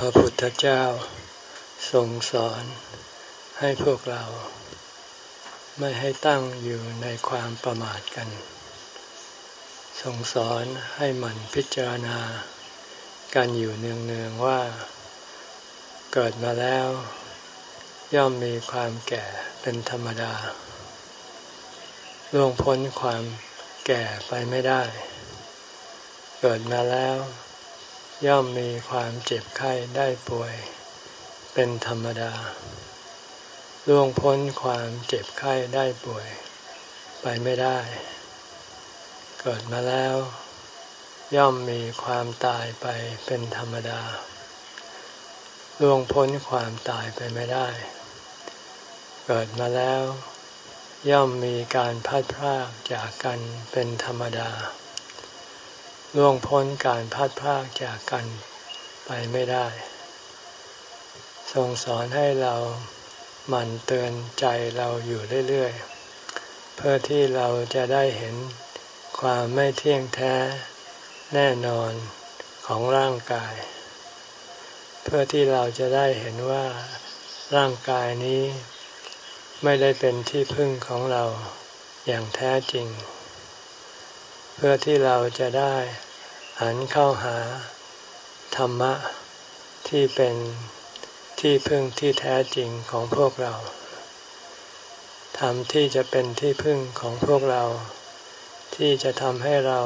พระพุทธเจ้าทรงสอนให้พวกเรา ไม่ให้ตั้งอยู่ในความประมาทกัน ทรงสอนให้หมั่นพิจารณา กันอยู่เนืองๆว่า เกิดมาแล้ว ย่อมมีความแก่เป็นธรรมดาล่วงพ้นความแก่ไปไม่ได้ เกิดมาแล้ว ย่อมมีความเจ็บไข้ได้ป่วย เป็นธรรมดา ล่วงพ้นความเจ็บไข้ได้ป่วย ไปไม่ได้ เกิดมาแล้ว ย่อมมีความตายไปเป็นธรรมดา ล่วงพ้นความตายไปไม่ได้ เกิดมาแล้ว ย่อมมีการพัดพรากจากกันเป็นธรรมดา ล่วงพ้นการพัดพากจากกันไปไม่ได้ทรงสอนให้เราหมั่นเตือนใจเราอยู่เรื่อยๆ เพื่อที่เราจะได้เห็นความไม่เที่ยงแท้แน่นอนของร่างกาย เพื่อที่เราจะได้เห็นว่าร่างกายนี้ไม่ได้เป็นที่พึ่งของเราอย่างแท้จริง เพื่อที่เราจะได้ หันเข้าหาธรรมะที่เป็นที่พึ่งที่แท้จริงของพวกเราธรรมที่จะเป็นที่พึ่งของพวกเรา ที่จะทำให้เรา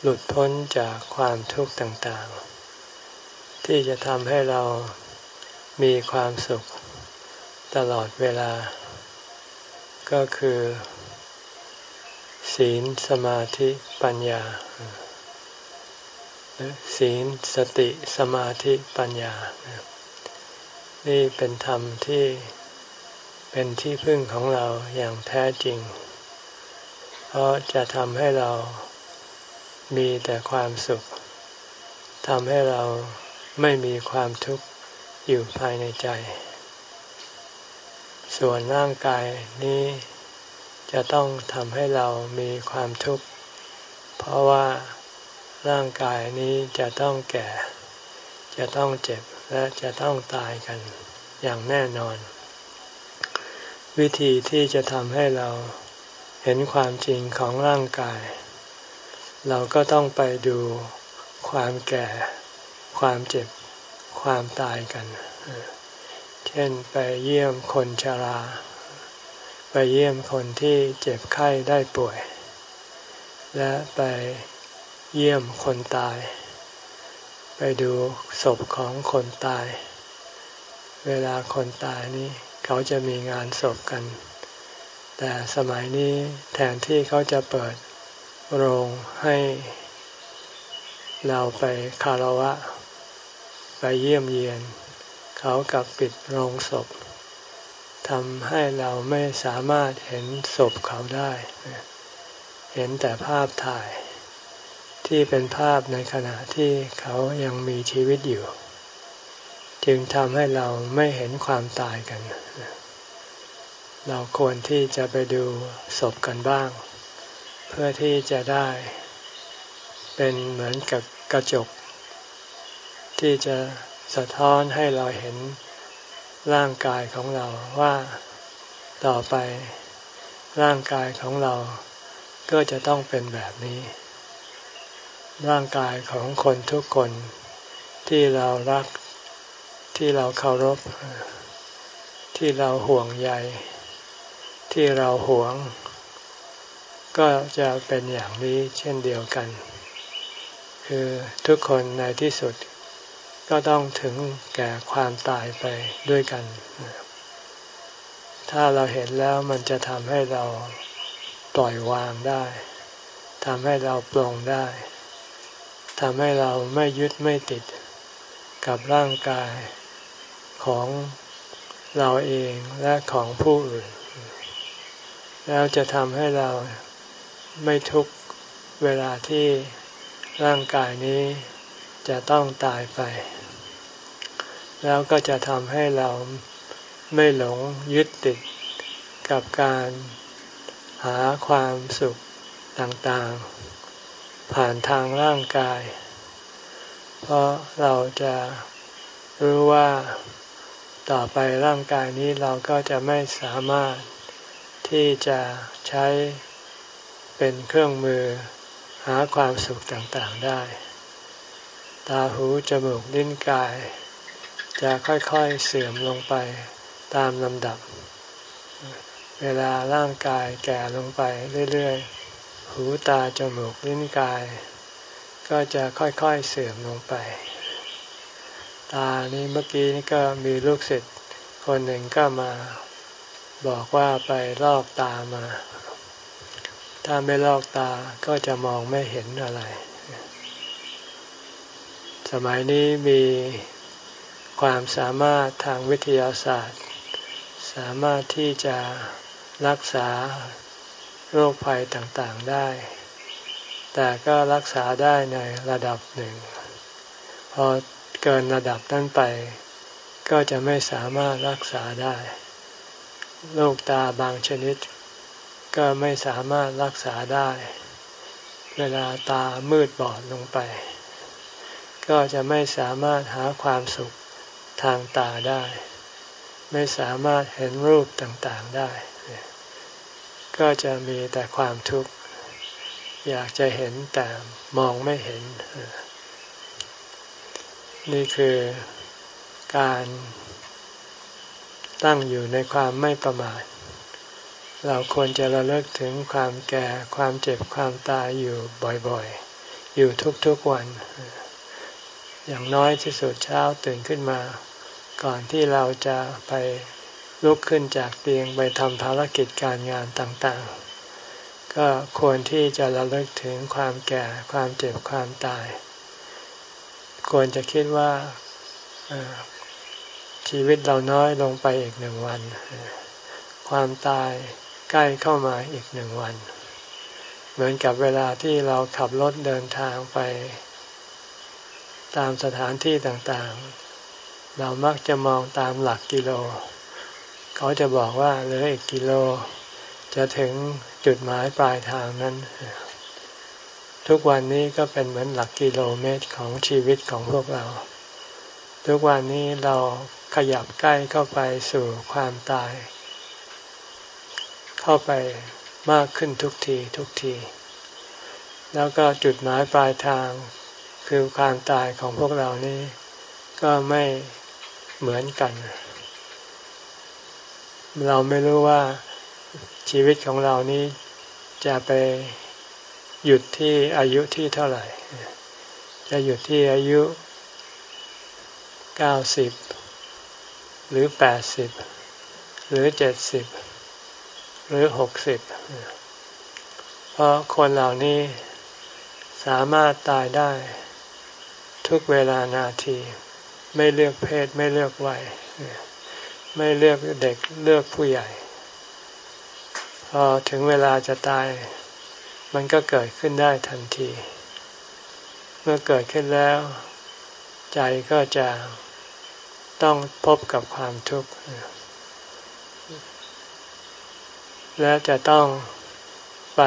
หลุดพ้นจากความทุกข์ต่างๆ ที่จะทำให้เรามีความสุขตลอดเวลา ก็คือ ศีลสมาธิปัญญา ศีลสติสมาธิปัญญา นี่เป็นธรรมที่เป็นที่พึ่งของเราอย่างแท้จริง เพราะจะทำให้เรามีแต่ความสุขทำให้เราไม่มีความทุกข์อยู่ภายในใจ ส่วนร่างกายนี้จะต้องทำให้เรามีความทุกข์ เพราะว่า ร่างกายนี้จะต้องแก่ จะต้องเจ็บและจะต้องตายกันอย่างแน่นอน วิธีที่จะทำให้เราเห็นความจริงของร่างกาย เราก็ต้องไปดูความแก่ ความเจ็บ ความตายกัน เช่นไปเยี่ยมคนชรา ไปเยี่ยมคนที่เจ็บไข้ได้ป่วย และไป เยี่ยมคนตาย ไปดูศพของคนตาย เวลาคนตายนี้เขาจะมีงานศพกัน แต่สมัยนี้แทนที่เขาจะเปิดโรงให้เราไปคารวะ ไปเยี่ยมเยียน เขากับปิดโรงศพทำให้เราไม่สามารถเห็นศพเขาได้ เห็นแต่ภาพถ่าย ที่เป็นภาพในขณะที่เขายังมีชีวิตอยู่ จึงทำให้เราไม่เห็นความตายกัน เราควรที่จะไปดูศพกันบ้าง เพื่อที่จะได้ เป็นเหมือนกับกระจก ที่จะสะท้อนให้เราเห็นร่างกายของเราว่าต่อไปร่างกายของเราก็จะต้องเป็นแบบนี้ ร่างกายของคนทุกคนที่เรารักที่เราเคารพ ที่เราห่วงใย ที่เราหวง ก็จะเป็นอย่างนี้เช่นเดียวกัน คือทุกคนในที่สุดก็ต้องถึงแก่ความตายไปด้วยกัน ถ้าเราเห็นแล้วมันจะทำให้เราปล่อยวางได้ทำให้เราปลงได้ ทำให้เราไม่ยึดไม่ติดกับร่างกายของเราเองและของผู้อื่น แล้วจะทำให้เราไม่ทุกเวลาที่ร่างกายนี้จะต้องตายไป แล้วก็จะทำให้เราไม่หลงยึดติดกับการหาความสุขต่างๆ ผ่านทางร่างกาย เพราะเราจะรู้ว่าต่อไปร่างกายนี้เราก็จะไม่สามารถที่จะใช้เป็นเครื่องมือหาความสุขต่างๆได้ ตาหูจมูกลิ้นกาย จะค่อยๆเสื่อมลงไปตามลำดับ เวลาร่างกายแก่ลงไปเรื่อยๆ หูตาจมูกลิ้นกาย ก็จะค่อยๆเสื่อมลงไป ตานี้เมื่อกี้นี่ก็มีลูกศิษย์คนหนึ่งก็มา บอกว่าไปลอกตามา ถ้าไม่ลอกตาก็จะมองไม่เห็นอะไร สมัยนี้มีความสามารถทางวิทยาศาสตร์ สามารถที่จะรักษา โรคภัยต่างๆได้ แต่ก็รักษาได้ในระดับหนึ่ง พอเกินระดับนั้นไป ก็จะไม่สามารถรักษาได้ โรคตาบางชนิด ก็ไม่สามารถรักษาได้ เวลาตามืดบอดลงไป ก็จะไม่สามารถหาความสุขทางตาได้ ไม่สามารถเห็นรูปต่างๆได้ ก็จะมีแต่ความทุกข์ อยากจะเห็นแต่มองไม่เห็น นี่คือการตั้งอยู่ในความไม่ประมาท เราควรจะระลึกถึงความแก่ความเจ็บความตายอยู่บ่อยๆ อยู่ทุกๆวัน อย่างน้อยที่สุดเช้าตื่นขึ้นมา ก่อนที่เราจะไป ลุกขึ้นจากเตียงไปทำภารกิจการงานต่างๆ ก็ควรที่จะระลึกถึงความแก่ความเจ็บความตาย ควรจะคิดว่าชีวิตเราน้อยลงไปอีกหนึ่งวัน ความตายใกล้เข้ามาอีกหนึ่งวัน เหมือนกับเวลาที่เราขับรถเดินทางไป ตามสถานที่ต่างๆ เรามักจะมองตามหลักกิโล เขาจะบอกว่าเหลืออีกกิโล จะถึงจุดหมายปลายทางนั้น ทุกวันนี้ก็เป็นเหมือนหลักกิโลเมตรของชีวิตของพวกเรา ทุกวันนี้เราขยับใกล้เข้าไปสู่ความตาย เข้าไปมากขึ้นทุกทีทุกที แล้วก็จุดหมายปลายทางคือความตายของพวกเรานี้ก็ไม่เหมือนกัน เราไม่รู้ว่าชีวิตของเรานี้จะไปหยุดที่อายุที่เท่าไหร่ จะหยุดที่อายุเก้าสิบหรือแปดสิบหรือเจ็ดสิบหรือหกสิบเพราะคนเหล่านี้สามารถตายได้ ทุกเวลานาที ไม่เลือกเพศไม่เลือกวัย ไม่เลือกเด็กเลือกผู้ใหญ่ พอถึงเวลาจะตาย มันก็เกิดขึ้นได้ทันที เมื่อเกิดขึ้นแล้ว ใจก็จะต้องพบกับความทุกข์ และจะต้องไป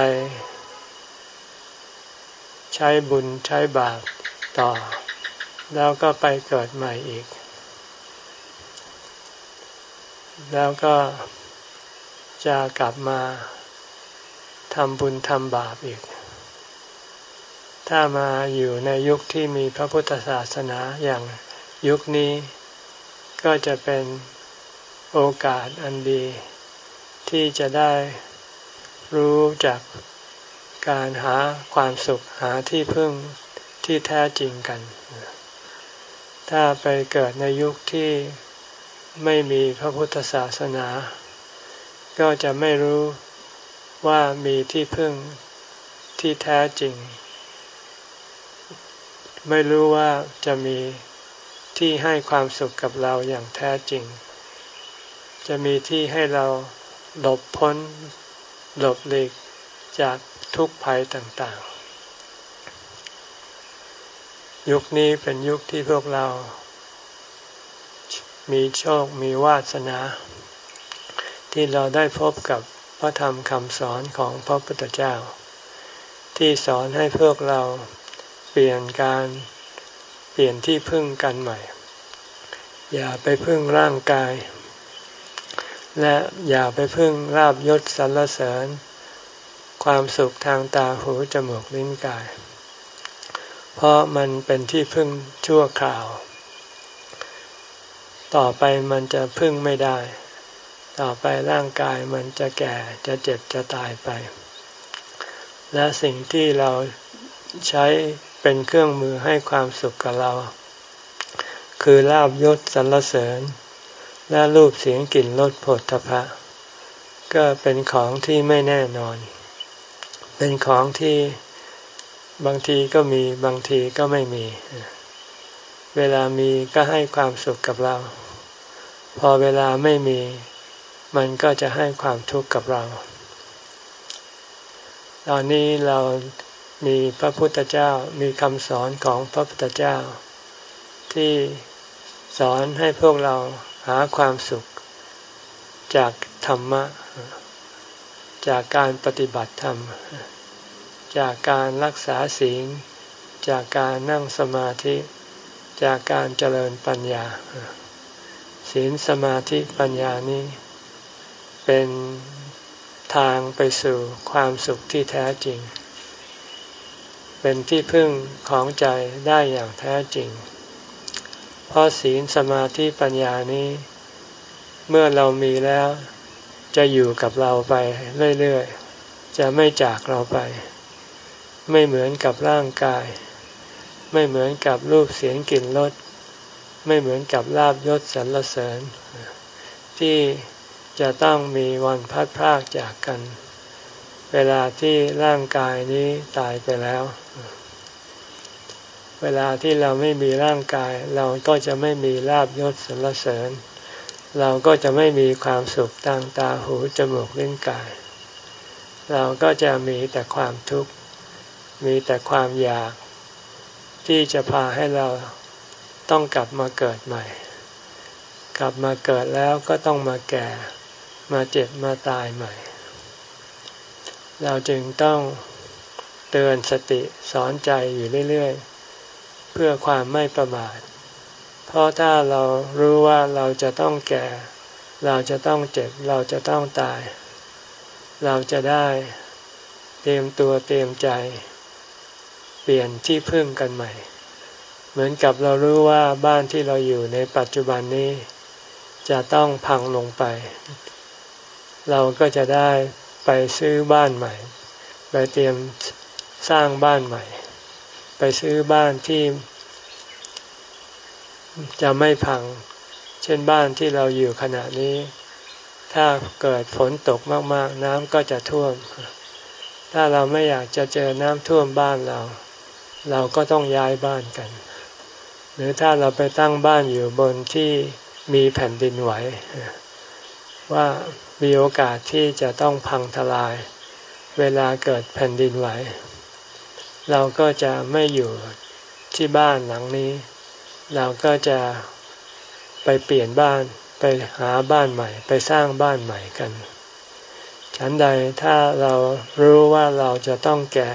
ใช้บุญใช้บาปต่อ แล้วก็ไปเกิดใหม่อีก แล้วก็จะกลับมาทำบุญทำบาปอีก ถ้ามาอยู่ในยุคที่มีพระพุทธศาสนาอย่างยุคนี้ ก็จะเป็นโอกาสอันดี ที่จะได้รู้จากการหาความสุขหาที่พึ่งที่แท้จริงกัน ถ้าไปเกิดในยุคที่ ไม่มีพระพุทธศาสนา ก็จะไม่รู้ว่ามีที่พึ่งที่แท้จริง ไม่รู้ว่าจะมีที่ให้ความสุขกับเราอย่างแท้จริง จะมีที่ให้เราหลบพ้น หลบหลีกจากทุกภัยต่างๆ ยุคนี้เป็นยุคที่พวกเรา มีโชคมีวาสนา ที่เราได้พบกับพระธรรมคำสอนของพระพุทธเจ้า ที่สอนให้พวกเราเปลี่ยนการเปลี่ยนที่พึ่งกันใหม่ อย่าไปพึ่งร่างกาย และอย่าไปพึ่งราบยศสรรเสริญ ความสุขทางตาหูจมูกลิ้นกาย เพราะมันเป็นที่พึ่งชั่วคราว ต่อไปมันจะพึ่งไม่ได้ ต่อไปร่างกายมันจะแก่จะเจ็บจะตายไป และสิ่งที่เราใช้เป็นเครื่องมือให้ความสุขกับเรา คือลาบยศสรรเสริญ และรูปเสียงกลิ่นรสผลทพะ ก็เป็นของที่ไม่แน่นอน เป็นของที่บางทีก็มีบางทีก็ไม่มี เวลามีก็ให้ความสุขกับเรา พอเวลาไม่มี มันก็จะให้ความทุกข์กับเรา ตอนนี้เรามีพระพุทธเจ้ามีคำสอนของพระพุทธเจ้า ที่สอนให้พวกเราหาความสุข จากธรรมะ จากการปฏิบัติธรรม จากการรักษาศีล จากการนั่งสมาธิ จากการเจริญปัญญา ศีลสมาธิปัญญานี้ เป็นทางไปสู่ความสุขที่แท้จริง เป็นที่พึ่งของใจได้อย่างแท้จริง เพราะศีลสมาธิปัญญานี้ เมื่อเรามีแล้วจะอยู่กับเราไปเรื่อยๆ จะไม่จากเราไป ไม่เหมือนกับร่างกาย ไม่เหมือนกับรูปเสียงกลิ่นรสไม่เหมือนกับลาบยศสรรเสริญ ที่จะต้องมีวันพัดพรากจากกัน เวลาที่ร่างกายนี้ตายไปแล้ว เวลาที่เราไม่มีร่างกาย เราก็จะไม่มีลาบยศสรรเสริญ เราก็จะไม่มีความสุขทางตาหูจมูกลิ้นกาย เราก็จะมีแต่ความทุกข์มีแต่ความอยาก ที่จะพาให้เราต้องกลับมาเกิดใหม่ กลับมาเกิดแล้วก็ต้องมาแก่ มาเจ็บมาตายใหม่ เราจึงต้องเตือนสติสอนใจอยู่เรื่อยๆ เพื่อความไม่ประมาท เพราะถ้าเรารู้ว่าเราจะต้องแก่ เราจะต้องเจ็บ เราจะต้องตาย เราจะได้เตรียมตัวเตรียมใจ เปลี่ยนที่พึ่งกันใหม่ เหมือนกับเรารู้ว่าบ้านที่เราอยู่ในปัจจุบันนี้ จะต้องพังลงไป เราก็จะได้ไปซื้อบ้านใหม่ ไปเตรียมสร้างบ้านใหม่ ไปซื้อบ้านที่ จะไม่พัง เช่นบ้านที่เราอยู่ขณะนี้ ถ้าเกิดฝนตกมากๆ น้ำก็จะท่วมถ้าเราไม่อยากจะเจอน้ำท่วมบ้านเรา เราก็ต้องย้ายบ้านกัน หรือถ้าเราไปตั้งบ้านอยู่บนที่มีแผ่นดินไหว ว่ามีโอกาสที่จะต้องพังทลาย เวลาเกิดแผ่นดินไหว เราก็จะไม่อยู่ที่บ้านหลังนี้ เราก็จะไปเปลี่ยนบ้านไปหาบ้านใหม่ ไปสร้างบ้านใหม่กัน ฉันใดถ้าเรารู้ว่าเราจะต้องแก่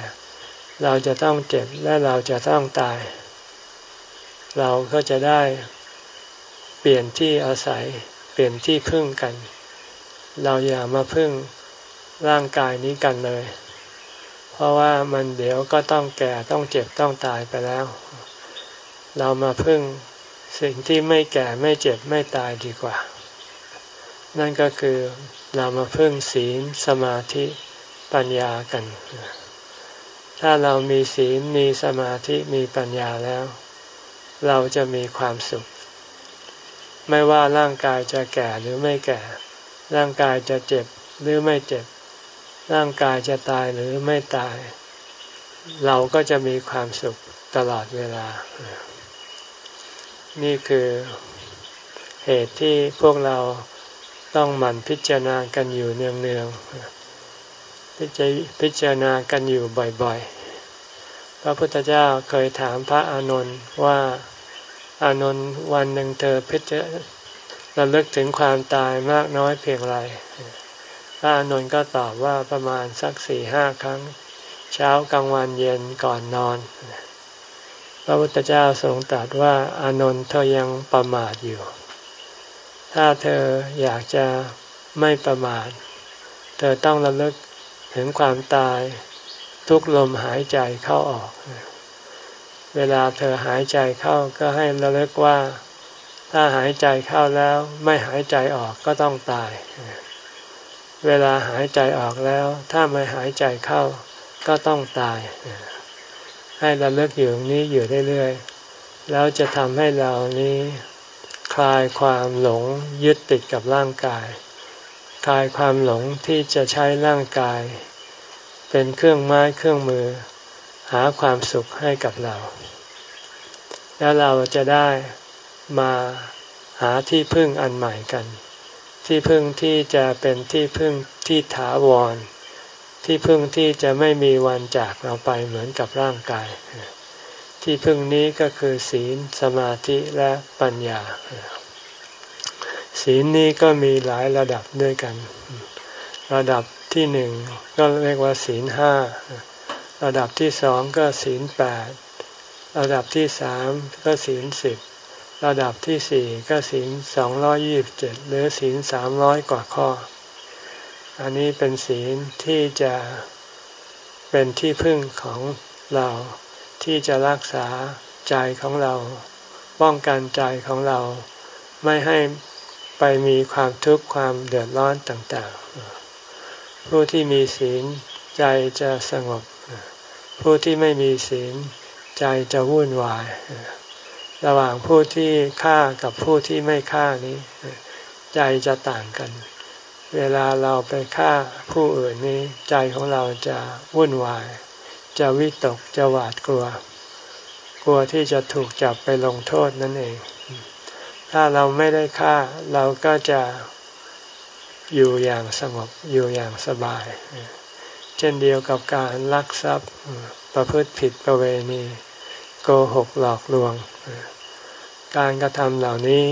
เราจะต้องเจ็บและเราจะต้องตาย เราก็จะได้เปลี่ยนที่อาศัยเปลี่ยนที่พึ่งกัน เราอย่ามาพึ่งร่างกายนี้กันเลย เพราะว่ามันเดี๋ยวก็ต้องแก่ต้องเจ็บต้องตายไปแล้ว เรามาพึ่งสิ่งที่ไม่แก่ไม่เจ็บไม่ตายดีกว่า นั่นก็คือเรามาพึ่งศีลสมาธิปัญญากัน ถ้าเรามีศีลมีสมาธิมีปัญญาแล้ว เราจะมีความสุข ไม่ว่าร่างกายจะแก่หรือไม่แก่ ร่างกายจะเจ็บหรือไม่เจ็บ ร่างกายจะตายหรือไม่ตาย เราก็จะมีความสุขตลอดเวลา นี่คือเหตุที่พวกเราต้องหมั่นพิจารณากันอยู่เนืองๆ พิจารณากันอยู่บ่อยๆ พระพุทธเจ้าเคยถามพระอานนท์ว่าอานนท์วันหนึ่งเธอพิจารระลึกถึงความตายมากน้อยเพียงไรพระอานนท์ก็ตอบว่าประมาณสักสี่ห้าครั้ง เช้ากลางวันเย็นก่อนนอน พระพุทธเจ้าทรงตรัสว่าอานนท์เธอยังประมาทอยู่ ถ้าเธออยากจะไม่ประมาท เธอต้องระลึก ถึงความตายทุกลมหายใจเข้าออก เวลาเธอหายใจเข้าก็ให้ระลึกว่า ถ้าหายใจเข้าแล้วไม่หายใจออกก็ต้องตาย เวลาหายใจออกแล้ว ถ้าไม่หายใจเข้าก็ต้องตาย ให้ระลึกอยู่นี้อยู่เรื่อยๆ แล้วจะทำให้เรานี้คลายความหลงยึดติดกับร่างกาย คลายความหลงที่จะใช้ร่างกาย เป็นเครื่องไม้เครื่องมือ หาความสุขให้กับเรา แล้วเราจะได้มาหาที่พึ่งอันใหม่กัน ที่พึ่งที่จะเป็นที่พึ่งที่ถาวร ที่พึ่งที่จะไม่มีวันจากเราไปเหมือนกับร่างกาย ที่พึ่งนี้ก็คือศีลสมาธิและปัญญา ศีลนี้ก็มีหลายระดับด้วยกัน ระดับที่หนึ่งก็เรียกว่าศีลห้า ระดับที่สองก็ศีลแปด ระดับที่สามก็ศีลสิบ ระดับที่สี่ก็ศีลสองร้อยี่บเจ็ดหรือศีลสามร้อยกว่าข้อ อันนี้เป็นศีลที่จะเป็นที่พึ่งของเราที่จะรักษาใจของเรา ป้องกันใจของเราไม่ให้ ไปมีความทุกข์ความเดือดร้อนต่างๆ ผู้ที่มีศีลใจจะสงบ ผู้ที่ไม่มีศีลใจจะวุ่นวาย ระหว่างผู้ที่ฆ่ากับผู้ที่ไม่ฆ่านี้ ใจจะต่างกัน เวลาเราไปฆ่าผู้อื่นนี้ใจของเราจะวุ่นวาย จะวิตกจะหวาดกลัว กลัวที่จะถูกจับไปลงโทษนั่นเอง ถ้าเราไม่ได้ฆ่าเราก็จะอยู่อย่างสงบอยู่อย่างสบาย เช่นเดียวกับการลักทรัพย์ประพฤติผิดประเวณีโกหกหลอกลวง การกระทำเหล่านี้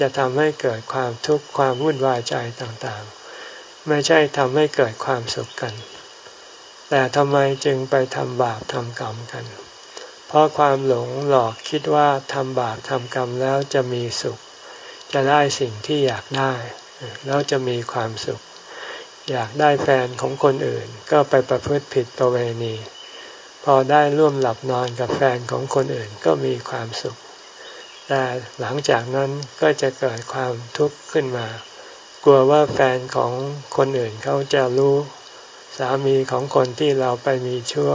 จะทำให้เกิดความทุกข์ความวุ่นวายใจต่างๆ ไม่ใช่ทำให้เกิดความสุขกัน แต่ทำไมจึงไปทำบาปทำกรรมกัน เพราะความหลงหลอกคิดว่าทำบาปทำกรรมแล้วจะมีสุข จะได้สิ่งที่อยากได้ แล้วจะมีความสุข อยากได้แฟนของคนอื่น ก็ไปประพฤติผิดประเวณี พอได้ร่วมหลับนอนกับแฟนของคนอื่นก็มีความสุข แต่หลังจากนั้นก็จะเกิดความทุกข์ขึ้นมา กลัวว่าแฟนของคนอื่นเขาจะรู้ สามีของคนที่เราไปมีชั่ว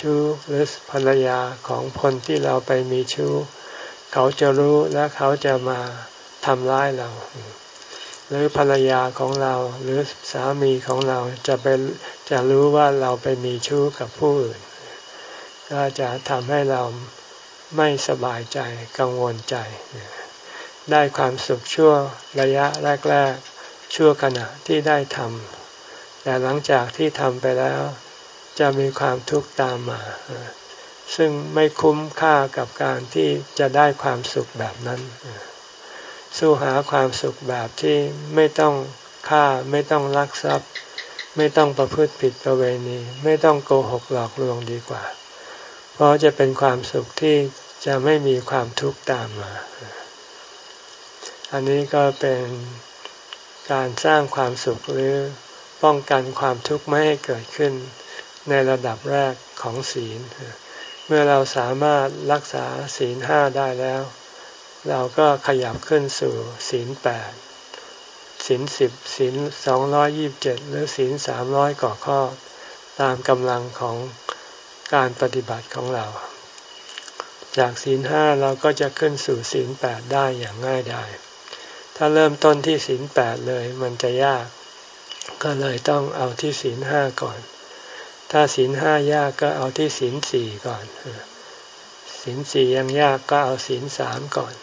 ชู้หรือภรรยาของคนที่เราไปมีชู้ เขาจะรู้และเขาจะมาทำร้ายเรา หรือภรรยาของเราหรือสามีของเราจะเป็นจะรู้ว่าเราไปมีชู้กับผู้อื่น ก็จะทำให้เราไม่สบายใจกังวลใจ ได้ความสุขชั่วระยะแรก ๆ ชั่วขณะที่ได้ทำแต่หลังจากที่ทำไปแล้ว จะมีความทุกข์ตามมา ซึ่งไม่คุ้มค่ากับการที่จะได้ความสุขแบบนั้น สู้หาความสุขแบบที่ไม่ต้องฆ่าไม่ต้องลักทรัพย์ ไม่ต้องประพฤติผิดประเวณี ไม่ต้องโกหกหลอกลวงดีกว่า เพราะจะเป็นความสุขที่จะไม่มีความทุกข์ตามมา อันนี้ก็เป็นการสร้างความสุขหรือป้องกันความทุกข์ไม่ให้เกิดขึ้น ในระดับแรกของศีล เมื่อเราสามารถรักษาศีลห้าได้แล้ว เราก็ขยับขึ้นสู่ศีลแปดศีลสิบศีลสองร้อยยิบเจ็ดหรือศีลสามร้อยก่อข้อ ตามกำลังของการปฏิบัติของเรา จากศีลห้าเราก็จะขึ้นสู่ศีลแปดได้อย่างง่ายดายถ้าเริ่มต้นที่ศีลแปดเลยมันจะยาก ก็เลยต้องเอาที่ศีลห้าก่อน ถ้าศีลห้ายากก็เอาที่ศีลสี่ก่อนศีลสี่ยังยากก็เอาศีลสามก่อน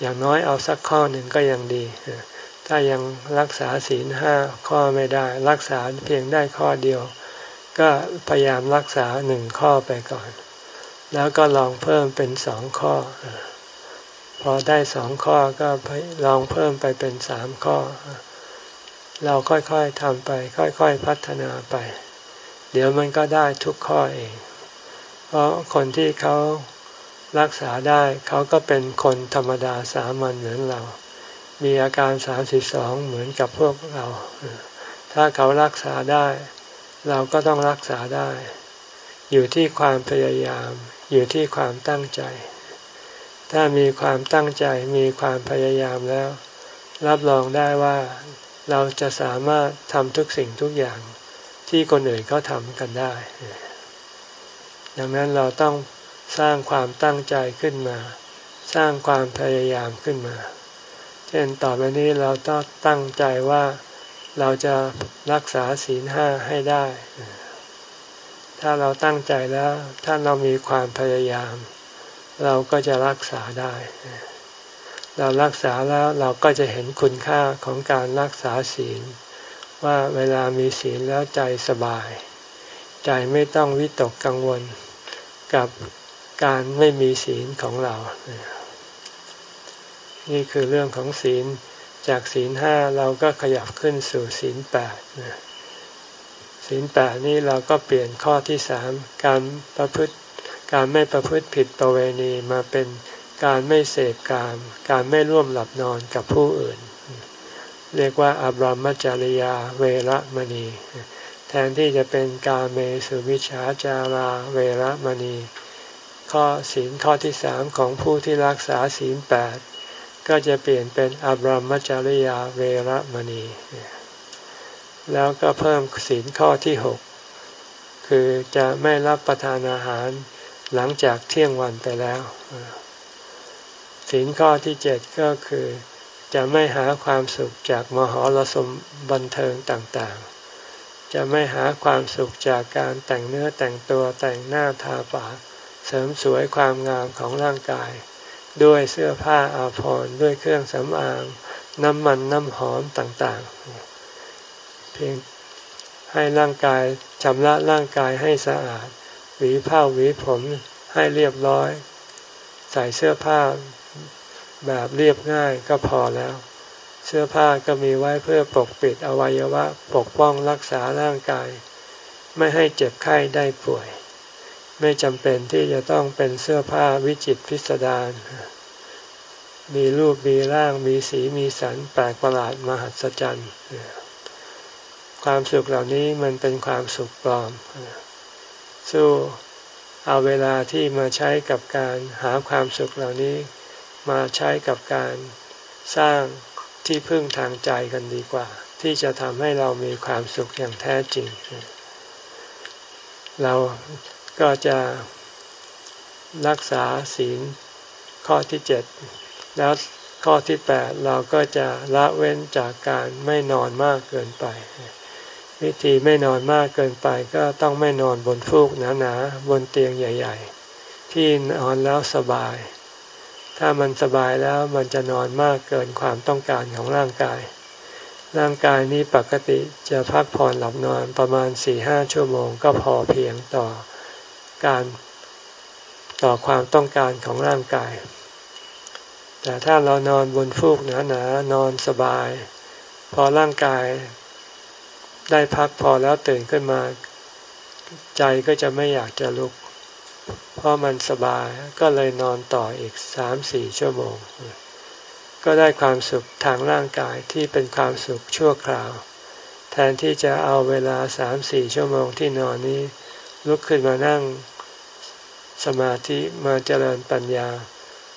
อย่างน้อยเอาสักข้อหนึ่งก็ยังดี ถ้ายังรักษาศีลห้าข้อไม่ได้ รักษาเพียงได้ข้อเดียว ก็พยายามรักษาหนึ่งข้อไปก่อน แล้วก็ลองเพิ่มเป็นสองข้อ พอได้สองข้อก็ลองเพิ่มไปเป็นสามข้อ เราค่อยๆทำไป ค่อยๆพัฒนาไป เดี๋ยวมันก็ได้ทุกข้อเอง เพราะคนที่เขารักษาได้เขาก็เป็นคนธรรมดาสามัญเหมือนเรา มีอาการสามสิบสองเหมือนกับพวกเรา ถ้าเขารักษาได้ เราก็ต้องรักษาได้ อยู่ที่ความพยายาม อยู่ที่ความตั้งใจ ถ้ามีความตั้งใจมีความพยายามแล้ว รับรองได้ว่าเราจะสามารถทำทุกสิ่งทุกอย่าง ที่คนอื่นเขาทำกันได้ ดังนั้นเราต้องสร้างความตั้งใจขึ้นมา สร้างความพยายามขึ้นมา เช่นต่อไปนี้เราต้องตั้งใจว่าเราจะรักษาศีลห้าให้ได้ ถ้าเราตั้งใจแล้ว ถ้าเรามีความพยายาม เราก็จะรักษาได้ เรารักษาแล้วเราก็จะเห็นคุณค่าของการรักษาศีล ว่าเวลามีศีลแล้วใจสบาย ใจไม่ต้องวิตกกังวลกับการไม่มีศีลของเรา นี่คือเรื่องของศีล จากศีลห้าเราก็ขยับขึ้นสู่ศีลแปดศีลแปดนี่เราก็เปลี่ยนข้อที่สามการประพฤติการไม่ประพฤติผิดประเวณีมาเป็นการไม่เสพกาม การไม่ร่วมหลับนอนกับผู้อื่น เรียกว่าอบรมจริยาเวรมณี แทนที่จะเป็นกาเมสุวิชาจาราเวรมณี ข้อศีลข้อที่สามของผู้ที่รักษาศีลแปดก็จะเปลี่ยนเป็นอบรมจริยาเวรมณี แล้วก็เพิ่มศีลข้อที่หกคือจะไม่รับประทานอาหารหลังจากเที่ยงวันไปแล้วศีลข้อที่เจ็ดก็คือ จะไม่หาความสุขจากมหรสมบันเทิงต่างๆ จะไม่หาความสุขจากการแต่งเนื้อแต่งตัวแต่งหน้าทาปากเสริมสวยความงามของร่างกาย ด้วยเสื้อผ้าอาภรณ์ด้วยเครื่องสำอาง น้ำมันน้ำหอมต่างๆ เพียงให้ร่างกายชำระร่างกายให้สะอาด หวีผ้าหวีผมให้เรียบร้อย ใส่เสื้อผ้า แบบเรียบง่ายก็พอแล้ว เสื้อผ้าก็มีไว้เพื่อปกปิดอวัยวะ ปกป้องรักษาร่างกาย ไม่ให้เจ็บไข้ได้ป่วย ไม่จำเป็นที่จะต้องเป็นเสื้อผ้าวิจิตพิสดารมีรูปมีร่างมีสีมีสันแปลกประหลาดมหัศจรรย์ความสุขเหล่านี้มันเป็นความสุขปลอม สู้เอาเวลาที่มาใช้กับการหาความสุขเหล่านี้ มาใช้กับการสร้างที่พึ่งทางใจกันดีกว่า ที่จะทำให้เรามีความสุขอย่างแท้จริง เราก็จะรักษาศีลข้อที่เจ็ดแล้วข้อที่แปดเราก็จะละเว้นจากการไม่นอนมากเกินไป วิธีไม่นอนมากเกินไปก็ต้องไม่นอนบนฟูกหนาๆบนเตียงใหญ่ ๆ ที่นอนแล้วสบาย ถ้ามันสบายแล้วมันจะนอนมากเกินความต้องการของร่างกาย ร่างกายนี้ปกติจะพักผ่อนหลับนอนประมาณสี่ห้าชั่วโมงก็พอเพียงต่อการต่อความต้องการของร่างกาย แต่ถ้าเรานอนบนฟูกหนาๆนนอนสบาย พอร่างกายได้พักพอแล้วตื่นขึ้นมา ใจก็จะไม่อยากจะลุก เพราะมันสบายก็เลยนอนต่ออีกสามสี่ชั่วโมง ก็ได้ความสุขทางร่างกายที่เป็นความสุขชั่วคราว แทนที่จะเอาเวลาสามสี่ชั่วโมงที่นอนนี้ ลุกขึ้นมานั่งสมาธิมาเจริญปัญญา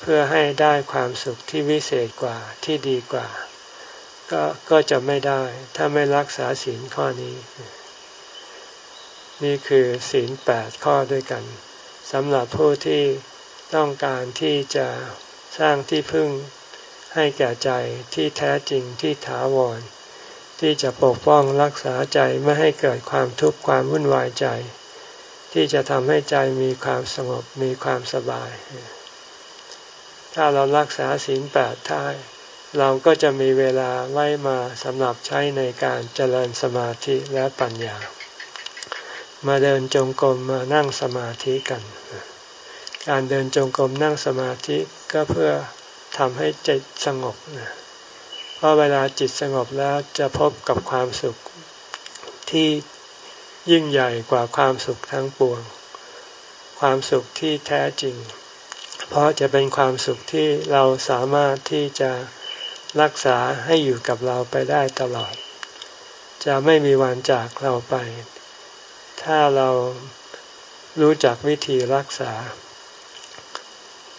เพื่อให้ได้ความสุขที่วิเศษกว่าที่ดีกว่า ก็ก็จะไม่ได้ถ้าไม่รักษาศีลข้อนี้ นี่คือศีลแปดข้อด้วยกัน สำหรับผู้ที่ต้องการที่จะสร้างที่พึ่งให้แก่ใจที่แท้จริงที่ถาวร ที่จะปกป้องรักษาใจไม่ให้เกิดความทุกข์ความวุ่นวายใจ ที่จะทำให้ใจมีความสงบมีความสบาย ถ้าเรารักษาศีลแปดท่ายเราก็จะมีเวลาไว้มาสำหรับใช้ในการเจริญสมาธิและปัญญา มาเดินจงกรมมานั่งสมาธิกัน การเดินจงกรมนั่งสมาธิก็เพื่อทำให้จิตสงบเพราะเวลาจิตสงบแล้วจะพบกับความสุขที่ยิ่งใหญ่กว่าความสุขทั้งปวง ความสุขที่แท้จริง เพราะจะเป็นความสุขที่เราสามารถที่จะรักษาให้อยู่กับเราไปได้ตลอด จะไม่มีวันจากเราไป ถ้าเรารู้จักวิธีรักษา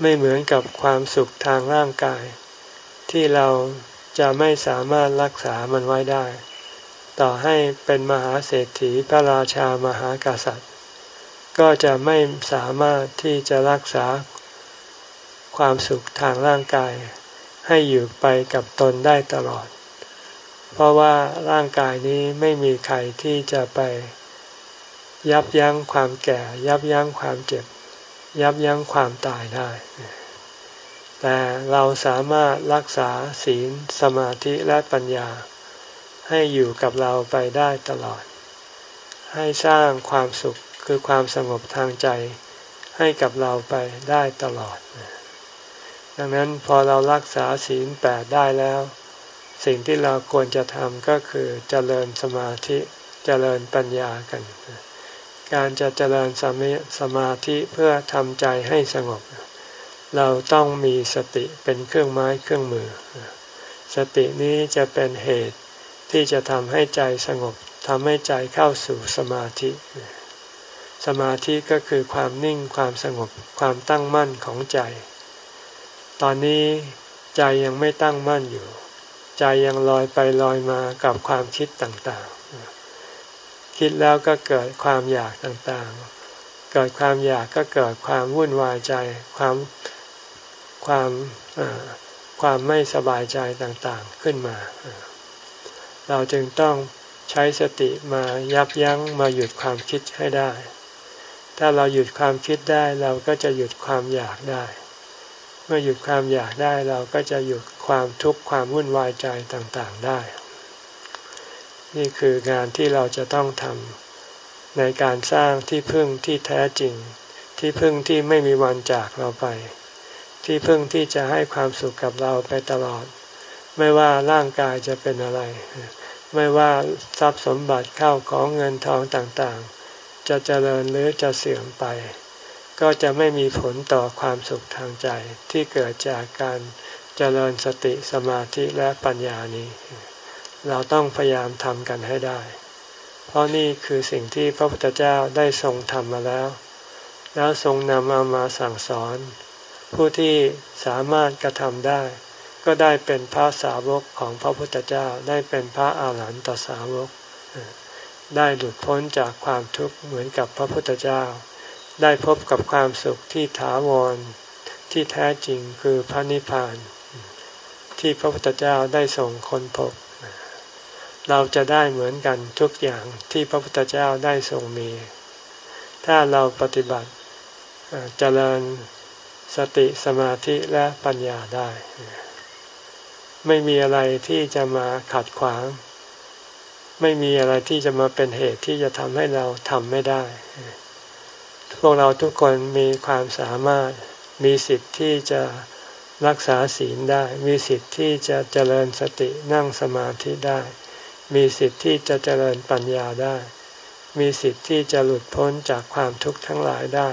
ไม่เหมือนกับความสุขทางร่างกาย ที่เราจะไม่สามารถรักษามันไว้ได้ ต่อให้เป็นมหาเศรษฐีพระราชามหากษัตริย์ ก็จะไม่สามารถที่จะรักษาความสุขทางร่างกาย ให้อยู่ไปกับตนได้ตลอด เพราะว่าร่างกายนี้ไม่มีใครที่จะไป ยับยั้งความแก่ ยับยั้งความเจ็บ ยับยั้งความตายได้ แต่เราสามารถรักษาศีลสมาธิและปัญญา ให้อยู่กับเราไปได้ตลอด ให้สร้างความสุขคือความสงบทางใจให้กับเราไปได้ตลอด ดังนั้นพอเรารักษาศีลแปดได้แล้ว สิ่งที่เราควรจะทำก็คือเจริญสมาธิเจริญปัญญากัน การจะเจริญสมสมาธิเพื่อทำใจให้สงบ เราต้องมีสติเป็นเครื่องไม้เครื่องมือ สตินี้จะเป็นเหตุที่จะทำให้ใจสงบทำให้ใจเข้าสู่สมาธิ สมาธิก็คือความนิ่งความสงบความตั้งมั่นของใจ ตอนนี้ใจยังไม่ตั้งมั่นอยู่ ใจยังลอยไปลอยมากับความคิดต่างๆ คิดแล้วก็เกิดความอยากต่างๆ เกิดความอยากก็เกิดความวุ่นวายใจ ความความความไม่สบายใจต่างๆขึ้นมา เราจึงต้องใช้สติมายับยั้งมาหยุดความคิดให้ได้ ถ้าเราหยุดความคิดได้เราก็จะหยุดความอยากได้ เมื่อหยุดความอยากได้เราก็จะหยุดความทุกข์ความวุ่นวายใจต่างๆได้ นี่คืองานที่เราจะต้องทำในการสร้างที่พึ่งที่แท้จริง ที่พึ่งที่ไม่มีวันจากเราไป ที่พึ่งที่จะให้ความสุขกับเราไปตลอด ไม่ว่าร่างกายจะเป็นอะไร ไม่ว่าทรัพย์สมบัติเข้าของเงินทองต่างๆ จะเจริญหรือจะเสื่อมไป ก็จะไม่มีผลต่อความสุขทางใจที่เกิดจากการเจริญสติสมาธิและปัญญานี้ เราต้องพยายามทำกันให้ได้ เพราะนี่คือสิ่งที่พระพุทธเจ้าได้ทรงทำมาแล้ว แล้วทรงนำเอามาสั่งสอน ผู้ที่สามารถกระทำได้ ก็ได้เป็นพระสาวกของพระพุทธเจ้าได้เป็นพระอาหารหันตสาวก ได้หลุดพ้นจากความทุกข์เหมือนกับพระพุทธเจ้า ได้พบกับความสุขที่ถาวรที่แท้จริงคือพระนิพพาน ที่พระพุทธเจ้าได้ส่งคนพบ เราจะได้เหมือนกันทุกอย่างที่พระพุทธเจ้าได้ทรงมี ถ้าเราปฏิบัติเจริญสติสมาธิและปัญญาได้ ไม่มีอะไรที่จะมาขัดขวาง ไม่มีอะไรที่จะมาเป็นเหตุที่จะทำให้เราทำไม่ได้ พวกเราทุกคนมีความสามารถมีสิทธิ์ที่จะรักษาศีลได้ มีสิทธิ์ที่จะเจริญสตินั่งสมาธิได้ มีสิทธิ์ที่จะเจริญปัญญาได้ มีสิทธิ์ที่จะหลุดพ้นจากความทุกข์ทั้งหลายได้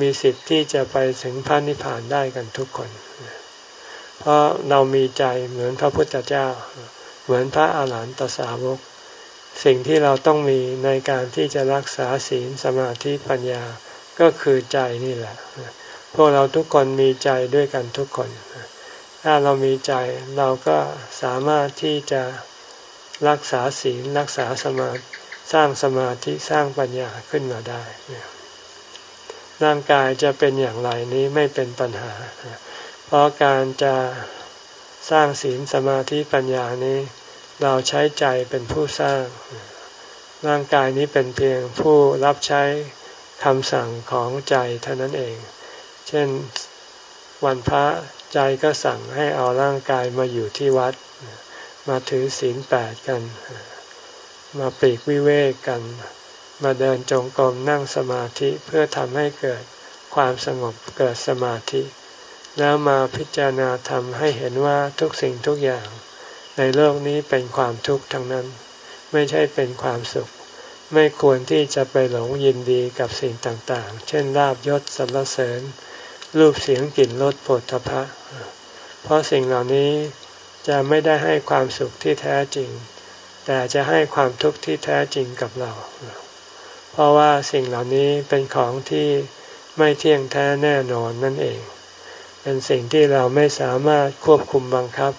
มีสิทธิ์ที่จะไปถึงพระนิพพานได้กันทุกคน เพราะเรามีใจเหมือนพระพุทธเจ้า เหมือนพระอาหารหันตสาวก สิ่งที่เราต้องมีในการที่จะรักษาศีลสมาธิปัญญาก็คือใจนี่แหละ พวกเราทุกคนมีใจด้วยกันทุกคน ถ้าเรามีใจเราก็สามารถที่จะ รักษาศีลรักษาสมาสร้างสมาธิสร้างปัญญาขึ้นมาได้ร่างกายจะเป็นอย่างไรนี้ไม่เป็นปัญหา เพราะการจะสร้างศีลสมาธิปัญญานี้ เราใช้ใจเป็นผู้สร้าง ร่างกายนี้เป็นเพียงผู้รับใช้คำสั่งของใจเท่านั้นเอง เช่นวันพระใจก็สั่งให้เอาร่างกายมาอยู่ที่วัด มาถือศีลแปดกัน มาปีกวิเวกกัน มาเดินจงกรมนั่งสมาธิเพื่อทำให้เกิดความสงบเกิดสมาธิ แล้วมาพิจารณาทำให้เห็นว่าทุกสิ่งทุกอย่าง ในโลกนี้เป็นความทุกข์ทั้งนั้น ไม่ใช่เป็นความสุข ไม่ควรที่จะไปหลงยินดีกับสิ่งต่างๆ เช่นลาบยศสรรเสริญรูปเสียงกลิ่นรสผลทพะ เพราะสิ่งเหล่านี้ จะไม่ได้ให้ความสุขที่แท้จริง แต่จะให้ความทุกข์ที่แท้จริงกับเรา เพราะว่าสิ่งเหล่านี้เป็นของที่ไม่เที่ยงแท้แน่นอนนั่นเอง เป็นสิ่งที่เราไม่สามารถควบคุมบังคับ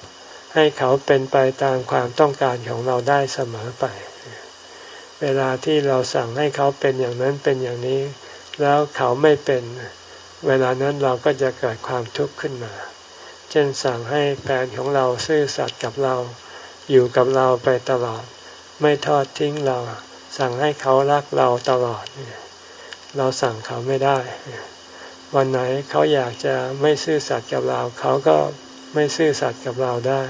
ให้เขาเป็นไปตามความต้องการของเราได้เสมอไป เวลาที่เราสั่งให้เขาเป็นอย่างนั้นเป็นอย่างนี้ แล้วเขาไม่เป็น เวลานั้นเราก็จะเกิดความทุกข์ขึ้นมา เช่นสั่งให้แฟนของเราซื่อสัตย์กับเรา อยู่กับเราไปตลอด ไม่ทอดทิ้งเรา สั่งให้เขารักเราตลอด เราสั่งเขาไม่ได้ วันไหนเขาอยากจะไม่ซื่อสัตย์กับเรา เขาก็ไม่ซื่อสัตย์กับเราได้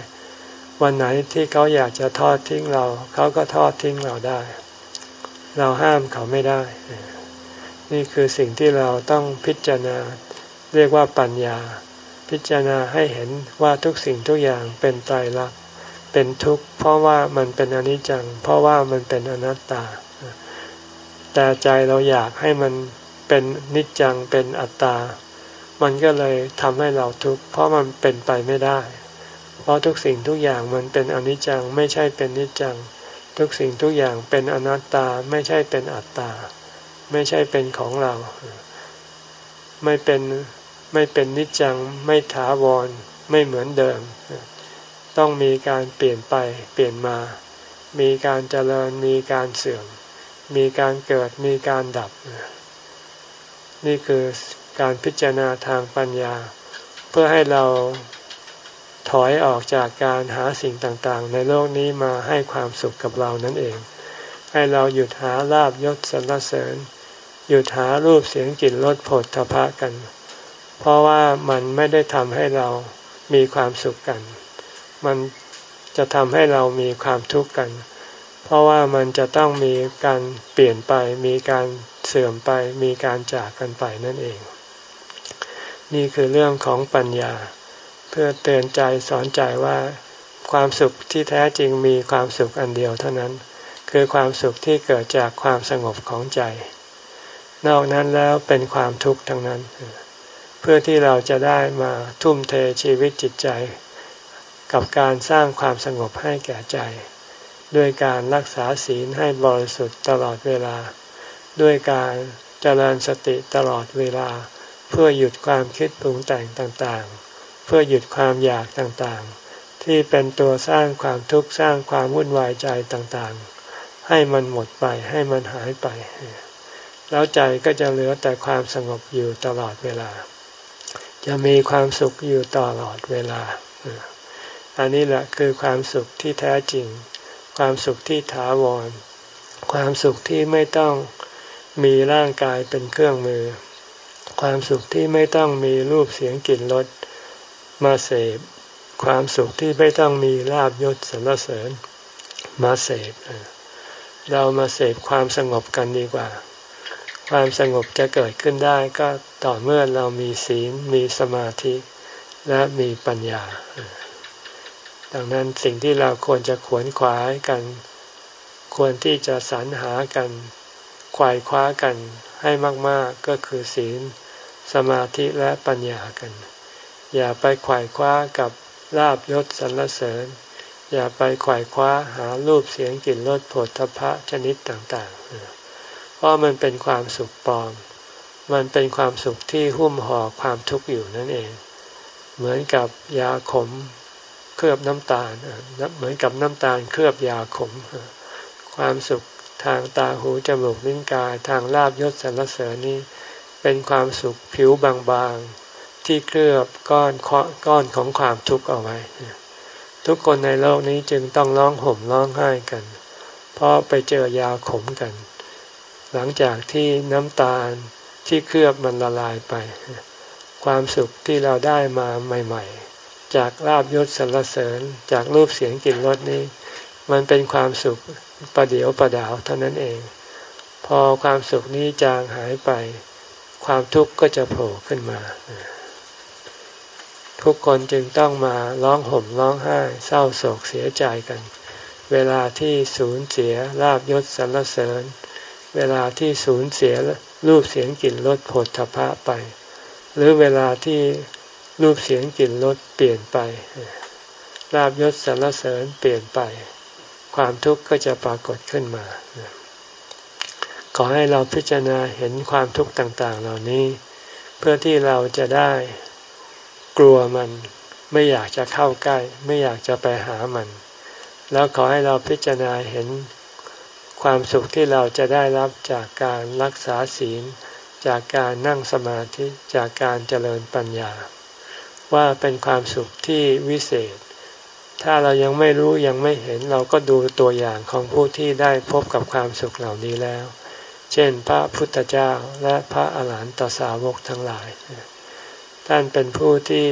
วันไหนที่เขาอยากจะทอดทิ้งเรา เขาก็ทอดทิ้งเราได้ เราห้ามเขาไม่ได้ นี่คือสิ่งที่เราต้องพิจารณาเรียกว่าปัญญา พิจารณาให้เห็นว่าทุกสิ่งทุกอย่างเป็นไตรลักษณ์เป็นทุกข์เพราะว่ามันเป็นอนิจจัง เพราะว่ามันเป็นอนัตตา แต่ใจเราอยากให้มันเป็นนิจจังเป็นอัตตา มันก็เลยทำให้เราทุกข์เพราะมันเป็นไปไม่ได้ เพราะทุกสิ่งทุกอย่างมันเป็นอนิจจังไม่ใช่เป็นนิจจัง ทุกสิ่งทุกอย่างเป็นอนัตตาไม่ใช่เป็นอัตตา ไม่ใช่เป็นของเรา ไม่เป็น ไม่เป็นนิจจังไม่ถาวร ไม่เหมือนเดิม ต้องมีการเปลี่ยนไปเปลี่ยนมา มีการเจริญมีการเสื่อม มีการเกิดมีการดับ นี่คือการพิจารณาทางปัญญา เพื่อให้เราถอยออกจากการหาสิ่งต่างๆ ในโลกนี้มาให้ความสุขกับเรานั่นเอง ให้เราหยุดหาลาบยศสรรเสริญ หยุดหารูปเสียงกลิ่นรสผลทพะกัน เพราะว่ามันไม่ได้ทำให้เรามีความสุขกัน มันจะทำให้เรามีความทุกข์กัน เพราะว่ามันจะต้องมีการเปลี่ยนไป มีการเสื่อมไป มีการจากกันไปนั่นเอง นี่คือเรื่องของปัญญา เพื่อเตือนใจสอนใจว่า ความสุขที่แท้จริงมีความสุขอันเดียวเท่านั้น คือความสุขที่เกิดจากความสงบของใจ นอกนั้นแล้วเป็นความทุกข์ทั้งนั้น เพื่อที่เราจะได้มาทุ่มเทชีวิตจิตใจ กับการสร้างความสงบให้แก่ใจ ด้วยการรักษาศีลให้บริสุทธิ์ตลอดเวลา ด้วยการเจริญสติตลอดเวลา เพื่อหยุดความคิดปรุงแต่งต่างๆ เพื่อหยุดความอยากต่างๆ ที่เป็นตัวสร้างความทุกข์สร้างความวุ่นวายใจต่างๆ ให้มันหมดไปให้มันหายไป แล้วใจก็จะเหลือแต่ความสงบอยู่ตลอดเวลา จะมีความสุขอยู่ตลอดเวลา อันนี้แหละคือความสุขที่แท้จริง ความสุขที่ถาวร ความสุขที่ไม่ต้องมีร่างกายเป็นเครื่องมือ ความสุขที่ไม่ต้องมีรูปเสียงกลิ่นรสมาเสพ ความสุขที่ไม่ต้องมีลาบยศสรรเสริญมาเสพเรามาเสพความสงบกันดีกว่า ความสงบจะเกิดขึ้นได้ก็ต่อเมื่อเรามีศีลมีสมาธิและมีปัญญา ดังนั้นสิ่งที่เราควรจะขวนขวายกัน ควรที่จะสรรหากันขวายคว้ากันให้มาก ๆก็คือศีล สมาธิและปัญญากัน อย่าไปขวายคว้ากับลาบยศสรรเสริญ อย่าไปขวายคว้าหารูปเสียงกลิ่นรสผลทพะชนิดต่าง ๆ เพราะมันเป็นความสุขปลอม มันเป็นความสุขที่หุ้มห่อความทุกข์อยู่นั่นเอง เหมือนกับยาขมเคลือบน้ำตาล เหมือนกับน้ำตาลเคลือบยาขม ความสุขทางตาหูจมูกลิ้นกายทางลาบยศสรรเสริญนี้ เป็นความสุขผิวบางๆ ที่เคลือบก้อนก้อนของความทุกข์เอาไว้ ทุกคนในโลกนี้จึงต้องร้องห่มร้องไห้กัน เพราะไปเจอยาขมกัน หลังจากที่น้ำตาลที่เคลือบมันละลายไป ความสุขที่เราได้มาใหม่ ๆ จากลาบยศสรรเสริญจากรูปเสียงกลิ่นรสนี้ มันเป็นความสุขประเดียวประดาวเท่านั้นเอง พอความสุขนี้จางหายไป ความทุกข์ก็จะโผล่ขึ้นมา ทุกคนจึงต้องมาร้องห่มร้องไห้เศร้าโศกเสียใจกัน เวลาที่สูญเสียลาบยศสรรเสริญ เวลาที่สูญเสียรูปเสียงกลิ่นรสผลทพะไป หรือเวลาที่รูปเสียงกลิ่นรสเปลี่ยนไปลาบยศสรรเสริญเปลี่ยนไป ความทุกข์ก็จะปรากฏขึ้นมา ขอให้เราพิจารณาเห็นความทุกข์ต่าง ๆ เหล่านี้ เพื่อที่เราจะได้กลัวมันไม่อยากจะเข้าใกล้ ไม่อยากจะไปหามัน แล้วขอให้เราพิจารณาเห็น ความสุขที่เราจะได้รับจากการรักษาศีล จากการนั่งสมาธิจากการเจริญปัญญา ว่าเป็นความสุขที่วิเศษ ถ้าเรายังไม่รู้ยังไม่เห็นเราก็ดูตัวอย่างของผู้ที่ได้พบกับความสุขเหล่านี้แล้ว เช่น พระพุทธเจ้าและพระอาหารหันตสาวกทั้งหลาย ท่านเป็นผู้ที่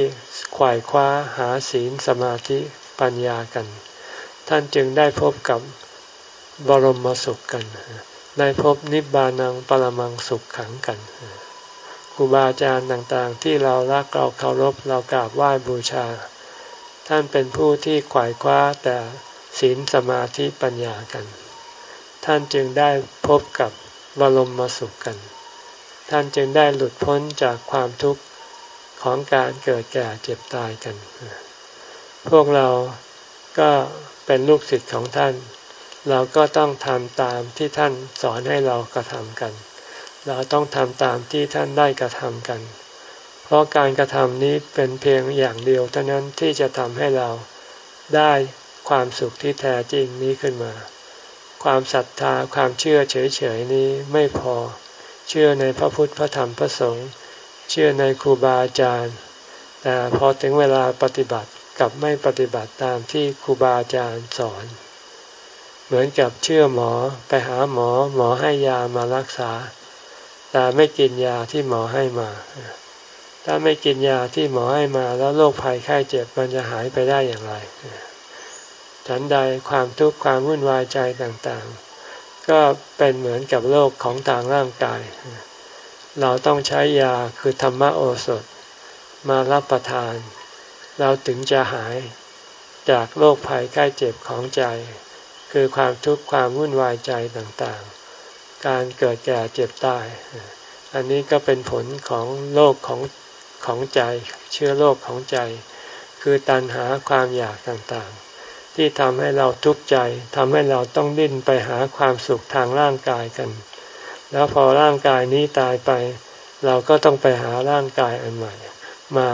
ขวายคว้าหาศีลสมาธิปัญญากัน ท่านจึงได้พบกับ บรมสุขกัน ได้พบนิบานังปรมังสุขขังกันครูบาอาจารย์ต่างๆ ที่เรารักเราเคารพเรากราบไหว้บูชา ท่านเป็นผู้ที่ขวายคว้าแต่ศีลสมาธิปัญญากัน ท่านจึงได้พบกับบรมสุขกัน ท่านจึงได้หลุดพ้นจากความทุกข์ของการเกิดแก่เจ็บตายกัน พวกเราก็เป็นลูกศิษย์ของท่าน เราก็ต้องทำตามที่ท่านสอนให้เรากระทำกัน เราต้องทำตามที่ท่านได้กระทำกัน เพราะการกระทำนี้เป็นเพียงอย่างเดียวเท่านั้นที่จะทำให้เราได้ความสุขที่แท้จริงนี้ขึ้นมา ความศรัทธาความเชื่อเฉยๆนี้ไม่พอ เชื่อในพระพุทธพระธรรมพระสงฆ์เชื่อในครูบาอาจารย์ แต่พอถึงเวลาปฏิบัติกับไม่ปฏิบัติตามที่ครูบาอาจารย์สอน เหมือนกับเชื่อหมอไปหาหมอหมอให้ยามารักษา แต่ไม่กินยาที่หมอให้มา ถ้าไม่กินยาที่หมอให้มา แล้วโรคภัยไข้เจ็บมันจะหายไปได้อย่างไรฉันใดความทุกข์ความวุ่นวายใจต่างๆ ก็เป็นเหมือนกับโรคของทางร่างกาย เราต้องใช้ยาคือธรรมโอสถ มารับประทาน เราถึงจะหายจากโรคภัยไข้เจ็บของใจ คือความทุกข์ความวุ่นวายใจต่างๆ การเกิดแก่เจ็บตาย อันนี้ก็เป็นผลของโลกของของใจ เชื้อโลกของใจ คือตัณหาความอยากต่างๆ ที่ทำให้เราทุกข์ใจทำให้เราต้องดิ้นไปหาความสุขทางร่างกายกัน แล้วพอร่างกายนี้ตายไป เราก็ต้องไปหาร่างกายอันใหม่ มา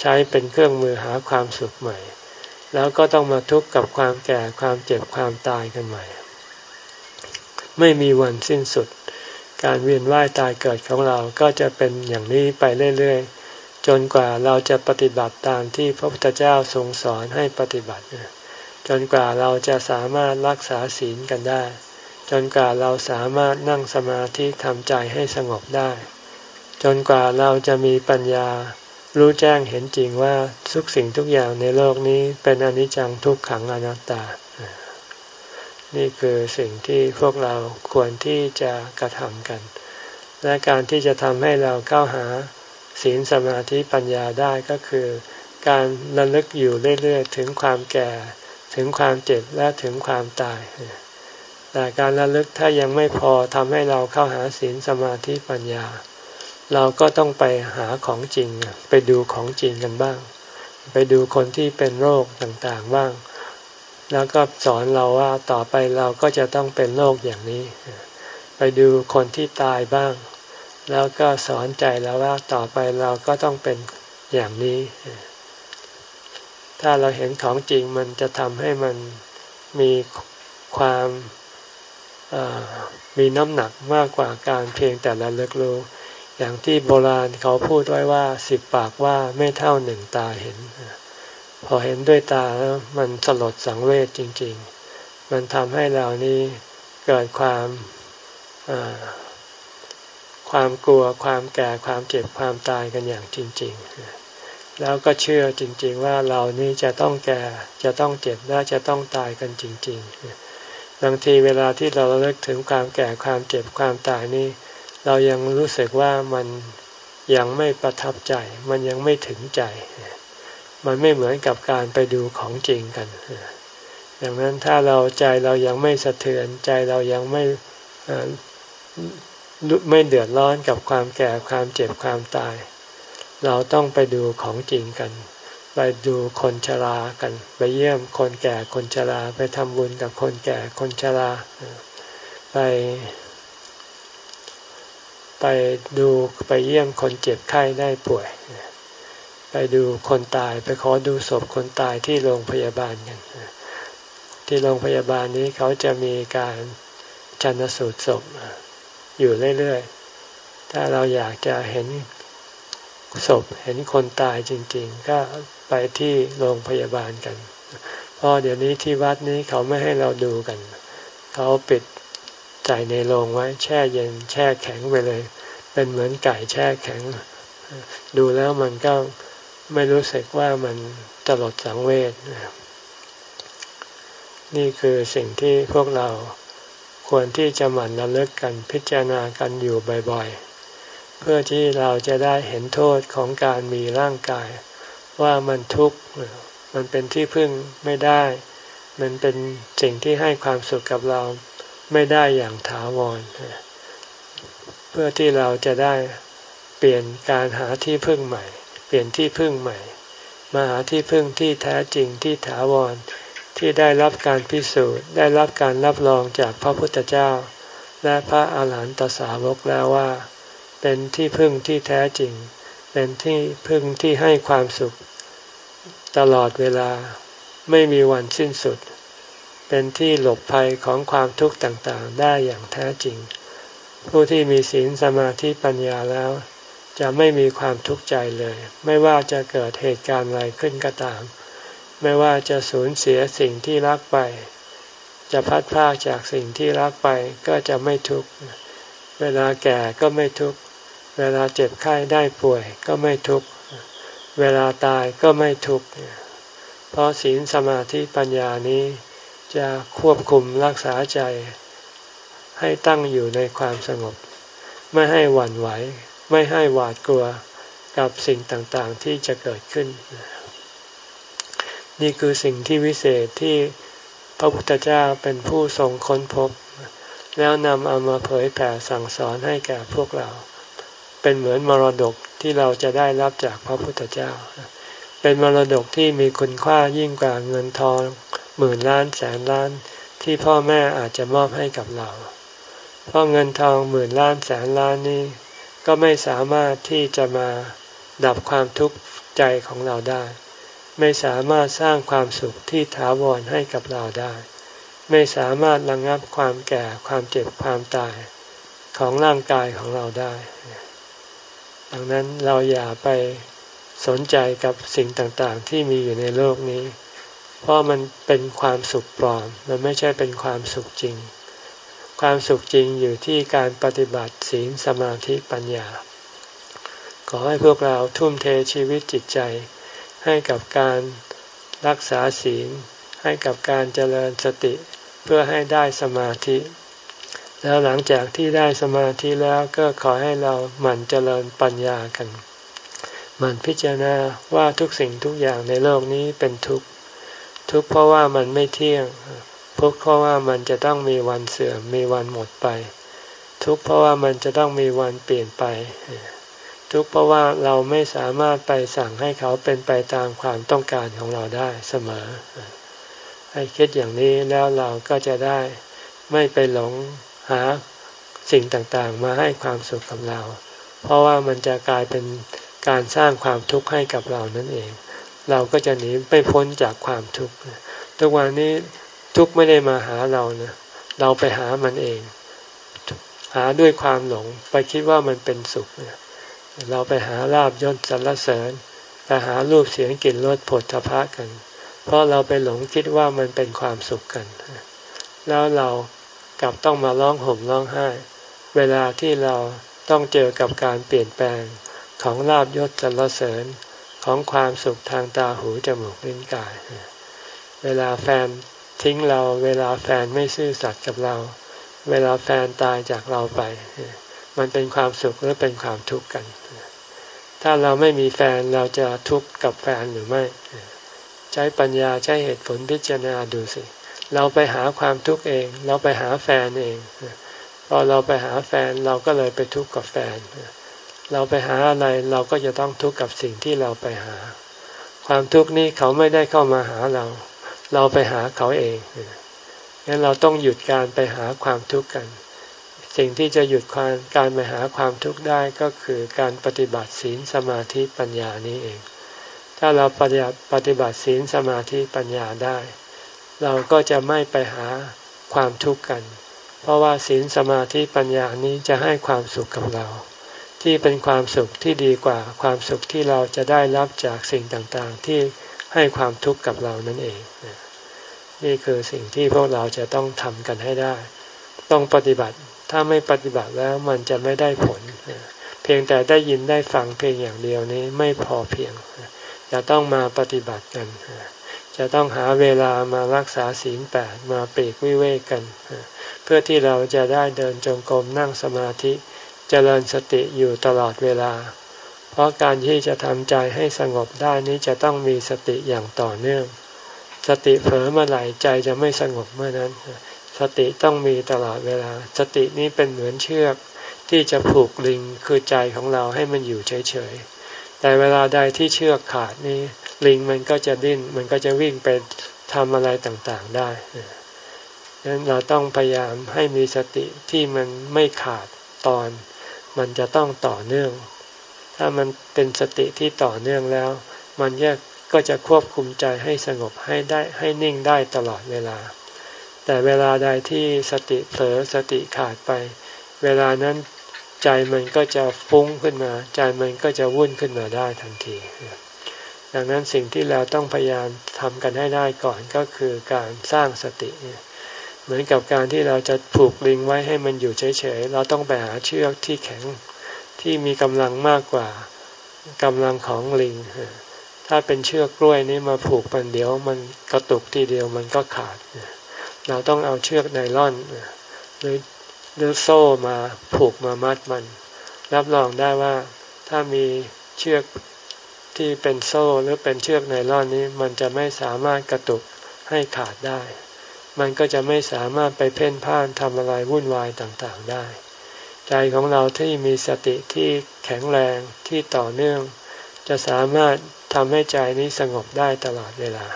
ใช้เป็นเครื่องมือหาความสุขใหม่ แล้วก็ต้องมาทุกข์กับความแก่ความเจ็บความตายกันใหม่ ไม่มีวันสิ้นสุด การเวียนว่ายตายเกิดของเราก็จะเป็นอย่างนี้ไปเรื่อยๆ จนกว่าเราจะปฏิบัติตามที่พระพุทธเจ้าทรงสอนให้ปฏิบัติ จนกว่าเราจะสามารถรักษาศีลกันได้ จนกว่าเราสามารถนั่งสมาธิทำใจให้สงบได้ จนกว่าเราจะมีปัญญา รู้แจ้งเห็นจริงว่าทุกสิ่งทุกอย่างในโลกนี้เป็นอนิจจังทุกขังอนัตตา นี่คือสิ่งที่พวกเราควรที่จะกระทำกัน และการที่จะทำให้เราเข้าหาศีลสมาธิปัญญาได้ก็คือ การระลึกอยู่เรื่อยๆ ถึงความแก่ ถึงความเจ็บและถึงความตาย แต่การระลึกถ้ายังไม่พอทำให้เราเข้าหาศีลสมาธิปัญญา เราก็ต้องไปหาของจริง ไปดูของจริงกันบ้าง ไปดูคนที่เป็นโรคต่างๆบ้าง แล้วก็สอนเราว่าต่อไปเราก็จะต้องเป็นโรคอย่างนี้ ไปดูคนที่ตายบ้าง แล้วก็สอนใจแล้วว่าต่อไปเราก็ต้องเป็นอย่างนี้ ถ้าเราเห็นของจริงมันจะทำให้มันมีความมีน้ำหนักมากกว่าการเพียงแต่ละเลิกรู้ อย่างที่โบราณเขาพูดไว้ว่าสิบปากว่าไม่เท่าหนึ่งตาเห็น พอเห็นด้วยตาแล้วมันสลดสังเวชจริง ๆ มันทำให้เรานี้เกิดความความกลัวความแก่ความเจ็บความตายกันอย่างจริง ๆ แล้วก็เชื่อจริง ๆ ว่าเรานี้จะต้องแก่จะต้องเจ็บและจะต้องตายกันจริง ๆ บางทีเวลาที่เราเลิกถึงความแก่ความเจ็บความตายนี้ เรายังรู้สึกว่ามันยังไม่ประทับใจ มันยังไม่ถึงใจ มันไม่เหมือนกับการไปดูของจริงกันดังนั้นถ้าเราใจเรายังไม่สะเทือนใจเรายังไม่ไม่เดือดร้อนกับความแก่ความเจ็บความตาย เราต้องไปดูของจริงกัน ไปดูคนชรากัน ไปเยี่ยมคนแก่คนชรา ไปทำบุญกับคนแก่คนชรา ไป ไปดูไปเยี่ยมคนเจ็บไข้ได้ป่วย ไปดูคนตายไปขอดูศพคนตายที่โรงพยาบาลกันที่โรงพยาบาลนี้เขาจะมีการชันสูตรศพอยู่เรื่อยๆ ถ้าเราอยากจะเห็นศพเห็นคนตายจริง ๆ ก็ไปที่โรงพยาบาลกัน เพราะเดี๋ยวนี้ที่วัดนี้เขาไม่ให้เราดูกัน เขาปิด ใส่ในโรงไว้ แช่เย็น แช่แข็งไปเลย เป็นเหมือนไก่แช่แข็ง ดูแล้วมันก็ไม่รู้สึกว่ามันตลดสังเวชนี่คือสิ่งที่พวกเราควรที่จะหมั่นระลึกกันพิจารณากันอยู่บ่อยๆ เพื่อที่เราจะได้เห็นโทษของการมีร่างกาย ว่ามันทุกข์มันเป็นที่พึ่งไม่ได้ มันเป็นสิ่งที่ให้ความสุขกับเรา ไม่ได้อย่างถาวร เพื่อที่เราจะได้เปลี่ยนการหาที่พึ่งใหม่ เปลี่ยนที่พึ่งใหม่ มาหาที่พึ่งที่แท้จริงที่ถาวรที่ได้รับการพิสูจน์ ได้รับการรับรองจากพระพุทธเจ้า และพระอาหารหันตสาวกแล้วว่า เป็นที่พึ่งที่แท้จริง เป็นที่พึ่งที่ให้ความสุข ตลอดเวลาไม่มีวันสิ้นสุด เป็นที่หลบภัยของความทุกข์ต่างๆ ได้อย่างแท้จริง ผู้ที่มีศีลสมาธิปัญญาแล้ว จะไม่มีความทุกข์ใจเลย ไม่ว่าจะเกิดเหตุการณ์อะไรขึ้นก็ตาม ไม่ว่าจะสูญเสียสิ่งที่รักไป จะพัดพากจากสิ่งที่รักไปก็จะไม่ทุกข์เวลาแก่ก็ไม่ทุกข์เวลาเจ็บไข้ได้ป่วยก็ไม่ทุกข์เวลาตายก็ไม่ทุกข์เพราะศีลสมาธิปัญญานี้ จะควบคุมรักษาใจให้ตั้งอยู่ในความสงบ ไม่ให้หวั่นไหว ไม่ให้หวาดกลัวกับสิ่งต่างๆที่จะเกิดขึ้น นี่คือสิ่งที่วิเศษที่พระพุทธเจ้าเป็นผู้ทรงค้นพบ แล้วนำเอามาเผยแผ่สั่งสอนให้แก่พวกเรา เป็นเหมือนมรดกที่เราจะได้รับจากพระพุทธเจ้า เป็นมรดกที่มีคุณค่ายิ่งกว่าเงินทอง หมื่นล้านแสนล้านที่พ่อแม่อาจจะมอบให้กับเรา เพราะเงินทองหมื่นล้านแสนล้านนี้ ก็ไม่สามารถที่จะมาดับความทุกข์ใจของเราได้ ไม่สามารถสร้างความสุขที่ถาวรให้กับเราได้ ไม่สามารถระงงับความแก่ความเจ็บความตายของร่างกายของเราได้ ดังนั้นเราอย่าไปสนใจกับสิ่งต่างๆ ที่มีอยู่ในโลกนี้ เพราะมันเป็นความสุขปลอม มันไม่ใช่เป็นความสุขจริง ความสุขจริงอยู่ที่การปฏิบัติศีลสมาธิปัญญา ขอให้พวกเราทุ่มเทชีวิตจิตใจ ให้กับการรักษาศีล ให้กับการเจริญสติเพื่อให้ได้สมาธิ แล้วหลังจากที่ได้สมาธิแล้วก็ขอให้เราหมั่นเจริญปัญญากัน หมั่นพิจารณาว่าทุกสิ่งทุกอย่างในโลกนี้เป็นทุกข์ ทุกข์เพราะว่ามันไม่เที่ยง ทุกข์เพราะว่ามันจะต้องมีวันเสื่อมมีวันหมดไป ทุกข์เพราะว่ามันจะต้องมีวันเปลี่ยนไป ทุกข์เพราะว่าเราไม่สามารถไปสั่งให้เขาเป็นไปตามความต้องการของเราได้เสมอ ให้คิดอย่างนี้แล้วเราก็จะได้ไม่ไปหลงหาสิ่งต่างๆ มาให้ความสุขกับเรา เพราะว่ามันจะกลายเป็นการสร้างความทุกข์ให้กับเรานั่นเอง เราก็จะหนีไม่พ้นจากความทุกข์ทุกวันนี้ทุกข์ไม่ได้มาหาเรานะเราไปหามันเอง หาด้วยความหลงไปคิดว่ามันเป็นสุขเราไปหาลาบยศสรรเสริญไปหารูปเสียงกลิ่นรสผลทพะกัน เพราะเราไปหลงคิดว่ามันเป็นความสุขกัน แล้วเรากลับต้องมาร้องห่มร้องไห้ เวลาที่เราต้องเจอกับการเปลี่ยนแปลงของลาบยศสรรเสริญ ของความสุขทางตาหูจมูกลิ้นกาย เวลาแฟนทิ้งเรา เวลาแฟนไม่ซื่อสัตย์กับเรา เวลาแฟนตายจากเราไป มันเป็นความสุขหรือเป็นความทุกข์กัน ถ้าเราไม่มีแฟนเราจะทุกข์กับแฟนหรือไม่ ใช้ปัญญาใช้เหตุผลพิจารณาดูสิ เราไปหาความทุกข์เอง เราไปหาแฟนเอง พอเราไปหาแฟนเราก็เลยไปทุกข์กับแฟนเเราไปหาอะไรเราก็จะต้องทุกข์กับสิ่งที่เราไปหา ความทุกข์นี้เขาไม่ได้เข้ามาหาเรา เราไปหาเขาเองงั้นเราต้องหยุดการไปหาความทุกข์กัน สิ่งที่จะหยุดความการไปหาความทุกข์ได้ก็คือการปฏิบัติศีลสมาธิปัญญานี้เอง ถ้าเราปฏิบัติปฏิบัติศีลสมาธิปัญญาได้ เราก็จะไม่ไปหาความทุกข์กัน เพราะว่าศีลสมาธิปัญญานี้จะให้ความสุขกับเรา ที่เป็นความสุขที่ดีกว่าความสุขที่เราจะได้รับจากสิ่งต่างๆ ที่ให้ความทุกข์กับเรานั่นเอง นี่คือสิ่งที่พวกเราจะต้องทำกันให้ได้ ต้องปฏิบัติถ้าไม่ปฏิบัติแล้วมันจะไม่ได้ผล เพียงแต่ได้ยินได้ฟังเพียงอย่างเดียวนี้ไม่พอเพียง จะต้องมาปฏิบัติกัน จะต้องหาเวลามารักษาศีลแปดมาปีกวิเวกกัน เพื่อที่เราจะได้เดินจงกรมนั่งสมาธิ เจริญสติอยู่ตลอดเวลา เพราะการที่จะทำใจให้สงบได้นี้จะต้องมีสติอย่างต่อเนื่อง สติเผลอเมื่อไหร่ใจจะไม่สงบเมื่อนั้น สติต้องมีตลอดเวลา สตินี้เป็นเหมือนเชือกที่จะผูกลิงคือใจของเราให้มันอยู่เฉยๆ แต่เวลาใดที่เชือกขาดนี้ลิงมันก็จะดิ้น มันก็จะวิ่งไปทำอะไรต่างๆได้ดังนั้นเราต้องพยายามให้มีสติที่มันไม่ขาดตอน มันจะต้องต่อเนื่อง ถ้ามันเป็นสติที่ต่อเนื่องแล้ว มันแยกก็จะควบคุมใจให้สงบให้ได้ให้นิ่งได้ตลอดเวลา แต่เวลาใดที่สติเผลอสติขาดไป เวลานั้นใจมันก็จะฟุ้งขึ้นมา ใจมันก็จะวุ่นขึ้นมาได้ทันที ดังนั้นสิ่งที่เราต้องพยายามทำกันให้ได้ก่อนก็คือการสร้างสติเเหมือนกับการที่เราจะผูกลิงไว้ให้มันอยู่เฉยๆ เราต้องไปหาเชือกที่แข็งที่มีกำลังมากกว่ากำลังของลิง ถ้าเป็นเชือกกล้วยนี้มาผูกมันเดี๋ยวมันกระตุกทีเดียวมันก็ขาด เราต้องเอาเชือกไนล่อนหรือหรือโซ่มาผูกมามัดมัน รับรองได้ว่าถ้ามีเชือกที่เป็นโซ่หรือเป็นเชือกไนล่อนนี้ มันจะไม่สามารถกระตุกให้ขาดได้ มันก็จะไม่สามารถไปเพ่นพ่านทำอะไรวุ่นวายต่างๆได้ ใจของเราที่มีสติที่แข็งแรงที่ต่อเนื่อง จะสามารถทำให้ใจนี้สงบได้ตลอดเวลา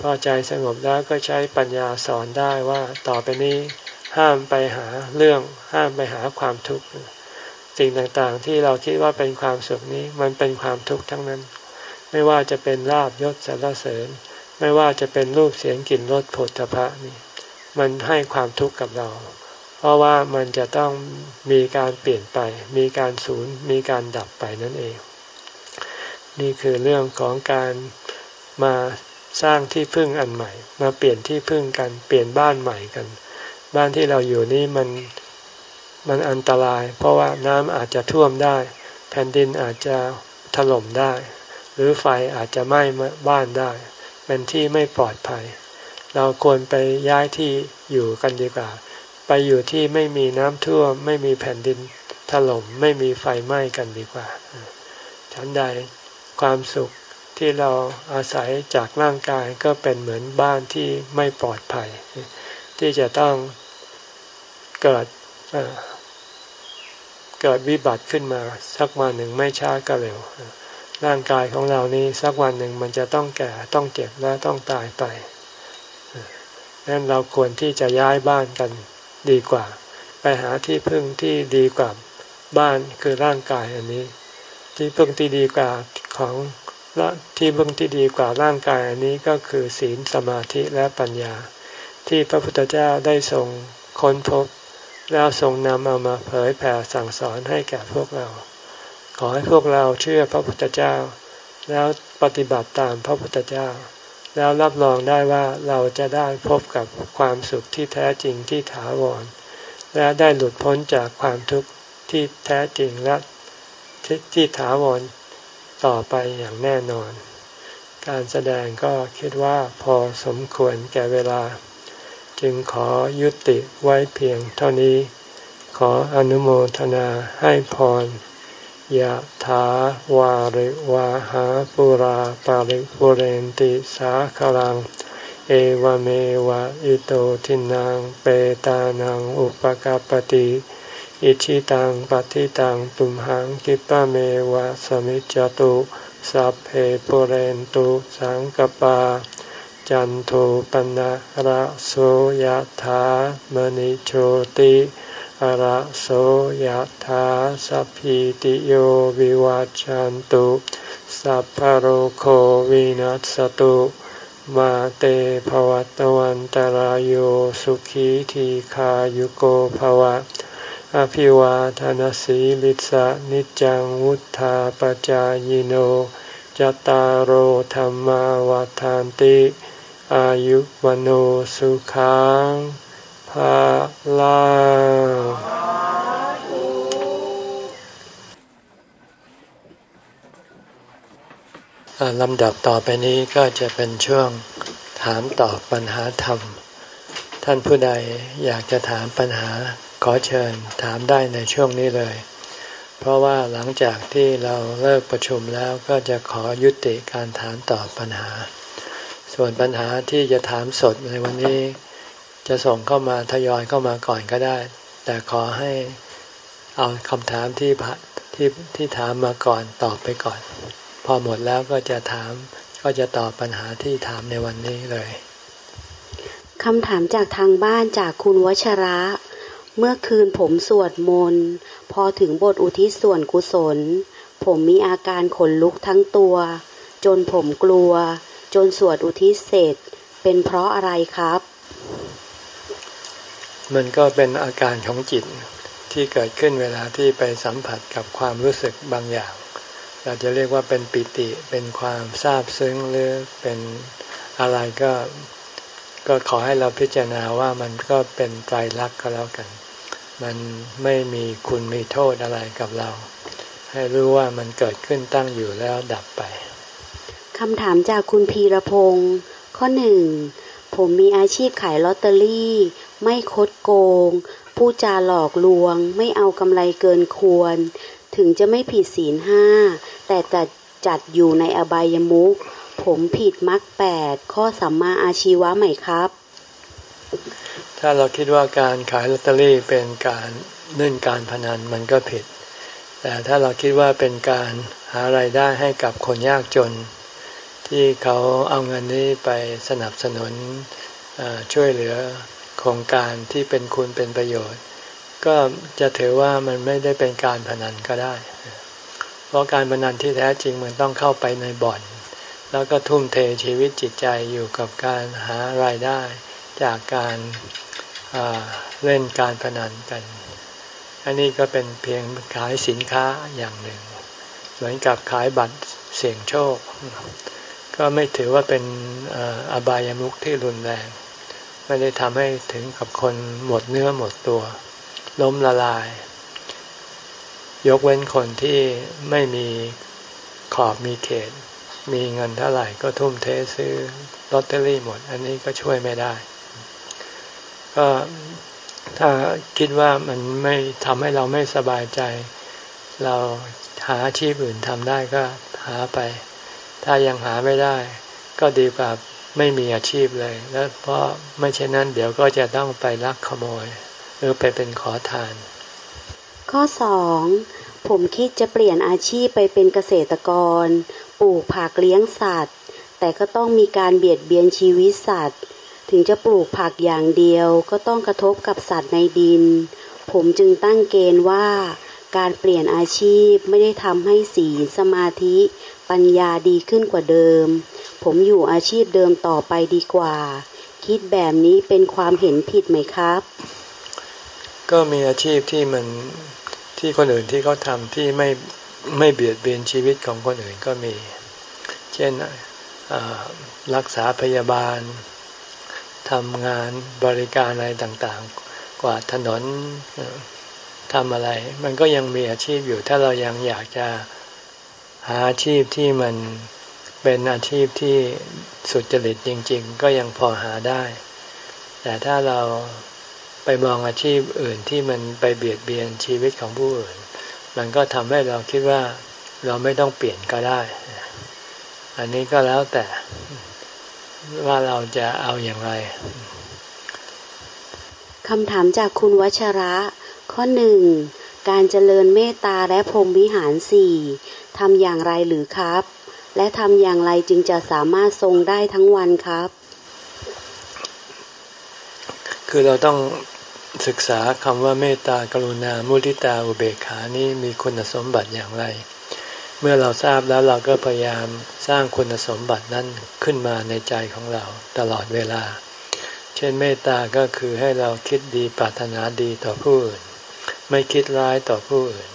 พอใจสงบแล้วก็ใช้ปัญญาสอนได้ว่าต่อไปนี้ห้ามไปหาเรื่องห้ามไปหาความทุกข์สิ่งต่างๆที่เราคิดว่าเป็นความสุขนี้มันเป็นความทุกข์ทั้งนั้น ไม่ว่าจะเป็นลาบยศสรรเสริญ ไม่ว่าจะเป็นรูปเสียงกลิ่นรสผลตภะนี่มันให้ความทุกข์กับเรา เพราะว่ามันจะต้องมีการเปลี่ยนไป มีการสูญมีการดับไปนั่นเอง นี่คือเรื่องของการมาสร้างที่พึ่งอันใหม่ มาเปลี่ยนที่พึ่งกัน เปลี่ยนบ้านใหม่กัน บ้านที่เราอยู่นี่มันมันอันตราย เพราะว่าน้ำอาจจะท่วมได้ แผ่นดินอาจจะถล่มได้ หรือไฟอาจจะไหม้บ้านได้ เป็นที่ไม่ปลอดภัย เราควรไปย้ายที่อยู่กันดีกว่า ไปอยู่ที่ไม่มีน้ำท่วม ไม่มีแผ่นดินถล่มไม่มีไฟไหม้กันดีกว่า ฉันใดความสุขที่เราอาศัยจากร่างกายก็เป็นเหมือนบ้านที่ไม่ปลอดภัย ที่จะต้องเกิดเกิดวิบัติขึ้นมาสักวันหนึ่งไม่ช้าก็เร็ว ร่างกายของเรานี้สักวันหนึ่งมันจะต้องแก่ต้องเจ็บและต้องตายไปดังนั้นเราควรที่จะย้ายบ้านกันดีกว่า ไปหาที่พึ่งที่ดีกว่าบ้านคือร่างกายอันนี้ ที่พึ่งที่ดีกว่าของที่พึ่งที่ดีกว่าร่างกายอันนี้ก็คือศีลสมาธิและปัญญา ที่พระพุทธเจ้าได้ทรงค้นพบ แล้วทรงนำเอามาเผยแผ่สั่งสอนให้แก่พวกเรา ขอให้พวกเราเชื่อพระพุทธเจ้า แล้วปฏิบัติตามพระพุทธเจ้า แล้วรับรองได้ว่าเราจะได้พบกับความสุขที่แท้จริงที่ถาวร และได้หลุดพ้นจากความทุกข์ที่แท้จริงและที่ถาวรต่อไปอย่างแน่นอน การแสดงก็คิดว่าพอสมควรแก่เวลา จึงขอยุติไว้เพียงเท่านี้ ขออนุโมทนาให้พร ยะถาวาริวาหาปุราปาริปุเรนติสาคลัง เอวเมวะอิโตทินังเปตานังอุปกาปติอิชิตังปฏิตังตุมหังกิปะเมวะสมิจจตุสัพเพปุเรนตุสังกปา จันโทปนะระโสยธามณิโชติ ระโสยธาสัพพิติโยวิวัจจันตุสัพพโรโควินัสตุมาเตภวัตวันตารโยสุขีทีขายุโกภวะ อภิวาทานสีลิสะนิจังวุธาปจายโนจตารโหธรรมวาทานติ อายุวโนสุขัง ภาลาลำดับต่อไปนี้ก็จะเป็นช่วงถามตอบปัญหาธรรม ท่านผู้ใดอยากจะถามปัญหาขอเชิญถามได้ในช่วงนี้เลย เพราะว่าหลังจากที่เราเลิกประชุมแล้วก็จะขอยุติการถามตอบปัญหา ส่วนปัญหาที่จะถามสดในวันนี้ จะส่งเข้ามาทยอยเข้ามาก่อนก็ได้ แต่ขอให้เอาคำถามที่ที่ที่ถามมาก่อนตอบไปก่อน พอหมดแล้วก็จะถามก็จะตอบปัญหาที่ถามในวันนี้เลยคำถามจากทางบ้านจากคุณวชระ เมื่อคืนผมสวดมนต์พอถึงบทอุทิศส่วนกุศล ผมมีอาการขนลุกทั้งตัว จนผมกลัว จนสวดอุทิศเสร็จ เป็นเพราะอะไรครับ มันก็เป็นอาการของจิตที่เกิดขึ้นเวลาที่ไปสัมผัสกับความรู้สึกบางอย่าง เราจะเรียกว่าเป็นปิติเป็นความซาบซึ้งหรือเป็นอะไรก็ก็ขอให้เราพิจารณาว่ามันก็เป็นใจรักก็แล้วกัน มันไม่มีคุณมีโทษอะไรกับเรา ให้รู้ว่ามันเกิดขึ้นตั้งอยู่แล้วดับไปคำถามจากคุณพีรพงศ์ข้อหนึ่งผมมีอาชีพขายลอตเตอรี่ ไม่คดโกง ผู้จาหลอกลวง ไม่เอากำไรเกินควร ถึงจะไม่ผิดศีลห้า แต่จัดจัดอยู่ในอบายมุข ผมผิดมรรคแปดข้อสัมมาอาชีวะไหมครับ ถ้าเราคิดว่าการขายลอตเตอรี่เป็นการเล่นการพนันมันก็ผิด แต่ถ้าเราคิดว่าเป็นการหาไรายได้ให้กับคนยากจน ที่เขาเอาเงินนี้ไปสนับสนุนช่วยเหลือ โครงการที่เป็นคุณเป็นประโยชน์ ก็จะถือว่ามันไม่ได้เป็นการพนันก็ได้ เพราะการพนันที่แท้จริงมันต้องเข้าไปในบ่อน แล้วก็ทุ่มเทชีวิตจิตใจอยู่กับการหารายได้จากการเล่นการพนันกัน อันนี้ก็เป็นเพียงขายสินค้าอย่างหนึ่ง เหมือนกับขายบัตรเสี่ยงโชค ก็ไม่ถือว่าเป็นอบายามุขที่รุนแรง ไม่ได้ทำให้ถึงกับคนหมดเนื้อหมดตัว ล้มละลาย ยกเว้นคนที่ไม่มีขอบมีเขต มีเงินเท่าไหร่ก็ทุ่มเทซื้อลอตเตอรี่หมด อันนี้ก็ช่วยไม่ได้ ก็ถ้าคิดว่ามันไม่ทำให้เราไม่สบายใจ เราหาอาชีพอื่นทำได้ก็หาไป ถ้ายังหาไม่ได้ ก็ดีกว่า ไม่มีอาชีพเลย แล้วเพราะไม่เช่นนั้นเดี๋ยวก็จะต้องไปลักขโมย หรือไปเป็นขอทาน ข้อสองผมคิดจะเปลี่ยนอาชีพไปเป็นเกษตรกร ปลูกผักเลี้ยงสัตว์ แต่ก็ต้องมีการเบียดเบียนชีวิตสัตว์ ถึงจะปลูกผักอย่างเดียว ก็ต้องกระทบกับสัตว์ในดิน ผมจึงตั้งเกณฑ์ว่า การเปลี่ยนอาชีพไม่ได้ทำให้สีลสมาธิ ปัญญาดีขึ้นกว่าเดิม ผมอยู่อาชีพเดิมต่อไปดีกว่า คิดแบบนี้เป็นความเห็นผิดไหมครับ ก็มีอาชีพที่มันที่คนอื่นที่เขาทำที่ไม่ไม่เบียดเบียนชีวิตของคนอื่นก็มี เช่นรักษาพยาบาลทำงานบริการอะไรต่างๆ กว่าถนนทำอะไร มันก็ยังมีอาชีพอยู่ ถ้าเรายังอยากจะ หาอาชีพที่มันเป็นอาชีพที่สุจริตจริง ๆ ก็ยังพอหาได้ แต่ถ้าเราไปมองอาชีพอื่นที่มันไปเบียดเบียนชีวิตของผู้อื่น มันก็ทำให้เราคิดว่าเราไม่ต้องเปลี่ยนก็ได้ อันนี้ก็แล้วแต่ว่าเราจะเอาอย่างไรคำถามจากคุณวัชระ ข้อหนึ่งการเจริญเมตตาและพรหมวิหารสี่ ทำอย่างไรหรือครับ และทำอย่างไรจึงจะสามารถทรงได้ทั้งวันครับ คือเราต้องศึกษาคำว่าเมตตากรุณา มุทิตาอุเบกขานี้มีคุณสมบัติอย่างไร เมื่อเราทราบแล้วเราก็พยายามสร้างคุณสมบัตินั้นขึ้นมาในใจของเราตลอดเวลา เช่นเมตตาก็คือให้เราคิดดีปรารถนาดีต่อผู้อื่น ไม่คิดร้ายต่อผู้อื่น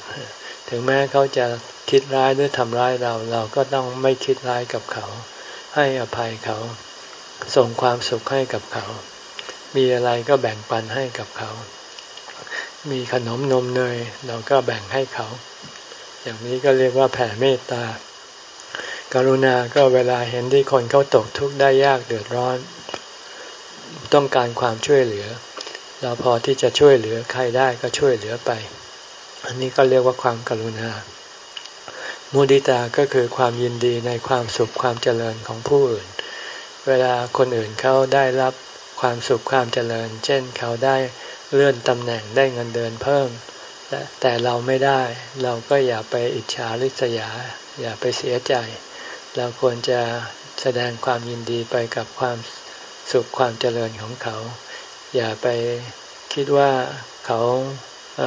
ถึงแม้เขาจะคิดร้ายหรือทำร้ายเรา เราก็ต้องไม่คิดร้ายกับเขา ให้อภัยเขา ส่งความสุขให้กับเขา มีอะไรก็แบ่งปันให้กับเขา มีขนมนมเนยเราก็แบ่งให้เขา อย่างนี้ก็เรียกว่าแผ่เมตตากรุณาก็เวลาเห็นที่คนเขาตกทุกข์ได้ยากเดือดร้อน ต้องการความช่วยเหลือ เราพอที่จะช่วยเหลือใครได้ก็ช่วยเหลือไป อันนี้ก็เรียกว่าความกรุณา มุดิตาก็คือความยินดีในความสุขความเจริญของผู้อื่น เวลาคนอื่นเขาได้รับความสุขความเจริญ เช่นเขาได้เลื่อนตำแหน่งได้เงินเดือนเพิ่ม แต่เราไม่ได้เราก็อย่าไปอิจฉาริษยา อย่าไปเสียใจ เราควรจะแสดงความยินดีไปกับความสุขความเจริญของเขา อย่าไปคิดว่าเขาเ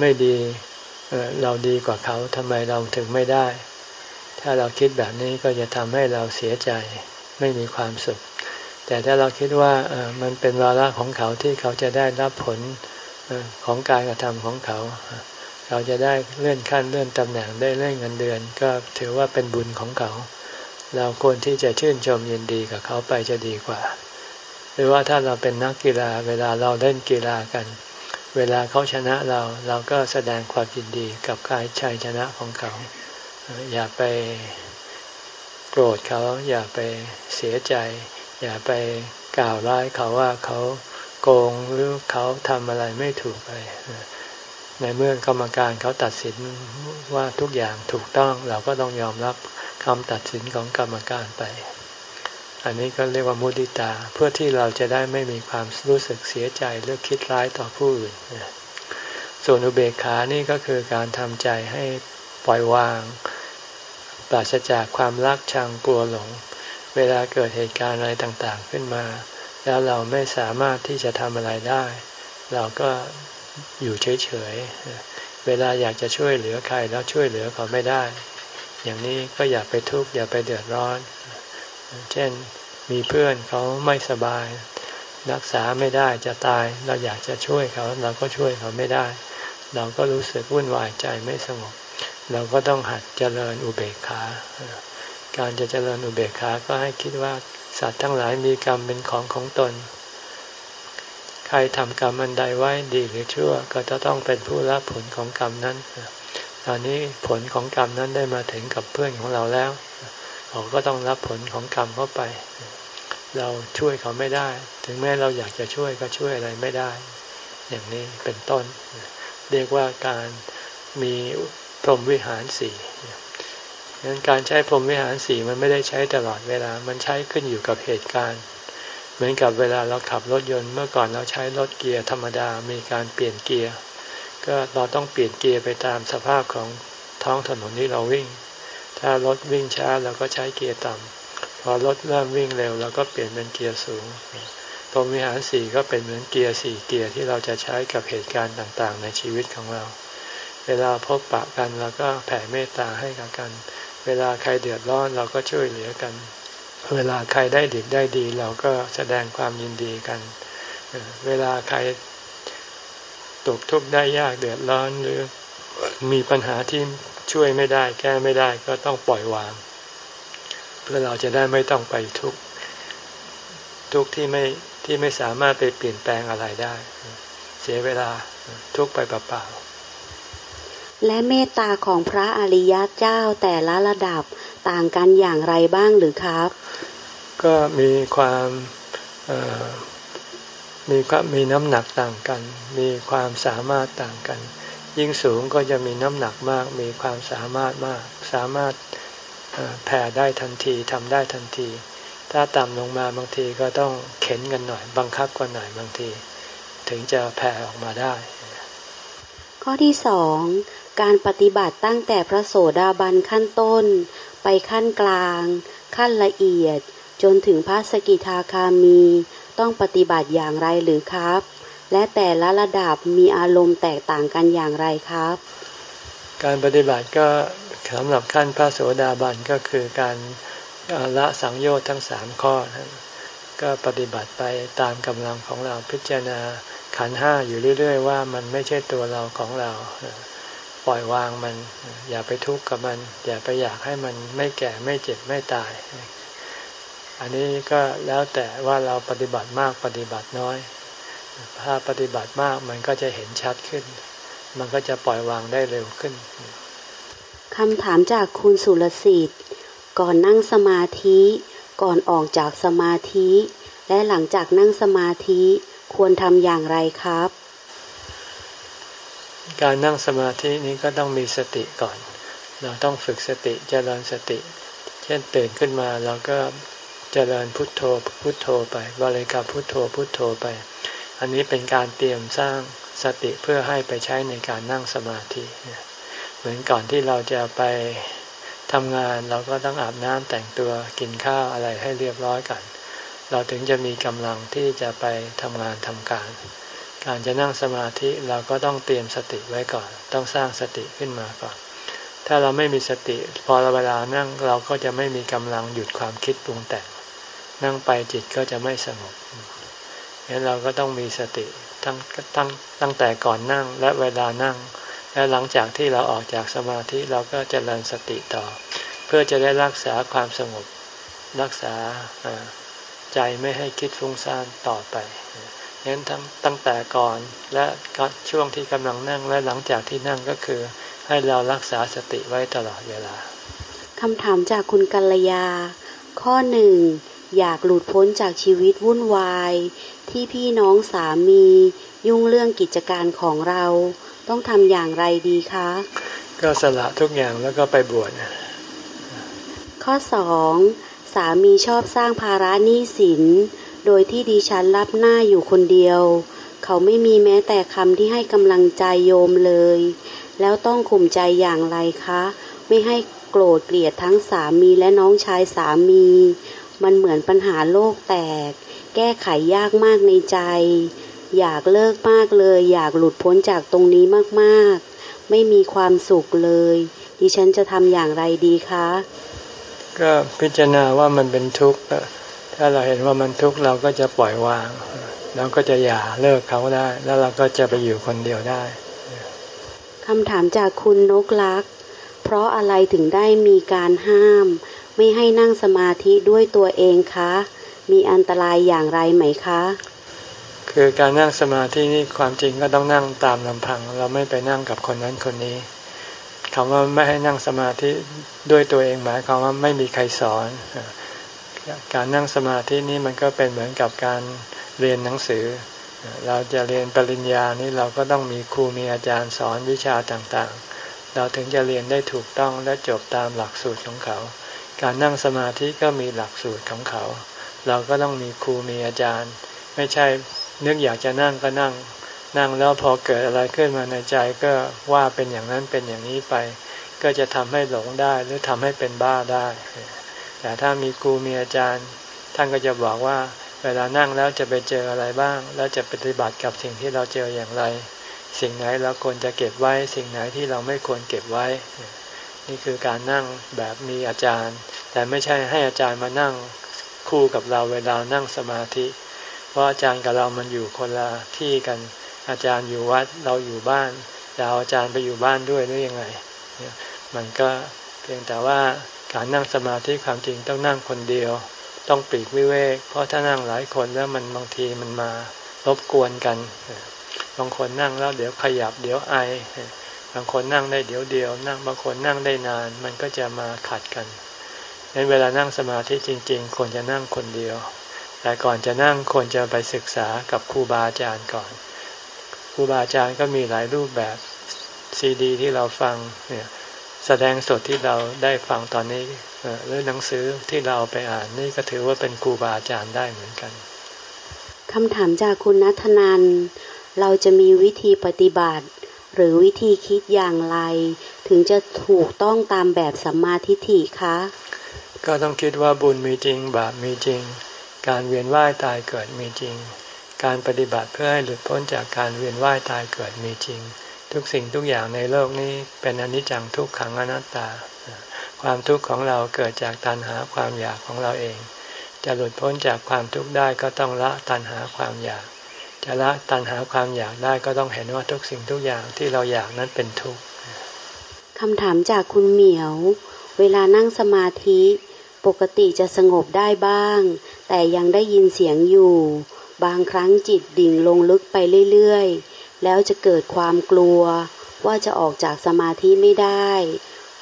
ไม่ดีเเราดีกว่าเขาทำไมเราถึงไม่ได้ ถ้าเราคิดแบบนี้ก็จะทำให้เราเสียใจไม่มีความสุข แต่ถ้าเราคิดว่ามันเป็นวาระของเขาที่เขาจะได้รับผลของการกระทำของเขาเขาจะได้เลื่อนขั้นเลื่อนตำแหน่งได้เลื่อนเงินเดือน ก็ถือว่าเป็นบุญของเขา เราควรที่จะชื่นชมยินดีกับเขาไปจะดีกว่า หรือว่าถ้าเราเป็นนักกีฬาเวลาเราเล่นกีฬากัน เวลาเขาชนะเราเราก็แสดงความยินดีกับการชัยชนะของเขา อย่าไปโกรธเขา อย่าไปเสียใจ อย่าไปกล่าวร้ายเขาว่าเขาโกงหรือเขาทำอะไรไม่ถูกไปในเมื่อกรรมการเขาตัดสินว่าทุกอย่างถูกต้องเราก็ต้องยอมรับคำตัดสินของกรรมการไป อันนี้ก็เรียกว่ามุติตา เพื่อที่เราจะได้ไม่มีความรู้สึกเสียใจหรือคิดร้ายต่อผู้อื่น ส่วนอุเบกขานี่ก็คือการทำใจให้ปล่อยวาง ปราศจากความรักชังกลัวหลง เวลาเกิดเหตุการณ์อะไรต่างๆขึ้นมา แล้วเราไม่สามารถที่จะทำอะไรได้ เราก็อยู่เฉยๆ เวลาอยากจะช่วยเหลือใครแล้วช่วยเหลือเขาไม่ได้ อย่างนี้ก็อย่าไปทุกข์อย่าไปเดือดร้อน เช่นมีเพื่อนเขาไม่สบาย รักษาไม่ได้จะตาย เราอยากจะช่วยเขาเราก็ช่วยเขาไม่ได้ เราก็รู้สึกวุ่นวายใจไม่สงบ เราก็ต้องหัดเจริญอุเบกขาการจะเจริญอุเบกขาก็ให้คิดว่าสัตว์ทั้งหลายมีกรรมเป็นของของตน ใครทำกรรมอันใดไว้ดีหรือชั่ว ก็จะต้องเป็นผู้รับผลของกรรมนั้น ตอนนี้ผลของกรรมนั้นได้มาถึงกับเพื่อนของเราแล้ว เขาก็ต้องรับผลของกรรมเข้าไป เราช่วยเขาไม่ได้ ถึงแม้เราอยากจะช่วยก็ช่วยอะไรไม่ได้ อย่างนี้เป็นต้น เรียกว่าการมีพรหมวิหารสี่งั้นการใช้พรหมวิหารสีมันไม่ได้ใช้ตลอดเวลา มันใช้ขึ้นอยู่กับเหตุการณ์ เหมือนกับเวลาเราขับรถยนต์เมื่อก่อนเราใช้รถเกียร์ธรรมดา มีการเปลี่ยนเกียร์ ก็เราต้องเปลี่ยนเกียร์ไปตามสภาพของท้องถนนที่เราวิ่ง ถ้ารถวิ่งช้าเราก็ใช้เกียร์ต่ำพอรถเริ่มวิ่งเร็วเราก็เปลี่ยนเป็นเกียร์สูงพรหมวิหารสี่ก็เป็นเหมือนเกียร์สี่เกียร์ที่เราจะใช้กับเหตุการณ์ต่างๆ ในชีวิตของเรา เวลาพบปะกันเราก็แผ่เมตตาให้กับกัน เวลาใครเดือดร้อนเราก็ช่วยเหลือกัน เวลาใครได้ดีได้ดี เราก็แสดงความยินดีกัน เวลาใครตกทุกข์ได้ยากเดือดร้อนหรือมีปัญหาที่ ช่วยไม่ได้ แก้ไม่ได้ก็ต้องปล่อยวาง เพื่อเราจะได้ไม่ต้องไปทุกข์ทุกข์ที่ไม่ที่ไม่สามารถไปเปลี่ยนแปลงอะไรได้ เสียเวลาทุกข์ไปเปล่าๆและเมตตาของพระอริยเจ้าแต่ละระดับต่างกันอย่างไรบ้างหรือครับ ก็มีความมีความมีน้ำหนักต่างกัน มีความสามารถต่างกัน ยิ่งสูงก็จะมีน้ำหนักมาก มีความสามารถมาก สามารถแผ่ได้ทันทีทำได้ทันที ถ้าต่ำลงมาบางทีก็ต้องเข็นกันหน่อย บังคับกันหน่อยบางที ถึงจะแผ่ออกมาได้ ข้อที่สองการปฏิบัติตั้งแต่พระโสดาบันขั้นต้น ไปขั้นกลาง ขั้นละเอียด จนถึงพระสกิทาคามี ต้องปฏิบัติอย่างไรหรือครับ และแต่ละระดับมีอารมณ์แตกต่างกันอย่างไรครับ การปฏิบัติก็สำหรับขั้นพระโสดาบันก็คือการละสังโยชน์ทั้งสามข้อ ก็ปฏิบัติไปตามกำลังของเราพิจารณาขันห้าอยู่เรื่อย ๆ ว่ามันไม่ใช่ตัวเราของเรา ปล่อยวางมัน อย่าไปทุกข์กับมัน อย่าไปอยากให้มันไม่แก่ไม่เจ็บไม่ตาย อันนี้ก็แล้วแต่ว่าเราปฏิบัติมากปฏิบัติน้อย ถ้าปฏิบัติมากมันก็จะเห็นชัดขึ้น มันก็จะปล่อยวางได้เร็วขึ้นคำถามจากคุณสุรสิทธิ์ ก่อนนั่งสมาธิ ก่อนออกจากสมาธิ และหลังจากนั่งสมาธิควรทำอย่างไรครับ การนั่งสมาธินี้ก็ต้องมีสติก่อน เราต้องฝึกสติเจริญสติ เช่นตื่นขึ้นมาเราก็เจริญพุทโธพุทโธไปบริกรรมพุทโธพุทโธไป อันนี้เป็นการเตรียมสร้างสติเพื่อให้ไปใช้ในการนั่งสมาธิ เหมือนก่อนที่เราจะไปทำงานเราก็ต้องอาบน้ำแต่งตัวกินข้าวอะไรให้เรียบร้อยกัน เราถึงจะมีกำลังที่จะไปทำงานทำการ การจะนั่งสมาธิเราก็ต้องเตรียมสติไว้ก่อน ต้องสร้างสติขึ้นมาก่อน ถ้าเราไม่มีสติ พอเวลานั่งเราก็จะไม่มีกำลังหยุดความคิดปรุงแต่งนั่งไปจิตก็จะไม่สงบ งั้นเราก็ต้องมีสติตั้งตั้งตั้งแต่ก่อนนั่งและเวลานั่ง และหลังจากที่เราออกจากสมาธิเราก็จเจริญสติต่อ เพื่อจะได้รักษาความสงบรักษาใจไม่ให้คิดฟุ้งซ่านต่อไปนั้นทั้งตั้งแต่ก่อนและช่วงที่กำลังนั่งและหลังจากที่นั่งก็คือ ให้เรารักษาสติไว้ตลอดเวลาคำถามจากคุณกัลยา ข้อหนึ่งอยากหลุดพ้นจากชีวิตวุ่นวาย ที่พี่น้องสามี ยุ่งเรื่องกิจการของเรา ต้องทำอย่างไรดีคะ ก็สละทุกอย่างแล้วก็ไปบวชข้อสองสามีชอบสร้างภาระหนี้สิน โดยที่ดิฉันรับหน้าอยู่คนเดียว เขาไม่มีแม้แต่คำที่ให้กำลังใจโยมเลย แล้วต้องข่มใจอย่างไรคะ ไม่ให้โกรธเกลียดทั้งสามีและน้องชายสามี มันเหมือนปัญหาโลกแตก แก้ไขยากมากในใจ อยากเลิกมากเลย อยากหลุดพ้นจากตรงนี้มากๆ ไม่มีความสุขเลย ดิฉันจะทำอย่างไรดีคะ ก็พิจารณาว่ามันเป็นทุกข์ถ้าเราเห็นว่ามันทุกข์เราก็จะปล่อยวางเราก็จะอย่าเลิกเขาได้ แล้วเราก็จะไปอยู่คนเดียวได้คำถามจากคุณนกลัก เพราะอะไรถึงได้มีการห้าม ไม่ให้นั่งสมาธิด้วยตัวเองคะ มีอันตรายอย่างไรไหมคะ คือการนั่งสมาธินี่ความจริงก็ต้องนั่งตามลำพัง เราไม่ไปนั่งกับคนนั้นคนนี้คำว่าไม่ให้นั่งสมาธิด้วยตัวเองหมายความว่าไม่มีใครสอน การนั่งสมาธินี่มันก็เป็นเหมือนกับการเรียนหนังสือ เราจะเรียนปริญญานี่เราก็ต้องมีครูมีอาจารย์สอนวิชาต่างๆ เราถึงจะเรียนได้ถูกต้องและจบตามหลักสูตรของเขา การนั่งสมาธิก็มีหลักสูตรของเขา เราก็ต้องมีครูมีอาจารย์ ไม่ใช่นึกอยากจะนั่งก็นั่ง นั่งแล้วพอเกิดอะไรขึ้นมาในใจก็ว่าเป็นอย่างนั้นเป็นอย่างนี้ไป ก็จะทำให้หลงได้หรือทำให้เป็นบ้าได้ แต่ถ้ามีครูมีอาจารย์ ท่านก็จะบอกว่าเวลานั่งแล้วจะไปเจออะไรบ้าง แล้วจะปฏิบัติกับสิ่งที่เราเจออย่างไร สิ่งไหนเราควรจะเก็บไว้ สิ่งไหนที่เราไม่ควรเก็บไว้ นี่คือการนั่งแบบมีอาจารย์ แต่ไม่ใช่ให้อาจารย์มานั่งคู่กับเราเวลานั่งสมาธิ เพราะอาจารย์กับเรามันอยู่คนละที่กัน อาจารย์อยู่วัดเราอยู่บ้านจะเอาอาจารย์ไปอยู่บ้านด้วยหรือยังไง มันก็เพียงแต่ว่าการนั่งสมาธิความจริงต้องนั่งคนเดียว ต้องปีกวิเวก เพราะถ้านั่งหลายคนแล้วมันบางทีมันมารบกวนกัน บางคนนั่งแล้วเดี๋ยวขยับเดี๋ยวไอ บางคนนั่งได้เดี๋ยวเดียว นั่งบางคนนั่งได้นาน มันก็จะมาขัดกันดังนั้นเวลานั่งสมาธิจริง ๆ ควรจะนั่งคนเดียว แต่ก่อนจะนั่งควรจะไปศึกษากับครูบาอาจารย์ก่อนครูบาอาจารย์ก็มีหลายรูปแบบซีดี ที่เราฟังเนี่ยแสดงสดที่เราได้ฟังตอนนี้หรือหนังสือที่เราไปอ่านนี่ก็ถือว่าเป็นครูบาอาจารย์ได้เหมือนกันคำถามจากคุณนัทนันเราจะมีวิธีปฏิบัติ หรือวิธีคิดอย่างไร ถึงจะถูกต้องตามแบบสัมมาทิฏฐิคะ ก็ต้องคิดว่าบุญมีจริง บาปมีจริง การเวียนว่ายตายเกิดมีจริง การปฏิบัติเพื่อให้หลุดพ้นจากการเวียนว่ายตายเกิดมีจริง ทุกสิ่งทุกอย่างในโลกนี้เป็นอนิจจังทุกขังอนัตตา ความทุกข์ของเราเกิดจากตัณหาความอยากของเราเอง จะหลุดพ้นจากความทุกข์ได้ก็ต้องละตัณหาความอยาก จะละตัณหาความอยากได้ก็ต้องเห็นว่าทุกสิ่งทุกอย่างที่เราอยากนั้นเป็นทุกข์คำถามจากคุณเหมียว เวลานั่งสมาธิปกติจะสงบได้บ้าง แต่ยังได้ยินเสียงอยู่ บางครั้งจิตดิ่งลงลึกไปเรื่อยๆ แล้วจะเกิดความกลัว ว่าจะออกจากสมาธิไม่ได้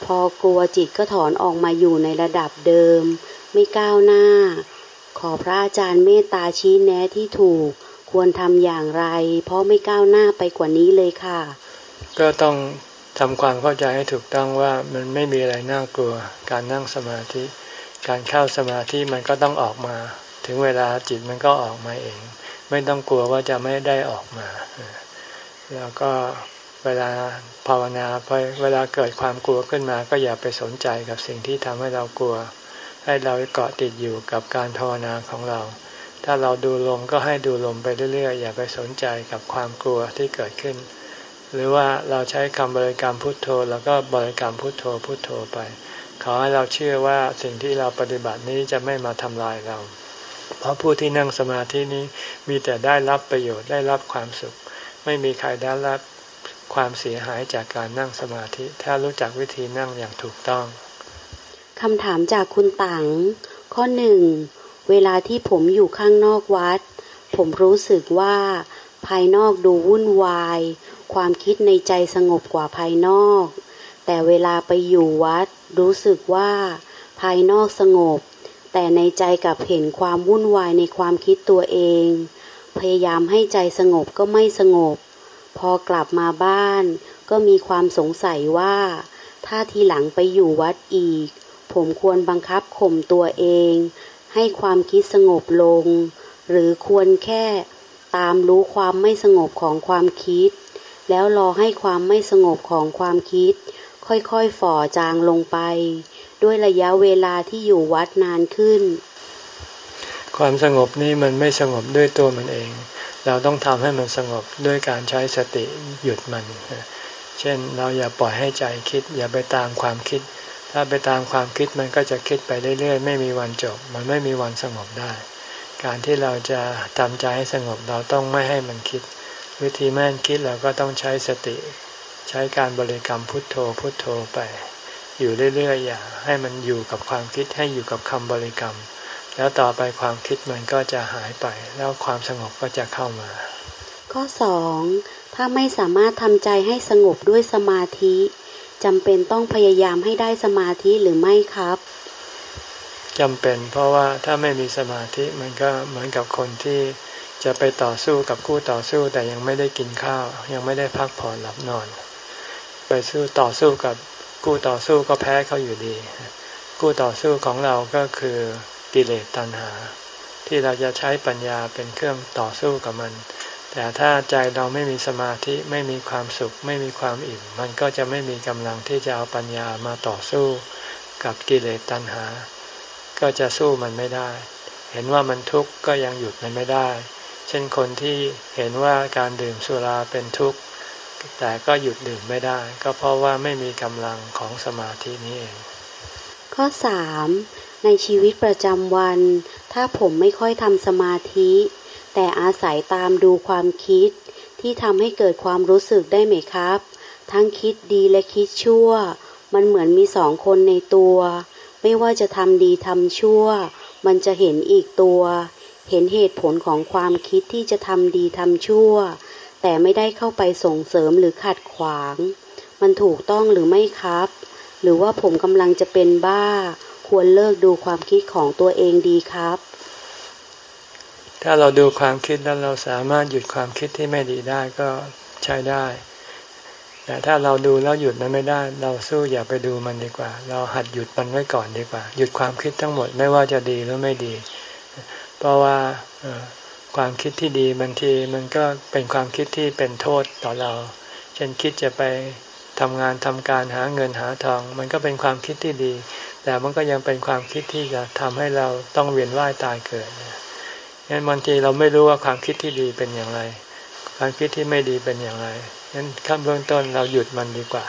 พอกลัวจิตก็ถอนออกมาอยู่ในระดับเดิม ไม่ก้าวหน้า ขอพระอาจารย์เมตตาชี้แนะที่ถูก ควรทำอย่างไร เพราะไม่ก้าวหน้าไปกว่านี้เลยค่ะ ก็ต้องทำความเข้าใจให้ถูกต้องว่ามันไม่มีอะไรน่ากลัว การนั่งสมาธิ การเข้าสมาธิมันก็ต้องออกมา ถึงเวลาจิตมันก็ออกมาเอง ไม่ต้องกลัวว่าจะไม่ได้ออกมา แล้วก็เวลาภาวนาไปเวลาเกิดความกลัวขึ้นมา ก็อย่าไปสนใจกับสิ่งที่ทำให้เรากลัว ให้เราเกาะติดอยู่กับการภาวนาของเรา ถ้าเราดูลมก็ให้ดูลมไปเรื่อยๆ อย่าไปสนใจกับความกลัวที่เกิดขึ้น หรือว่าเราใช้คำบริกรรมพุทโธ แล้วก็บริกรรมพุทโธพุทโธไป ขอให้เราเชื่อว่าสิ่งที่เราปฏิบัตินี้จะไม่มาทำลายเรา เพราะผู้ที่นั่งสมาธินี้มีแต่ได้รับประโยชน์ได้รับความสุข ไม่มีใครได้รับความเสียหายจากการนั่งสมาธิ ถ้ารู้จักวิธีนั่งอย่างถูกต้องคำถามจากคุณตังข้อหนึ่ง เวลาที่ผมอยู่ข้างนอกวัด ผมรู้สึกว่า ภายนอกดูวุ่นวาย ความคิดในใจสงบกว่าภายนอก แต่เวลาไปอยู่วัด รู้สึกว่า ภายนอกสงบ แต่ในใจกับเห็นความวุ่นวายในความคิดตัวเอง พยายามให้ใจสงบก็ไม่สงบ พอกลับมาบ้าน ก็มีความสงสัยว่า ถ้าทีหลังไปอยู่วัดอีก ผมควรบังคับข่มตัวเอง ให้ความคิดสงบลง หรือควรแค่ตามรู้ความไม่สงบของความคิด แล้วรอให้ความไม่สงบของความคิด ค่อยๆฝ่อจางลงไป ด้วยระยะเวลาที่อยู่วัดนานขึ้น ความสงบนี้มันไม่สงบด้วยตัวมันเอง เราต้องทำให้มันสงบด้วยการใช้สติหยุดมัน เช่นเราอย่าปล่อยให้ใจคิด อย่าไปตามความคิด ถ้าไปตามความคิดมันก็จะคิดไปเรื่อยๆ ไม่มีวันจบ มันไม่มีวันสงบได้ การที่เราจะทำใจให้สงบเราต้องไม่ให้มันคิด วิธีแม่นคิดเราก็ต้องใช้สติ ใช้การบริกรรมพุทโธพุทโธไป อยู่เรื่อยๆอย่าให้มันอยู่กับความคิดให้อยู่กับคำบริกรรม แล้วต่อไปความคิดมันก็จะหายไป แล้วความสงบก็จะเข้ามา ข้อสองถ้าไม่สามารถทำใจให้สงบด้วยสมาธิ จำเป็นต้องพยายามให้ได้สมาธิหรือไม่ครับจำเป็น เพราะว่าถ้าไม่มีสมาธิมันก็เหมือนกับคนที่จะไปต่อสู้กับคู่ต่อสู้แต่ยังไม่ได้กินข้าว ยังไม่ได้พักผ่อนหลับนอน ไปสู้ต่อสู้กับกู้ต่อสู้ก็แพ้เขาอยู่ดีกู้ต่อสู้ของเราก็คือกิเลสตัณหา ที่เราจะใช้ปัญญาเป็นเครื่องต่อสู้กับมัน แต่ถ้าใจเราไม่มีสมาธิไม่มีความสุข ไม่มีความอิ่ม มันก็จะไม่มีกำลังที่จะเอาปัญญามาต่อสู้กับกิเลสตัณหา ก็จะสู้มันไม่ได้ เห็นว่ามันทุกข์ก็ยังหยุดมันไม่ได้ เช่นคนที่เห็นว่าการดื่มสุราเป็นทุกข์ แต่ก็หยุดดื่มไม่ได้ ก็เพราะว่าไม่มีกำลังของสมาธินี้เอง ข้อสามในชีวิตประจำวัน ถ้าผมไม่ค่อยทำสมาธิ แต่อาศัยตามดูความคิด ที่ทำให้เกิดความรู้สึกได้ไหมครับ ทั้งคิดดีและคิดชั่ว มันเหมือนมีสองคนในตัว ไม่ว่าจะทำดีทำชั่ว มันจะเห็นอีกตัว เห็นเหตุผลของความคิดที่จะทำดีทำชั่ว แต่ไม่ได้เข้าไปส่งเสริมหรือขัดขวาง มันถูกต้องหรือไม่ครับ หรือว่าผมกำลังจะเป็นบ้า ควรเลิกดูความคิดของตัวเองดีครับ ถ้าเราดูความคิดแล้วเราสามารถหยุดความคิดที่ไม่ดีได้ก็ใช้ได้ แต่ถ้าเราดูแล้วหยุดมันไม่ได้ เราสู้อย่าไปดูมันดีกว่า เราหัดหยุดมันไว้ก่อนดีกว่า หยุดความคิดทั้งหมดไม่ว่าจะดีหรือไม่ดี เพราะว่าความคิดที่ดีบางทีมันก็เป็นความคิดที่เป็นโทษต่อเรา เช่นคิดจะไปทำงานทำการหาเงินหาทอง มันก็เป็นความคิดที่ดี แต่มันก็ยังเป็นความคิดที่จะทำให้เราต้องเวียนว่ายตายเกิด งั้นบางทีเราไม่รู้ว่าความคิดที่ดีเป็นอย่างไร ความคิดที่ไม่ดีเป็นอย่างไรงั้นขั้นเบื้องต้นเราหยุดมันดีกว่า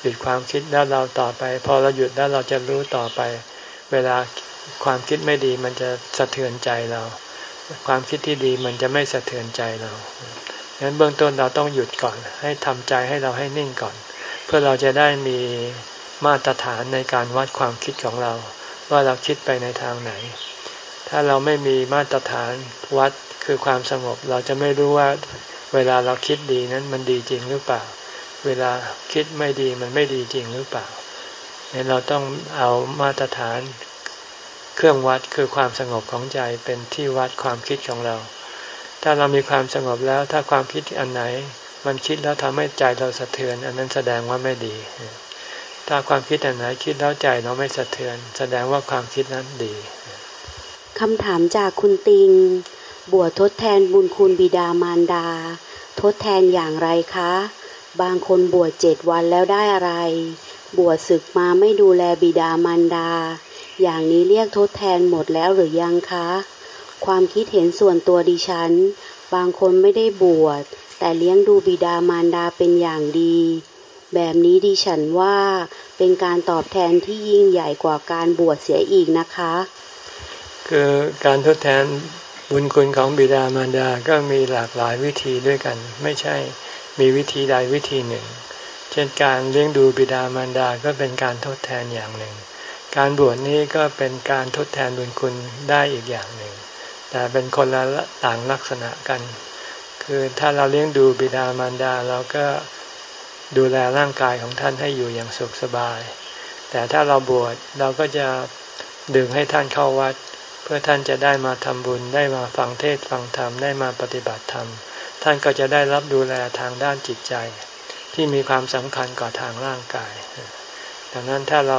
หยุดความคิดแล้วเราต่อไป พอเราหยุดแล้วเราจะรู้ต่อไป เวลาความคิดไม่ดีมันจะสะเทือนใจเรา ความคิดที่ดีมันจะไม่สะเทือนใจเรางั้นเบื้องต้นเราต้องหยุดก่อน ให้ทำใจให้เราให้นิ่งก่อน เพื่อเราจะได้มีมาตรฐานในการวัดความคิดของเรา ว่าเราคิดไปในทางไหน ถ้าเราไม่มีมาตรฐานวัดคือความสงบ เราจะไม่รู้ว่าเวลาเราคิดดีนั้นมันดีจริงหรือเปล่า เวลาคิดไม่ดีมันไม่ดีจริงหรือเปล่าเนี่ยเราต้องเอามาตรฐานเครื่องวัดคือความสงบของใจเป็นที่วัดความคิดของเรา ถ้าเรามีความสงบแล้วถ้าความคิดอันไหน มันคิดแล้วทำให้ใจเราสะเทือน อันนั้นแสดงว่าไม่ดี ถ้าความคิดอันไหนคิดแล้วใจเราไม่สะเทือน แสดงว่าความคิดนั้นดี คำถามจากคุณติง บวชทดแทนบุญคุณบิดามารดา ทดแทนอย่างไรคะ บางคนบวชเจ็ดวันแล้วได้อะไร บวชศึกมาไม่ดูแลบิดามารดา อย่างนี้เรียกทดแทนหมดแล้วหรือยังคะ ความคิดเห็นส่วนตัวดิฉัน บางคนไม่ได้บวช แต่เลี้ยงดูบิดามารดาเป็นอย่างดี แบบนี้ดิฉันว่าเป็นการตอบแทนที่ยิ่งใหญ่กว่าการบวชเสียอีกนะคะ คือการทดแทนบุญคุณของบิดามารดาก็มีหลากหลายวิธีด้วยกัน ไม่ใช่มีวิธีใดวิธีหนึ่ง เช่นการเลี้ยงดูบิดามารดาก็เป็นการทดแทนอย่างหนึ่ง การบวชนี้ก็เป็นการทดแทนบุญคุณได้อีกอย่างหนึ่ง แต่เป็นคนละต่างลักษณะกัน คือถ้าเราเลี้ยงดูบิดามารดาเราก็ดูแลร่างกายของท่านให้อยู่อย่างสุขสบาย แต่ถ้าเราบวชเราก็จะดึงให้ท่านเข้าวัด เพื่อท่านจะได้มาทำบุญได้มาฟังเทศฟังธรรมได้มาปฏิบัติธรรม ท่านก็จะได้รับดูแลทางด้านจิตใจ ที่มีความสำคัญกว่าทางร่างกาย ดังนั้นถ้าเรา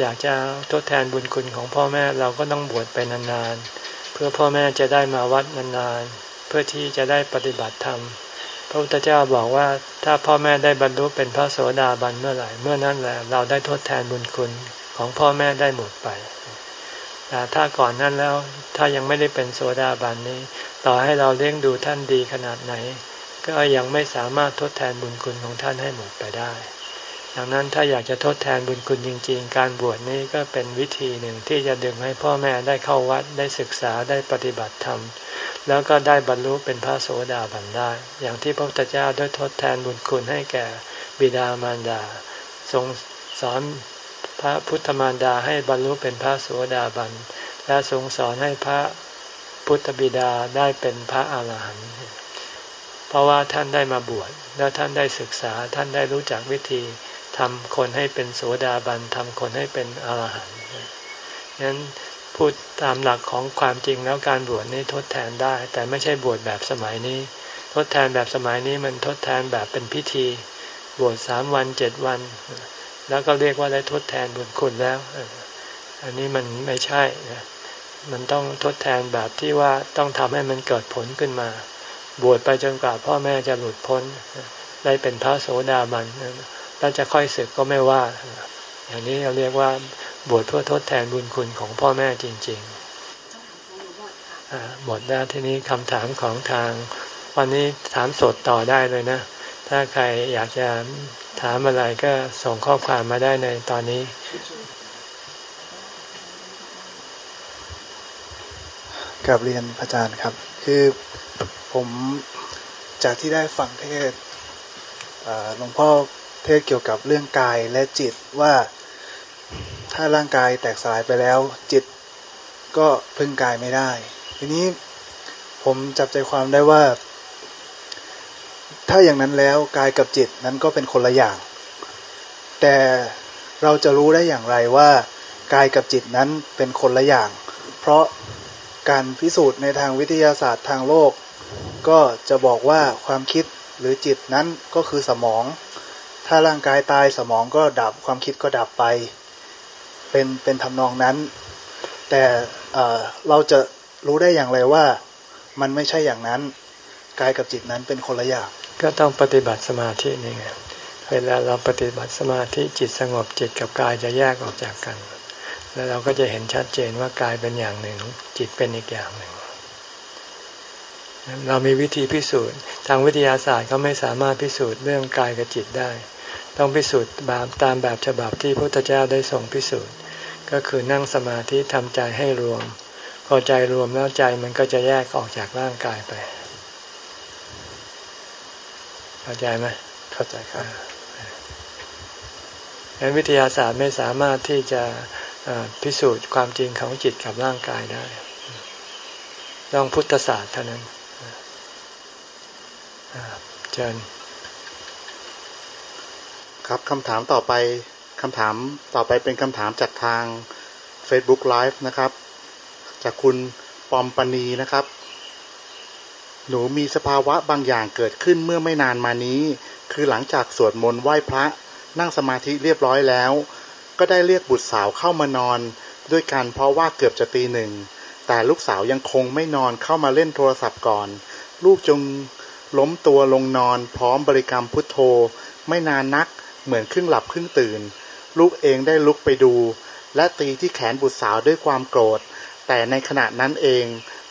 อยากจะทดแทนบุญคุณของพ่อแม่เราก็ต้องบวชไปนานๆ เพื่อพ่อแม่จะได้มาวัดนานๆ เพื่อที่จะได้ปฏิบัติธรรมพระพุทธเจ้าบอกว่าถ้าพ่อแม่ได้บรรลุเป็นพระโสดาบันเมื่อไหร่เมื่อนั้นแหละเราได้ทดแทนบุญคุณของพ่อแม่ได้หมดไป แต่ถ้าก่อนนั้นแล้วถ้ายังไม่ได้เป็นโสดาบันนี้ ต่อให้เราเลี้ยงดูท่านดีขนาดไหน ก็ยังไม่สามารถทดแทนบุญคุณของท่านให้หมดไปได้ ดังนั้นถ้าอยากจะทดแทนบุญคุณจริง ๆ การบวชนี้ก็เป็นวิธีหนึ่งที่จะดึงให้พ่อแม่ได้เข้าวัดได้ศึกษาได้ปฏิบัติธรรม แล้วก็ได้บรรลุเป็นพระโสดาบันได้ อย่างที่พระพุทธเจ้าได้ทดแทนบุญคุณให้แก่บิดามารดาทรงสอน พระพุทธมารดาให้บรรลุเป็นพระโสดาบัน และทรงสอนให้พระพุทธบิดาได้เป็นพระอาหารหันต์เพราะว่าท่านได้มาบวชแล้วท่านได้ศึกษาท่านได้รู้จักวิธีทำคนให้เป็นโสดาบันทำคนให้เป็นอรหันต์นั้นพูดตามหลักของความจริงแล้วการบวชนี้ทดแทนได้ แต่ไม่ใช่บวชแบบสมัยนี้ ทดแทนแบบสมัยนี้มันทดแทนแบบเป็นพิธี บวชสามวันเจ็ดวัน แล้วก็เรียกว่าได้ทดแทนบุญคุณแล้ว อันนี้มันไม่ใช่มันต้องทดแทนแบบที่ว่าต้องทำให้มันเกิดผลขึ้นมา บวชไปจนกว่าพ่อแม่จะหลุดพ้น ได้เป็นพระโสดาบันแล้วจะค่อยศึกก็ไม่ว่า อย่างนี้เราเรียกว่าบวชเพื่อทดแทนบุญคุณของพ่อแม่จริงๆหมดแล้วทีนี้คำถามของทาง วันนี้ถามสดต่อได้เลยนะ ถ้าใครอยากจะถามอะไรก็ส่งข้อความมาได้ในตอนนี้ กับเรียนพระอาจารย์ครับ คือผมจากที่ได้ฟังเทศหลวงพ่อเทศเกี่ยวกับเรื่องกายและจิตว่าถ้าร่างกายแตกสลายไปแล้ว จิตก็พึ่งกายไม่ได้ ทีนี้ผมจับใจความได้ว่า ถ้าอย่างนั้นแล้วกายกับจิตนั้นก็เป็นคนละอย่าง แต่เราจะรู้ได้อย่างไรว่ากายกับจิตนั้นเป็นคนละอย่าง เพราะการพิสูจน์ในทางวิทยาศาสตร์ทางโลก ก็จะบอกว่าความคิดหรือจิตนั้นก็คือสมอง ถ้าร่างกายตายสมองก็ดับความคิดก็ดับไป เป็นเป็นทำนองนั้น แต่เราจะรู้ได้อย่างไรว่ามันไม่ใช่อย่างนั้น กายกับจิตนั้นเป็นคนละอย่าง ก็ต้องปฏิบัติสมาธินี่ไงเวลาเราปฏิบัติสมาธิจิตสงบจิตกับกายจะแยกออกจากกัน แล้วเราก็จะเห็นชัดเจนว่ากายเป็นอย่างหนึ่ง จิตเป็นอีกอย่างหนึ่ง เรามีวิธีพิสูจน์ ทางวิทยาศาสตร์เขาไม่สามารถพิสูจน์เรื่องกายกับจิตได้ ต้องพิสูจน์แบบตามแบบฉบับที่พระพุทธเจ้าได้ส่งพิสูจน์ ก็คือนั่งสมาธิทำใจให้รวม พอใจรวมแล้วใจมันก็จะแยกออกจากร่างกายไป เข้าใจไหมเข้าใจครับงั้นวิทยาศาสตร์ไม่สามารถที่จะพิสูจน์ความจริงของจิตกับร่างกายได้ต้องพุทธศาสตร์เท่านั้นเชิญครับคำถามต่อไปคำถามต่อไปเป็นคำถามจากทาง Facebook Live นะครับ จากคุณปอมปณีนะครับ หนูมีสภาวะบางอย่างเกิดขึ้นเมื่อไม่นานมานี้ คือหลังจากสวดมนต์ไหว้พระ นั่งสมาธิเรียบร้อยแล้ว ก็ได้เรียกบุตรสาวเข้ามานอน ด้วยกันเพราะว่าเกือบจะตีหนึ่ง แต่ลูกสาวยังคงไม่นอนเข้ามาเล่นโทรศัพท์ก่อน ลูกจงล้มตัวลงนอน พร้อมบริกรรมพุทโธ ไม่นานนัก เหมือนครึ่งหลับครึ่งตื่น ลูกเองได้ลุกไปดู และตีที่แขนบุตรสาวด้วยความโกรธ แต่ในขณะนั้นเอง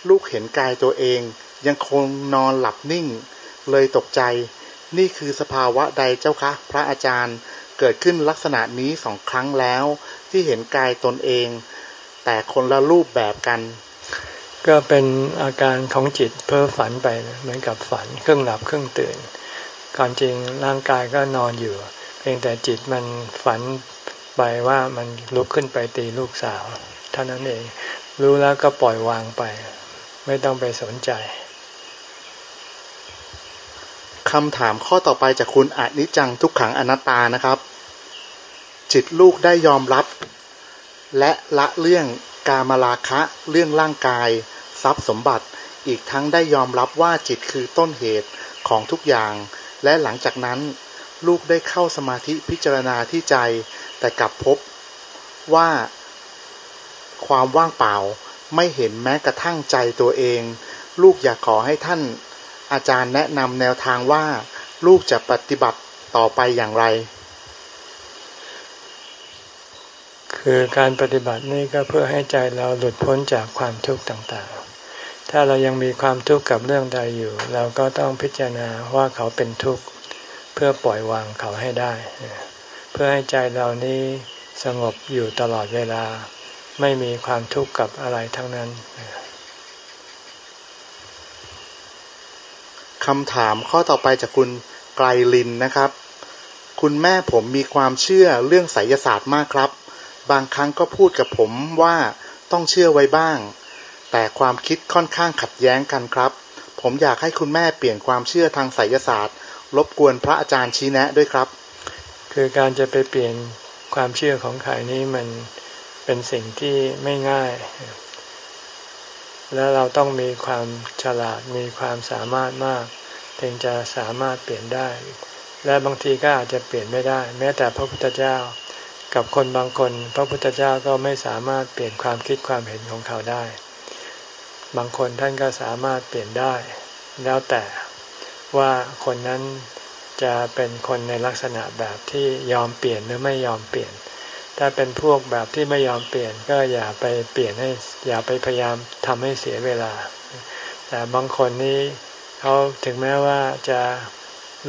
ลูกเห็นกายตัวเอง ยังคงนอนหลับนิ่ง เลยตกใจ นี่คือสภาวะใดเจ้าคะ พระอาจารย์เกิดขึ้นลักษณะนี้สองครั้งแล้ว ที่เห็นกายตนเอง แต่คนละรูปแบบกัน ก็เป็นอาการของจิตเพ้อฝันไปเหมือนกับฝันเครึ่องหลับเครึ่องตื่นก่อนจริงร่างกายก็นอนอยู่ เพียงแต่จิตมันฝันไปว่ามันลุกขึ้นไปตีลูกสาว เท่านั้นเอง รู้แล้วก็ปล่อยวางไป ไม่ต้องไปสนใจคำถามข้อต่อไปจากคุณอนิจังทุกขังอนัตตานะครับ จิตลูกได้ยอมรับ และละเรื่องกามราคะเรื่องร่างกาย ทรัพย์สมบัติ อีกทั้งได้ยอมรับว่าจิตคือต้นเหตุของทุกอย่าง และหลังจากนั้นลูกได้เข้าสมาธิพิจารณาที่ใจ แต่กลับพบว่าความว่างเปล่า ไม่เห็นแม้กระทั่งใจตัวเอง ลูกอยากขอให้ท่านอาจารย์แนะนำแนวทางว่า ลูกจะปฏิบัติต่อไปอย่างไร คือการปฏิบัตินี่ก็เพื่อให้ใจเราหลุดพ้นจากความทุกข์ต่างๆ ถ้าเรายังมีความทุกข์กับเรื่องใดอยู่ เราก็ต้องพิจารณาว่าเขาเป็นทุกข์เพื่อปล่อยวางเขาให้ได้ เพื่อให้ใจเรานี้สงบอยู่ตลอดเวลา ไม่มีความทุกข์กับอะไรทั้งนั้นคำถามข้อต่อไปจากคุณไกลลินนะครับ คุณแม่ผมมีความเชื่อเรื่องไสยศาสตร์มากครับ บางครั้งก็พูดกับผมว่าต้องเชื่อไว้บ้าง แต่ความคิดค่อนข้างขัดแย้งกันครับ ผมอยากให้คุณแม่เปลี่ยนความเชื่อทางไสยศาสตร์ รบกวนพระอาจารย์ชี้แนะด้วยครับ คือการจะไปเปลี่ยนความเชื่อของใครนี้มัน เป็นสิ่งที่ไม่ง่าย และเราต้องมีความฉลาดมีความสามารถมากถึงจะสามารถเปลี่ยนได้ และบางทีก็อาจจะเปลี่ยนไม่ได้ แม้แต่พระพุทธเจ้ากับคนบางคน พระพุทธเจ้าก็ไม่สามารถเปลี่ยนความคิดความเห็นของเขาได้ บางคนท่านก็สามารถเปลี่ยนได้ แล้วแต่ว่าคนนั้นจะเป็นคนในลักษณะแบบที่ยอมเปลี่ยนหรือไม่ยอมเปลี่ยน ถ้าเป็นพวกแบบที่ไม่ยอมเปลี่ยนก็อย่าไปเปลี่ยนให้ อย่าไปพยายามทำให้เสียเวลา แต่บางคนนี้เขาถึงแม้ว่าจะ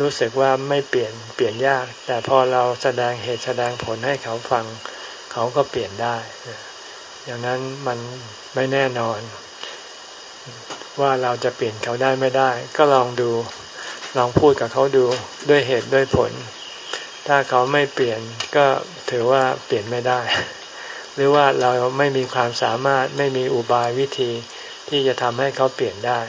รู้สึกว่าไม่เปลี่ยนเปลี่ยนยาก แต่พอเราแสดงเหตุแสดงผลให้เขาฟัง เขาก็เปลี่ยนได้ อย่างนั้นมันไม่แน่นอน ว่าเราจะเปลี่ยนเขาได้ไม่ได้ ก็ลองดูลองพูดกับเขาดูด้วยเหตุด้วยผล ถ้าเขาไม่เปลี่ยนก็ถือว่าเปลี่ยนไม่ได้ หรือว่าเราไม่มีความสามารถไม่มีอุบายวิธีที่จะทำให้เขาเปลี่ยนได้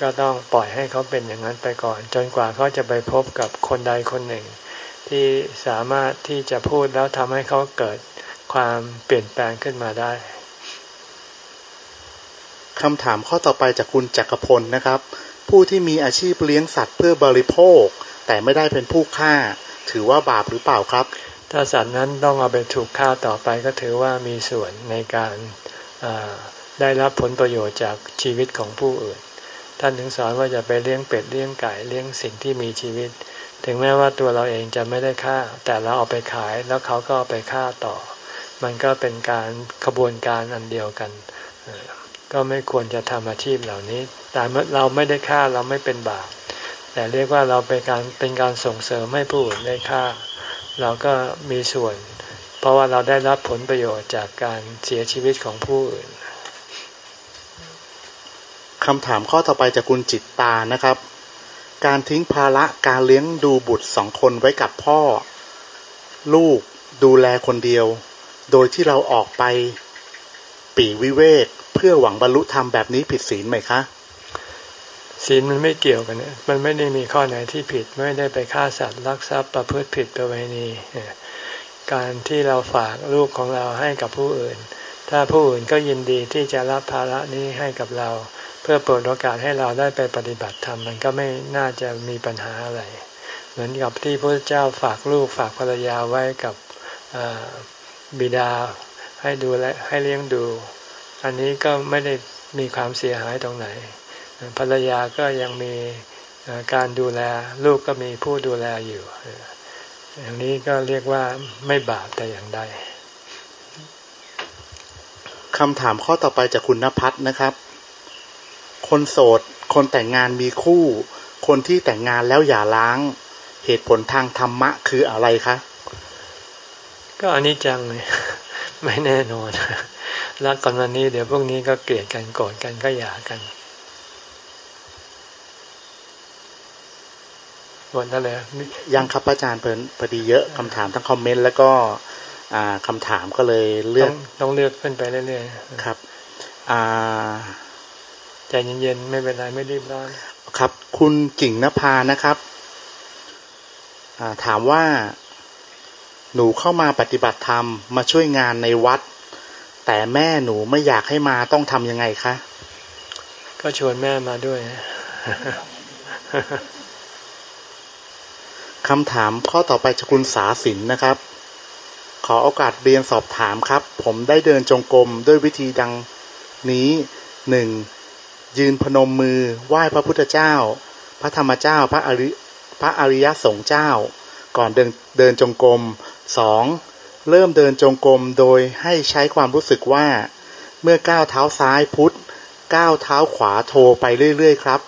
ก็ต้องปล่อยให้เขาเป็นอย่างนั้นไปก่อน จนกว่าเขาจะไปพบกับคนใดคนหนึ่ง ที่สามารถที่จะพูดแล้วทำให้เขาเกิดความเปลี่ยนแปลงขึ้นมาได้คำถามข้อต่อไปจากคุณจักรพลนะครับ ผู้ที่มีอาชีพเลี้ยงสัตว์เพื่อบริโภค แต่ไม่ได้เป็นผู้ฆ่า ถือว่าบาปหรือเปล่าครับ ถ้าสัตว์นั้นต้องเอาไปถูกฆ่าต่อไปก็ถือว่ามีส่วนในการได้รับผลประโยชน์จากชีวิตของผู้อื่น ท่านถึงสอนว่าจะไปเลี้ยงเป็ดเลี้ยงไก่เลี้ยงสิ่งที่มีชีวิต ถึงแม้ว่าตัวเราเองจะไม่ได้ฆ่า แต่เราเอาไปขายแล้วเขาก็เอาไปฆ่าต่อ มันก็เป็นการขบวนการอันเดียวกัน ก็ไม่ควรจะทำอาชีพเหล่านี้ แต่เราไม่ได้ฆ่าเราไม่เป็นบาป แต่เรียกว่าเราเป็นการเป็นการส่งเสริมให้ผู้อื่นได้ฆ่า เราก็มีส่วน เพราะว่าเราได้รับผลประโยชน์จากการเสียชีวิตของผู้อื่นคำถามข้อต่อไปจากคุณจิตตานะครับ การทิ้งภาระการเลี้ยงดูบุตรสองคนไว้กับพ่อ ลูกดูแลคนเดียว โดยที่เราออกไป ปีวิเวก เพื่อหวังบรรลุธรรมแบบนี้ผิดศีลไหมคะ ศีลมันไม่เกี่ยวกันเนี่ยมันไม่ได้มีข้อไหนที่ผิดไม่ได้ไปฆ่าสัตว์ลักทรัพย์ประพฤติผิดประเวณีการที่เราฝากลูกของเราให้กับผู้อื่น ถ้าผู้อื่นก็ยินดีที่จะรับภาระนี้ให้กับเรา เพื่อเปิดโอกาสให้เราได้ไปปฏิบัติธรรมมันก็ไม่น่าจะมีปัญหาอะไร เหมือนกับที่พระเจ้าฝากลูกฝากภรรยาไว้กับบิดาให้ดูแลให้เลี้ยงดู อันนี้ก็ไม่ได้มีความเสียหายตรงไหน ภรรยาก็ยังมีการดูแลลูกก็มีผู้ดูแลอยู่ อย่างนี้ก็เรียกว่าไม่บาปแต่อย่างใดคำถามข้อต่อไปจากคุณนภัทรนะครับ คนโสด คนแต่งงานมีคู่ คนที่แต่งงานแล้วอย่าล้าง เหตุผลทางธรรมะคืออะไรคะ ก็อันนี้จังเลยไม่แน่นอน รักก่อนวันนี้เดี๋ยวพวกนี้ก็เกลียดกันโกรธกันก็หย่ากัน หมดแล้วเลยยังครับอาจารย์เพิ่นพอดีเยอะคำถามทั้งคอมเมนต์แล้วก็คำถามก็เลยเลือกต้องเลือกขึ้นไปเรื่อยๆครับอ่าใจเย็นๆไม่เป็นไรไม่รีบร้อนครับ คุณกิ่งนภานะครับถามว่าหนูเข้ามาปฏิบัติธรรมมาช่วยงานในวัด แต่แม่หนูไม่อยากให้มาต้องทำยังไงคะ ก็ชวนแม่มาด้วย คำถามข้อต่อไปจากคุณสาสินนะครับ ขอโอกาสเรียนสอบถามครับ ผมได้เดินจงกรมด้วยวิธีดังนี้หนึ่งยืนพนมมือไหว้พระพุทธเจ้า พระธรรมเจ้าพระอริพระอริยสงฆ์เจ้า ก่อนเดินเดินจงกรมสองเริ่มเดินจงกรมโดยให้ใช้ความรู้สึกว่า เมื่อก้าวเท้าซ้ายพุทธก้าวเท้าขวาโทไปเรื่อยๆครับ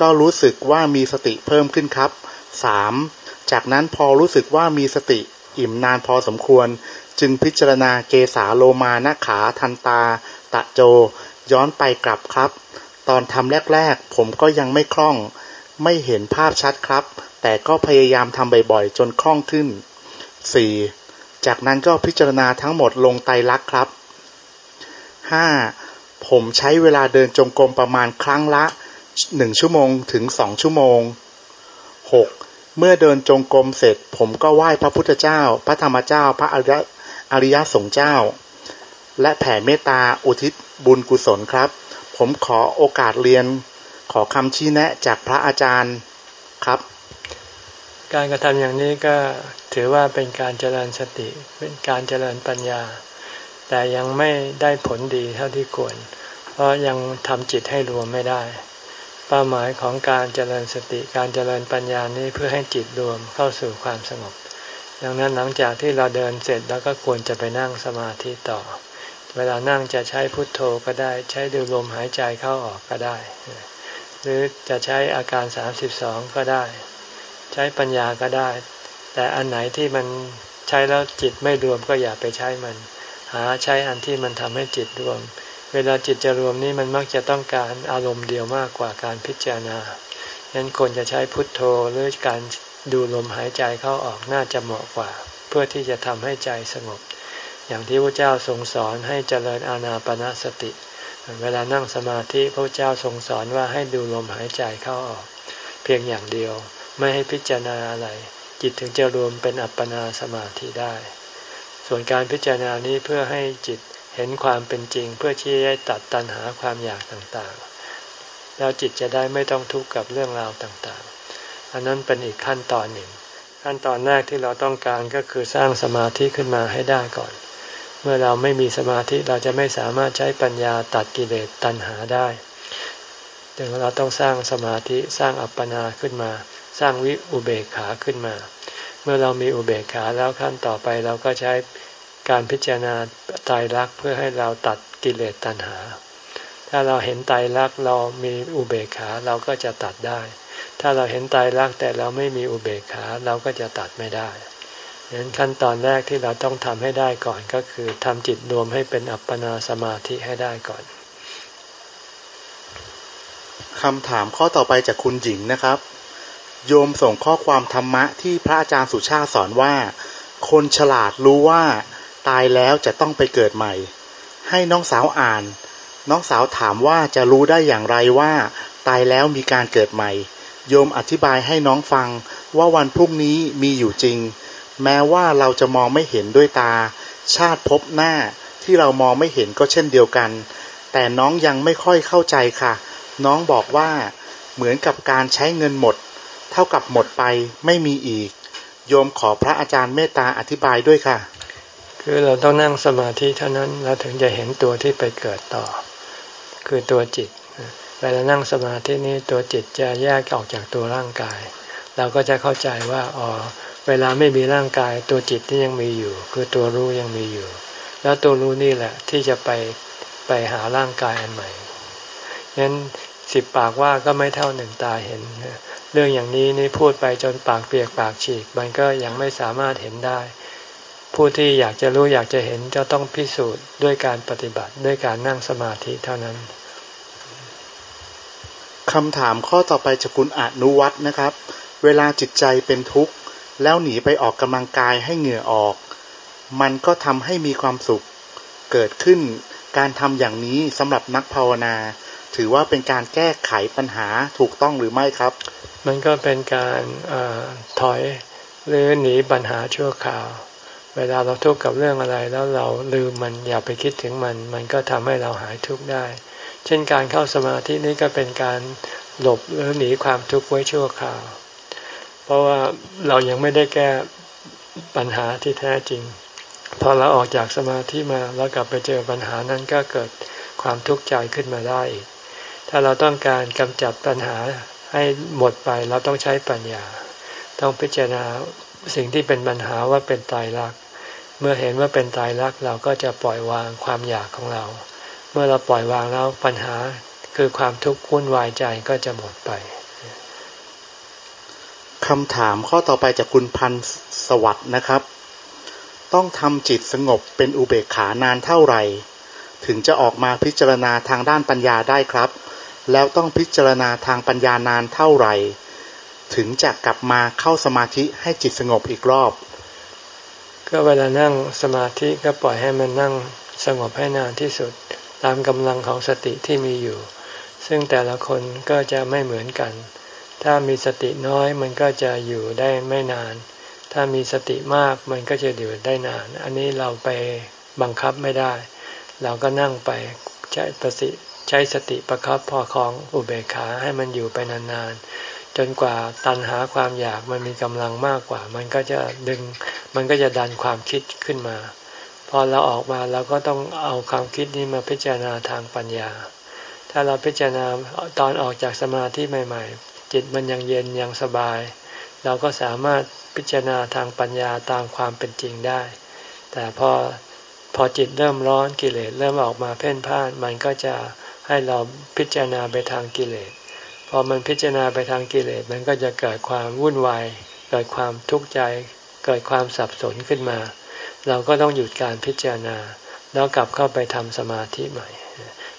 ก็รู้สึกว่ามีสติเพิ่มขึ้นครับสาม จากนั้นพอรู้สึกว่ามีสติอิ่มนานพอสมควร จึงพิจารณาเกสาโลมานาขาทันตา ตะโจ ย้อนไปกลับครับ ตอนทำแรกๆ ผมก็ยังไม่คล่อง ไม่เห็นภาพชัดครับ แต่ก็พยายามทำบ่อยๆ จนคล่องขึ้น 4. จากนั้นก็พิจารณาทั้งหมดลงไตลักครับ 5. ผมใช้เวลาเดินจงกรมประมาณครั้งละ 1 ชั่วโมงถึง 2 ชั่วโมง 6. เมื่อเดินจงกรมเสร็จ ผมก็ไหว้พระพุทธเจ้า พระธรรมเจ้า พระอริยสงฆ์เจ้า และแผ่เมตตาอุทิศบุญกุศลครับ ผมขอโอกาสเรียนขอคำชี้แนะจากพระอาจารย์ครับ การกระทำอย่างนี้ก็ถือว่าเป็นการเจริญสติ เป็นการเจริญปัญญา แต่ยังไม่ได้ผลดีเท่าที่ควร เพราะยังทำจิตให้รวมไม่ได้ เป้าหมายของการเจริญสติการเจริญปัญญานี้เพื่อให้จิตรวมเข้าสู่ความสงบ ดังนั้นหลังจากที่เราเดินเสร็จแล้วก็ควรจะไปนั่งสมาธิต่อ เวลานั่งจะใช้พุทโธก็ได้ ใช้ดูลมหายใจเข้าออกก็ได้ หรือจะใช้อาการสามสิบสองก็ได้ ใช้ปัญญาก็ได้ แต่อันไหนที่มันใช้แล้วจิตไม่รวมก็อย่าไปใช้มัน หาใช้อันที่มันทำให้จิตรวม เวลาจิตจะรวมนี่มันมักจะต้องการอารมณ์เดียวมากกว่าการพิจารณาฉะนั้นคนจะใช้พุทโธหรือการดูลมหายใจเข้าออกน่าจะเหมาะกว่า เพื่อที่จะทำให้ใจสงบ อย่างที่พระเจ้าทรงสอนให้เจริญอาณาปณะสติ เวลานั่งสมาธิพระเจ้าทรงสอนว่าให้ดูลมหายใจเข้าออก เพียงอย่างเดียว ไม่ให้พิจารณาอะไร จิตถึงจะรวมเป็นอัปปนาสมาธิได้ ส่วนการพิจารณานี้เพื่อให้จิต เห็นความเป็นจริงเพื่อที่จะตัดตัณหาความอยากต่างๆ แล้วจิตจะได้ไม่ต้องทุกข์กับเรื่องราวต่างๆ อันนั้นเป็นอีกขั้นตอนหนึ่ง ขั้นตอนแรกที่เราต้องการก็คือสร้างสมาธิขึ้นมาให้ได้ก่อน เมื่อเราไม่มีสมาธิเราจะไม่สามารถใช้ปัญญาตัดกิเลสตัณหาได้พถึงเราต้องสร้างสมาธิสร้างอัปปนาขึ้นมา สร้างวิอุเบกขาขึ้นมา เมื่อเรามีอุเบกขาแล้วขั้นต่อไปเราก็ใช้ การพิจารณาตายรักเพื่อให้เราตัดกิเลสตัณหา ถ้าเราเห็นตายรักเรามีอุเบกขาเราก็จะตัดได้ ถ้าเราเห็นตายรักแต่เราไม่มีอุเบกขาเราก็จะตัดไม่ได้ดังนั้นขั้นตอนแรกที่เราต้องทำให้ได้ก่อนก็คือทำจิตรวมให้เป็นอัปปนาสมาธิให้ได้ก่อนคำถามข้อต่อไปจากคุณหญิงนะครับ โยมส่งข้อความธรรมะที่พระอาจารย์สุชาติสอนว่า คนฉลาดรู้ว่า ตายแล้วจะต้องไปเกิดใหม่ ให้น้องสาวอ่าน น้องสาวถามว่าจะรู้ได้อย่างไรว่า ตายแล้วมีการเกิดใหม่ โยมอธิบายให้น้องฟังว่าวันพรุ่งนี้มีอยู่จริง แม้ว่าเราจะมองไม่เห็นด้วยตา ชาติพบหน้าที่เรามองไม่เห็นก็เช่นเดียวกัน แต่น้องยังไม่ค่อยเข้าใจค่ะ น้องบอกว่า เหมือนกับการใช้เงินหมด เท่ากับหมดไปไม่มีอีก โยมขอพระอาจารย์เมตตาอธิบายด้วยค่ะ คือเราต้องนั่งสมาธิเท่านั้นเราถึงจะเห็นตัวที่ไปเกิดต่อ คือตัวจิตเวลานั่งสมาธินี้ตัวจิตจะแยกออกจากตัวร่างกาย เราก็จะเข้าใจว่าอ๋อเวลาไม่มีร่างกายตัวจิตที่ยังมีอยู่ คือตัวรู้ยังมีอยู่ แล้วตัวรู้นี่แหละที่จะไปไปหาร่างกายอันใหม่งั้นสิบปากว่าก็ไม่เท่าหนึ่งตาเห็น เรื่องอย่างนี้นี่พูดไปจนปากเปียกปากฉีก มันก็ยังไม่สามารถเห็นได้ ผู้ที่อยากจะรู้อยากจะเห็นจะต้องพิสูจน์ด้วยการปฏิบัติด้วยการนั่งสมาธิเท่านั้นคำถามข้อต่อไปจากคุณอนุวัฒนะครับ เวลาจิตใจเป็นทุกข์แล้วหนีไปออกกำลังกายให้เหงื่อออก มันก็ทำให้มีความสุขเกิดขึ้น การทำอย่างนี้สำหรับนักภาวนา ถือว่าเป็นการแก้ไขปัญหาถูกต้องหรือไม่ครับ มันก็เป็นการอถอยหรือหนีปัญหาชั่วคราว เวลาเราทุกข์กับเรื่องอะไรแล้วเราลืมมันอย่าไปคิดถึงมัน มันก็ทำให้เราหายทุกข์ได้ เช่นการเข้าสมาธินี่ก็เป็นการหลบหรือหนีความทุกข์ไว้ชั่วคราว เพราะว่าเรายังไม่ได้แก้ปัญหาที่แท้จริง พอเราออกจากสมาธิมาแล้วกลับไปเจอปัญหานั้นก็เกิดความทุกข์ใจขึ้นมาได้อีก ถ้าเราต้องการกำจัดปัญหาให้หมดไปเราต้องใช้ปัญญา ต้องพิจารณาสิ่งที่เป็นปัญหาว่าเป็นตายรัก เมื่อเห็นว่าเป็นตายรักเราก็จะปล่อยวางความอยากของเรา เมื่อเราปล่อยวางแล้วปัญหาคือความทุกข์วุ่นวายใจก็จะหมดไปคำถามข้อต่อไปจากคุณพันสวัสด์นะครับ ต้องทำจิตสงบเป็นอุเบกขานานเท่าไหร่ ถึงจะออกมาพิจารณาทางด้านปัญญาได้ครับ แล้วต้องพิจารณาทางปัญญานานเท่าไหร่ ถึงจะกลับมาเข้าสมาธิให้จิตสงบอีกรอบ ก็เวลานั่งสมาธิก็ปล่อยให้มันนั่งสงบให้นานที่สุดตามกำลังของสติที่มีอยู่ ซึ่งแต่ละคนก็จะไม่เหมือนกัน ถ้ามีสติน้อยมันก็จะอยู่ได้ไม่นาน ถ้ามีสติมากมันก็จะอยู่ได้นาน อันนี้เราไปบังคับไม่ได้ เราก็นั่งไปใช้ประสิใช้สติประครับพอของอุเบกขาให้มันอยู่ไปนานๆ จนกว่าตันหาความอยากมันมีกำลังมากกว่า มันก็จะดึง มันก็จะดันความคิดขึ้นมา พอเราออกมาเราก็ต้องเอาความคิดนี้มาพิจารณาทางปัญญา ถ้าเราพิจารณาตอนออกจากสมาธิใหม่ ๆ จิตมันยังเย็นยังสบาย เราก็สามารถพิจารณาทางปัญญาตามความเป็นจริงได้ แต่พอพอจิตเริ่มร้อนกิเลสเริ่มออกมาเพ่นพ่าน มันก็จะให้เราพิจารณาไปทางกิเลส พอมันพิจารณาไปทางกิเลสมันก็จะเกิดความวุ่นวายเกิดความทุกข์ใจ เกิดความสับสนขึ้นมา เราก็ต้องหยุดการพิจารณา แล้วกลับเข้าไปทำสมาธิใหม่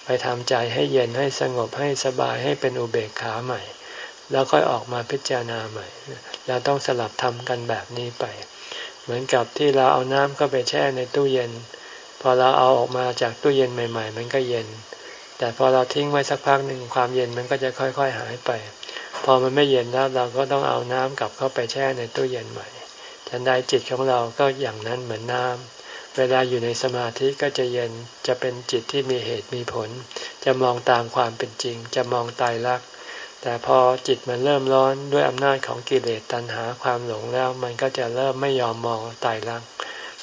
ไปทำใจให้เย็นให้สงบให้สบายให้เป็นอุเบกขาใหม่ แล้วค่อยออกมาพิจารณาใหม่ เราต้องสลับทำกันแบบนี้ไป เหมือนกับที่เราเอาน้ำเข้าไปแช่ในตู้เย็น พอเราเอาออกมาจากตู้เย็นใหม่ ๆ มันก็เย็น แต่พอเราทิ้งไว้สักพักหนึ่งความเย็นมันก็จะค่อย ๆ หายไป พอมันไม่เย็นแล้วเราก็ต้องเอาน้ำกลับเข้าไปแช่ในตู้เย็นใหม่ฉันใดจิตของเราก็อย่างนั้นเหมือนน้ำเวลาอยู่ในสมาธิก็จะเย็นจะเป็นจิตที่มีเหตุมีผล จะมองตามความเป็นจริง จะมองตายรัก แต่พอจิตมันเริ่มร้อนด้วยอำนาจของกิเลสตัณหาความหลงแล้ว มันก็จะเริ่มไม่ยอมมองตายรัก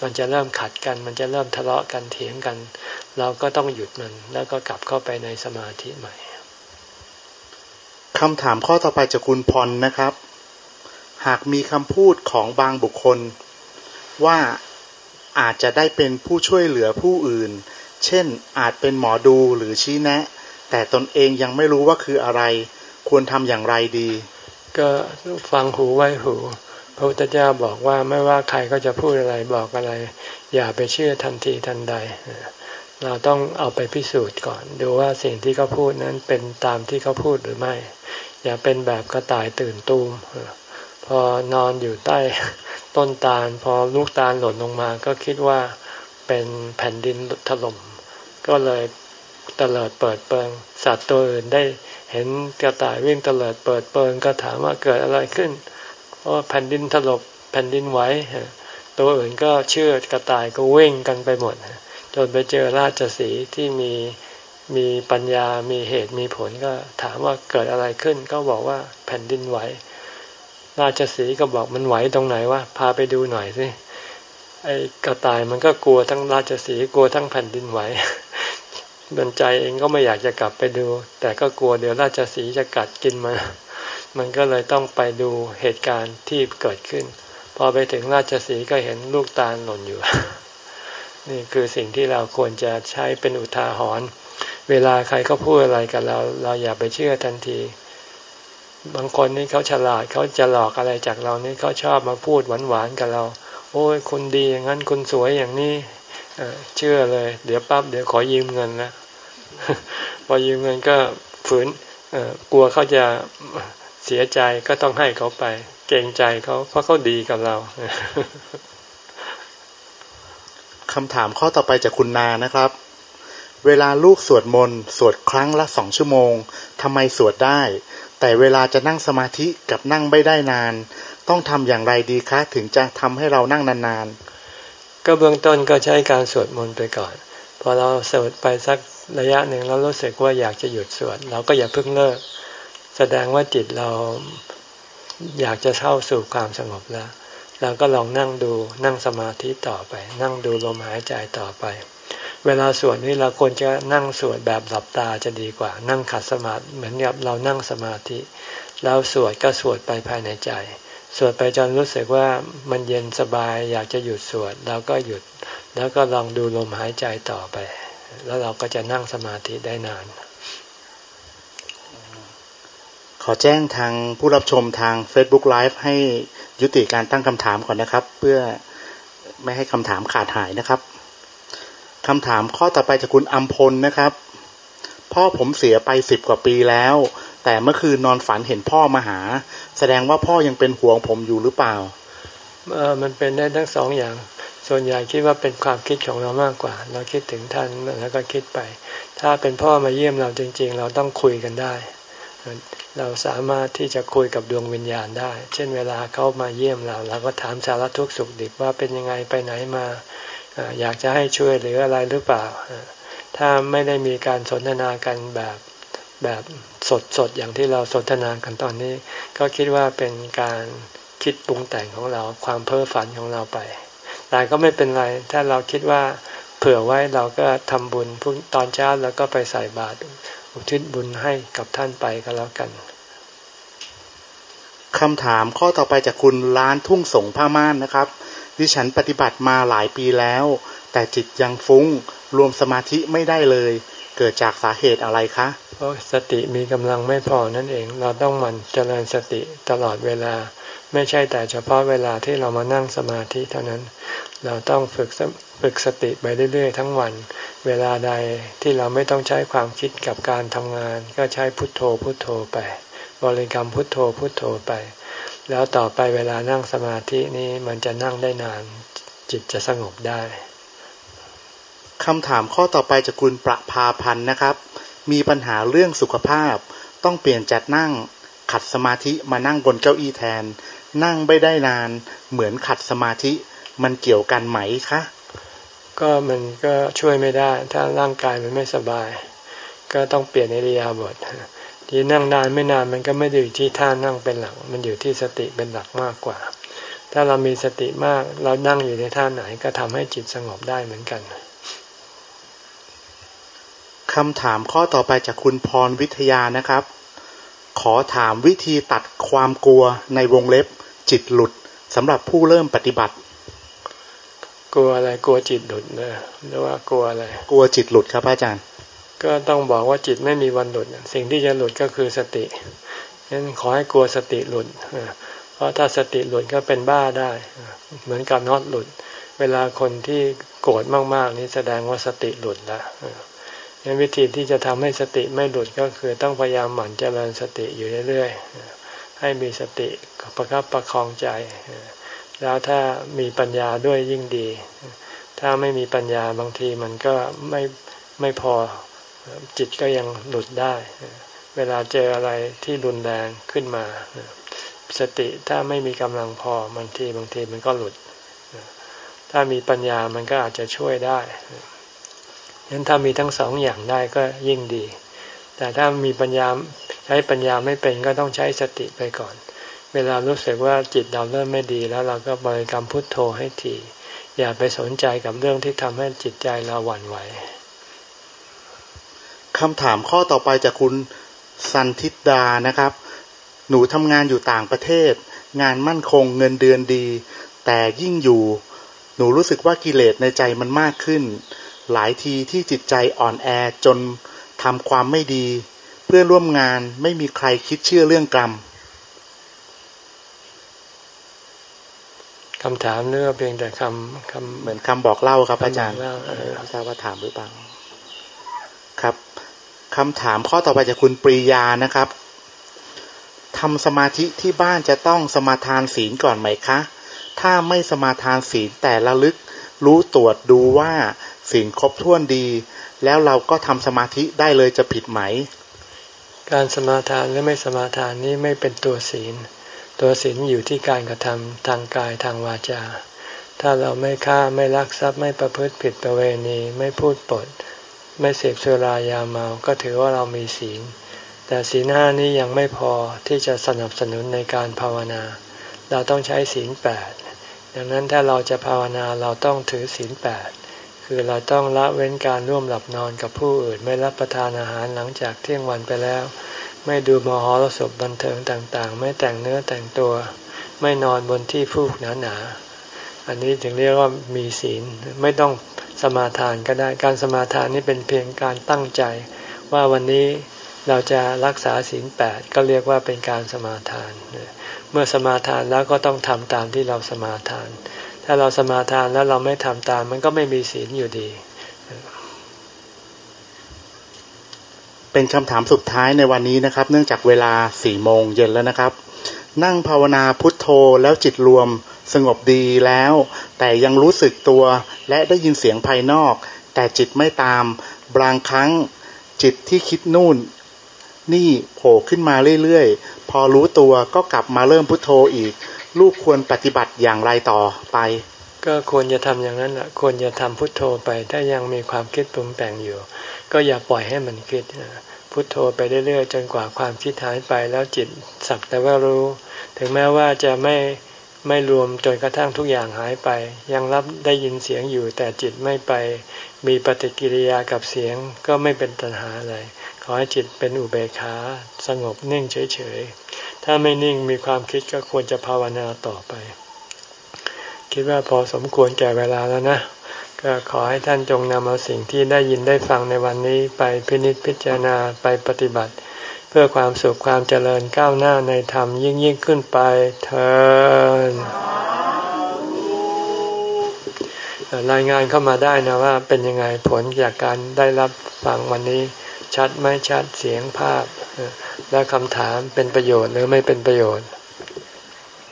มันจะเริ่มขัดกัน มันจะเริ่มทะเลาะกันเถียงกัน เราก็ต้องหยุดมัน แล้วก็กลับเข้าไปในสมาธิใหม่คำถามข้อต่อไปจากคุณพรนะครับ หากมีคำพูดของบางบุคคล ว่าอาจจะได้เป็นผู้ช่วยเหลือผู้อื่น เช่นอาจเป็นหมอดูหรือชี้แนะ แต่ตนเองยังไม่รู้ว่าคืออะไร ควรทำอย่างไรดี ก็ฟังหูไว้หูพระพุทธเจ้าบอกว่าไม่ว่าใครก็จะพูดอะไรบอกอะไร อย่าไปเชื่อทันทีทันใด เราต้องเอาไปพิสูจน์ก่อน ดูว่าสิ่งที่เขาพูดนั้นเป็นตามที่เขาพูดหรือไม่ อย่าเป็นแบบกระต่ายตื่นตูมพอนอนอยู่ใต้ต้นตาล พอลูกตาลหล่นลงมา ก็คิดว่าเป็นแผ่นดินถล่มก็เลย ตลิดเปิดเปิง สัตว์ตัวอื่นได้เห็นกระต่ายวิ่งเตลิดเปิดเปิงก็ถามว่าเกิดอะไรขึ้นเพราะแผ่นดินถล่มแผ่นดินไหวตัวอื่นก็เชื่อกระต่ายก็วิ่งกันไปหมดจนไปเจอราชสีที่มีมีปัญญา มีเหตุ มีผลก็ถามว่าเกิดอะไรขึ้น ก็บอกว่าแผ่นดินไหว ราชสีก็บอกมันไหวตรงไหนวะ พาไปดูหน่อยสิ ไอ้กระต่ายมันก็กลัวทั้งราชสีกลัวทั้งแผ่นดินไหว มันใจเองก็ไม่อยากจะกลับไปดู แต่ก็กลัวเดี๋ยวราชสีจะกัดกินมามันก็เลยต้องไปดูเหตุการณ์ที่เกิดขึ้น พอไปถึงราชสีก็เห็นลูกตาลหล่นอยู่ นี่คือสิ่งที่เราควรจะใช้เป็นอุทาหรณ์เวลาใครเขาพูดอะไรกับเรา เราอย่าไปเชื่อทันที บางคนนี่เขาฉลาดเขาจะหลอกอะไรจากเรานี่เขาชอบมาพูดหวานๆกับเรา โอ้ยคุณดีอย่างนั้นคุณสวยอย่างนี้ เชื่อเลย เดี๋ยวปั๊บเดี๋ยวขอยืมเงินนะพอยืมเงินก็ฝืนกลัวเขาจะเสียใจก็ต้องให้เขาไป เกรงใจเขาเพราะเขาดีกับเราคำถามข้อต่อไปจากคุณนานะครับ เวลาลูกสวดมนต์สวดครั้งละสองชั่วโมงทำไมสวดได้ แต่เวลาจะนั่งสมาธิกับนั่งไม่ได้นาน ต้องทำอย่างไรดีคะ ถึงจะทำให้เรานั่งนานๆ ก็เบื้องต้นก็ใช้การสวดมนต์ไปก่อน พอเราสวดไปสักระยะหนึ่งแล้วรู้สึกว่าอยากจะหยุดสวดเราก็อย่าเพิ่งเลิก แสดงว่าจิตเราอยากจะเข้าสู่ความสงบแล้วเราก็ลองนั่งดูนั่งสมาธิต่อไป นั่งดูลมหายใจต่อไป เวลาสวดนี้เราควรจะนั่งสวดแบบหลับตาจะดีกว่า นั่งขัดสมาธิเหมือนกับเรานั่งสมาธิ แล้วสวดก็สวดไปภายในใจ สวดไปจนรู้สึกว่ามันเย็นสบายอยากจะหยุดสวดเราก็หยุด แล้วก็ลองดูลมหายใจต่อไป แล้วเราก็จะนั่งสมาธิได้นาน ขอแจ้งทางผู้รับชมทาง Facebook Live ให้ยุติการตั้งคำถามก่อนนะครับ เพื่อไม่ให้คำถามขาดหายนะครับคำถามข้อต่อไปจากคุณอัมพลนะครับ พ่อผมเสียไปสิบกว่าปีแล้ว แต่เมื่อคืนนอนฝันเห็นพ่อมาหา แสดงว่าพ่อยังเป็นห่วงผมอยู่หรือเปล่าเออมันเป็นได้ทั้งสองอย่าง ส่วนใหญ่คิดว่าเป็นความคิดของเรามากกว่า เราคิดถึงท่านแล้วก็คิดไป ถ้าเป็นพ่อมาเยี่ยมเราจริง ๆ เราต้องคุยกันได้ เราสามารถที่จะคุยกับดวงวิญญาณได้ เช่นเวลาเขามาเยี่ยมเราเราก็ถามสารทุกข์สุขดิบว่าเป็นยังไงไปไหนมาอยากจะให้ช่วยหรืออะไรหรือเปล่า ถ้าไม่ได้มีการสนทนากันแบบ แบบสดสดอย่างที่เราสนทนากันตอนนี้ ก็คิดว่าเป็นการคิดปรุงแต่งของเราความเพ้อฝันของเราไป แต่ก็ไม่เป็นไร ถ้าเราคิดว่าเผื่อไว้เราก็ทำบุญพุ่งตอนเช้าแล้วก็ไปใส่บาตรอุทิศบุญให้กับท่านไปก็แล้วกันคำถามข้อต่อไปจากคุณล้านทุ่งสงผ้าม่านนะครับ ดิฉันปฏิบัติมาหลายปีแล้ว แต่จิตยังฟุง้ง รวมสมาธิไม่ได้เลย เกิดจากสาเหตุอะไรคะ เพราะสติมีกำลังไม่พอนั่นเอง เราต้องมันเจริญสติตลอดเวลา ไม่ใช่แต่เฉพาะเวลาที่เรามานั่งสมาธิเท่านั้น เราต้องฝึกฝึกสติไปเรื่อยๆทั้งวัน เวลาใดที่เราไม่ต้องใช้ความคิดกับการทำงาน ก็ใช้พุทโธพุทโธไป บริกรรมพุทโธพุทโธไป แล้วต่อไปเวลานั่งสมาธินี้มันจะนั่งได้นาน จิตจะสงบได้ คำถามข้อต่อไปจากคุณประภาพันธ์นะครับ มีปัญหาเรื่องสุขภาพ ต้องเปลี่ยนจัดนั่งขัดสมาธิมานั่งบนเก้าอี้แทน นั่งไม่ได้นานเหมือนขัดสมาธิ มันเกี่ยวกันไหมคะ ก็มันก็ช่วยไม่ได้ ถ้าร่างกายมันไม่สบาย ก็ต้องเปลี่ยนอิริยาบถที่นั่งนานไม่นานมันก็ไม่ได้อยู่ที่ท่านั่งเป็นหลัก มันอยู่ที่สติเป็นหลักมากกว่า ถ้าเรามีสติมากเรานั่งอยู่ในท่าไหนก็ทำให้จิตสงบได้เหมือนกัน คำถามข้อต่อไปจากคุณพรวิทยานะครับขขอถามวิธีตัดความกลัวในวงเล็บจิตหลุดสำหรับผู้เริ่มปฏิบัติ กลัวอะไรกลัวจิตหลุดนะหรือว่ากลัวอะไร กลัวจิตหลุดครับอาจารย์ ก็ต้องบอกว่าจิตไม่มีวันหลุด สิ่งที่จะหลุดก็คือสติงั้นขอให้กลัวสติหลุดเพราะถ้าสติหลุดก็เป็นบ้าได้ เหมือนกับน็อตหลุด เวลาคนที่โกรธมากๆ นี้แสดงว่าสติหลุดแล้ว งั้นวิธีที่จะทำให้สติไม่หลุดก็คือต้องพยายามหมั่นเจริญสติอยู่เรื่อยๆ ให้มีสติประคับประคองใจ แล้วถ้ามีปัญญาด้วยยิ่งดี ถ้าไม่มีปัญญาบางทีมันก็ไม่ไม่พอจิตก็ยังหลุดได้ เวลาเจออะไรที่รุนแรงขึ้นมา สติถ้าไม่มีกำลังพอบางทีบางทีมันก็หลุด ถ้ามีปัญญามันก็อาจจะช่วยได้ นั้นถ้ามีทั้งสองอย่างได้ก็ยิ่งดี แต่ถ้ามีปัญญาใช้ปัญญาไม่เป็นก็ต้องใช้สติไปก่อน เวลารู้สึกว่าจิตเราเริ่มไม่ดีแล้วเราก็บริกรรมพุทโธให้ที อย่าไปสนใจกับเรื่องที่ทำให้จิตใจเราหวั่นไหวคำถามข้อต่อไปจากคุณสันทิดานะครับ หนูทำงานอยู่ต่างประเทศ งานมั่นคงเงินเดือนดี แต่ยิ่งอยู่ หนูรู้สึกว่ากิเลสในใจมันมากขึ้น หลายทีที่จิตใจอ่อนแอจนทำความไม่ดี เพื่อนร่วมงานไม่มีใครคิดเชื่อเรื่องกรรมคำถามเนื้อเพียงแต่คำคำเหมือนคำบอกเล่าครับ อาจารย์ไม่ทราบว่าถามหรือเปล่าครับคำถามข้อต่อไปจากคุณปรียานะครับทำสมาธิที่บ้านจะต้องสมาทานศีลก่อนไหมคะ ถ้าไม่สมาทานศีลแต่ละลึกรู้ตรวจดูว่า ศีลครบถ้วนดี แล้วเราก็ทำสมาธิได้เลยจะผิดไหม การสมาทานหรือไม่สมาทานนี้ไม่เป็นตัวศีล ตัวศีลอยู่ที่การกระทำทางกายทางวาจา ถ้าเราไม่ฆ่าไม่ลักทรัพย์ไม่ประพฤติผิดประเวณีไม่พูดปด ไม่เสพสุรายาเมา ก็ถือว่าเรามีศีล แต่ศีลห้านี้ยังไม่พอที่จะสนับสนุนในการภาวนา เราต้องใช้ศีลแปดดังนั้นถ้าเราจะภาวนาเราต้องถือศีลแปด คือเราต้องละเว้นการร่วมหลับนอนกับผู้อื่น ไม่รับประทานอาหารหลังจากเที่ยงวันไปแล้ว ไม่ดูมหรสพบันเทิงต่างๆ ไม่แต่งเนื้อแต่งตัว ไม่นอนบนที่ฟูกหนาๆอันนี้จึงเรียกว่ามีศีลไม่ต้องสมาทานก็ได้การสมาทานนี่เป็นเพียงการตั้งใจ ว่าวันนี้เราจะรักษาศีลแปดก็เรียกว่าเป็นการสมาทาน เมื่อสมาทานแล้วก็ต้องทำตามที่เราสมาทาน ถ้าเราสมาทานแล้วเราไม่ทำตาม มันก็ไม่มีศีลอยู่ดี เป็นคำถามสุดท้ายในวันนี้นะครับ เนื่องจากเวลาสี่โมงเย็นแล้วนะครับ นั่งภาวนาพุทโธแล้วจิตรวมสงบดีแล้ว แต่ยังรู้สึกตัวและได้ยินเสียงภายนอก แต่จิตไม่ตามบางครั้งจิตที่คิดนู่น นี่โผล่ขึ้นมาเรื่อยๆ พอรู้ตัวก็กลับมาเริ่มพุทโธอีก ลูกควรปฏิบัติอย่างไรต่อไป ก็ควรจะทำอย่างนั้นแหะควรจะทำพุทโธไป ถ้ายังมีความคิดปรุงแต่งอยู่ ก็อย่าปล่อยให้มันคิดพุทโธไปเรื่อยๆจนกว่าความคิดหายไปแล้วจิตสักแต่ว่ารู้ ถึงแม้ว่าจะไม่ไม่รวมจนกระทั่งทุกอย่างหายไป ยังรับได้ยินเสียงอยู่ แต่จิตไม่ไปมีปฏิกิริยากับเสียงก็ไม่เป็นปัญหาอะไร ขอให้จิตเป็นอุเบกขาสงบนิ่งเฉย ถ้าไม่นิ่งมีความคิดก็ควรจะภาวนาต่อไป คิดว่าพอสมควรแก่เวลาแล้วนะ ก็ขอให้ท่านจงนำเอาสิ่งที่ได้ยินได้ฟังในวันนี้ไปพินิจพิจารณาไปปฏิบัติ เพื่อความสุขความเจริญก้าวหน้าในธรรมยิ่งยิ่งขึ้นไปเถิดรายงานเข้ามาได้นะว่าเป็นยังไงผลจากการได้รับฟังวันนี้ ชัดไม่ชัดเสียงภาพ และคำถามเป็นประโยชน์หรือไม่เป็นประโยชน์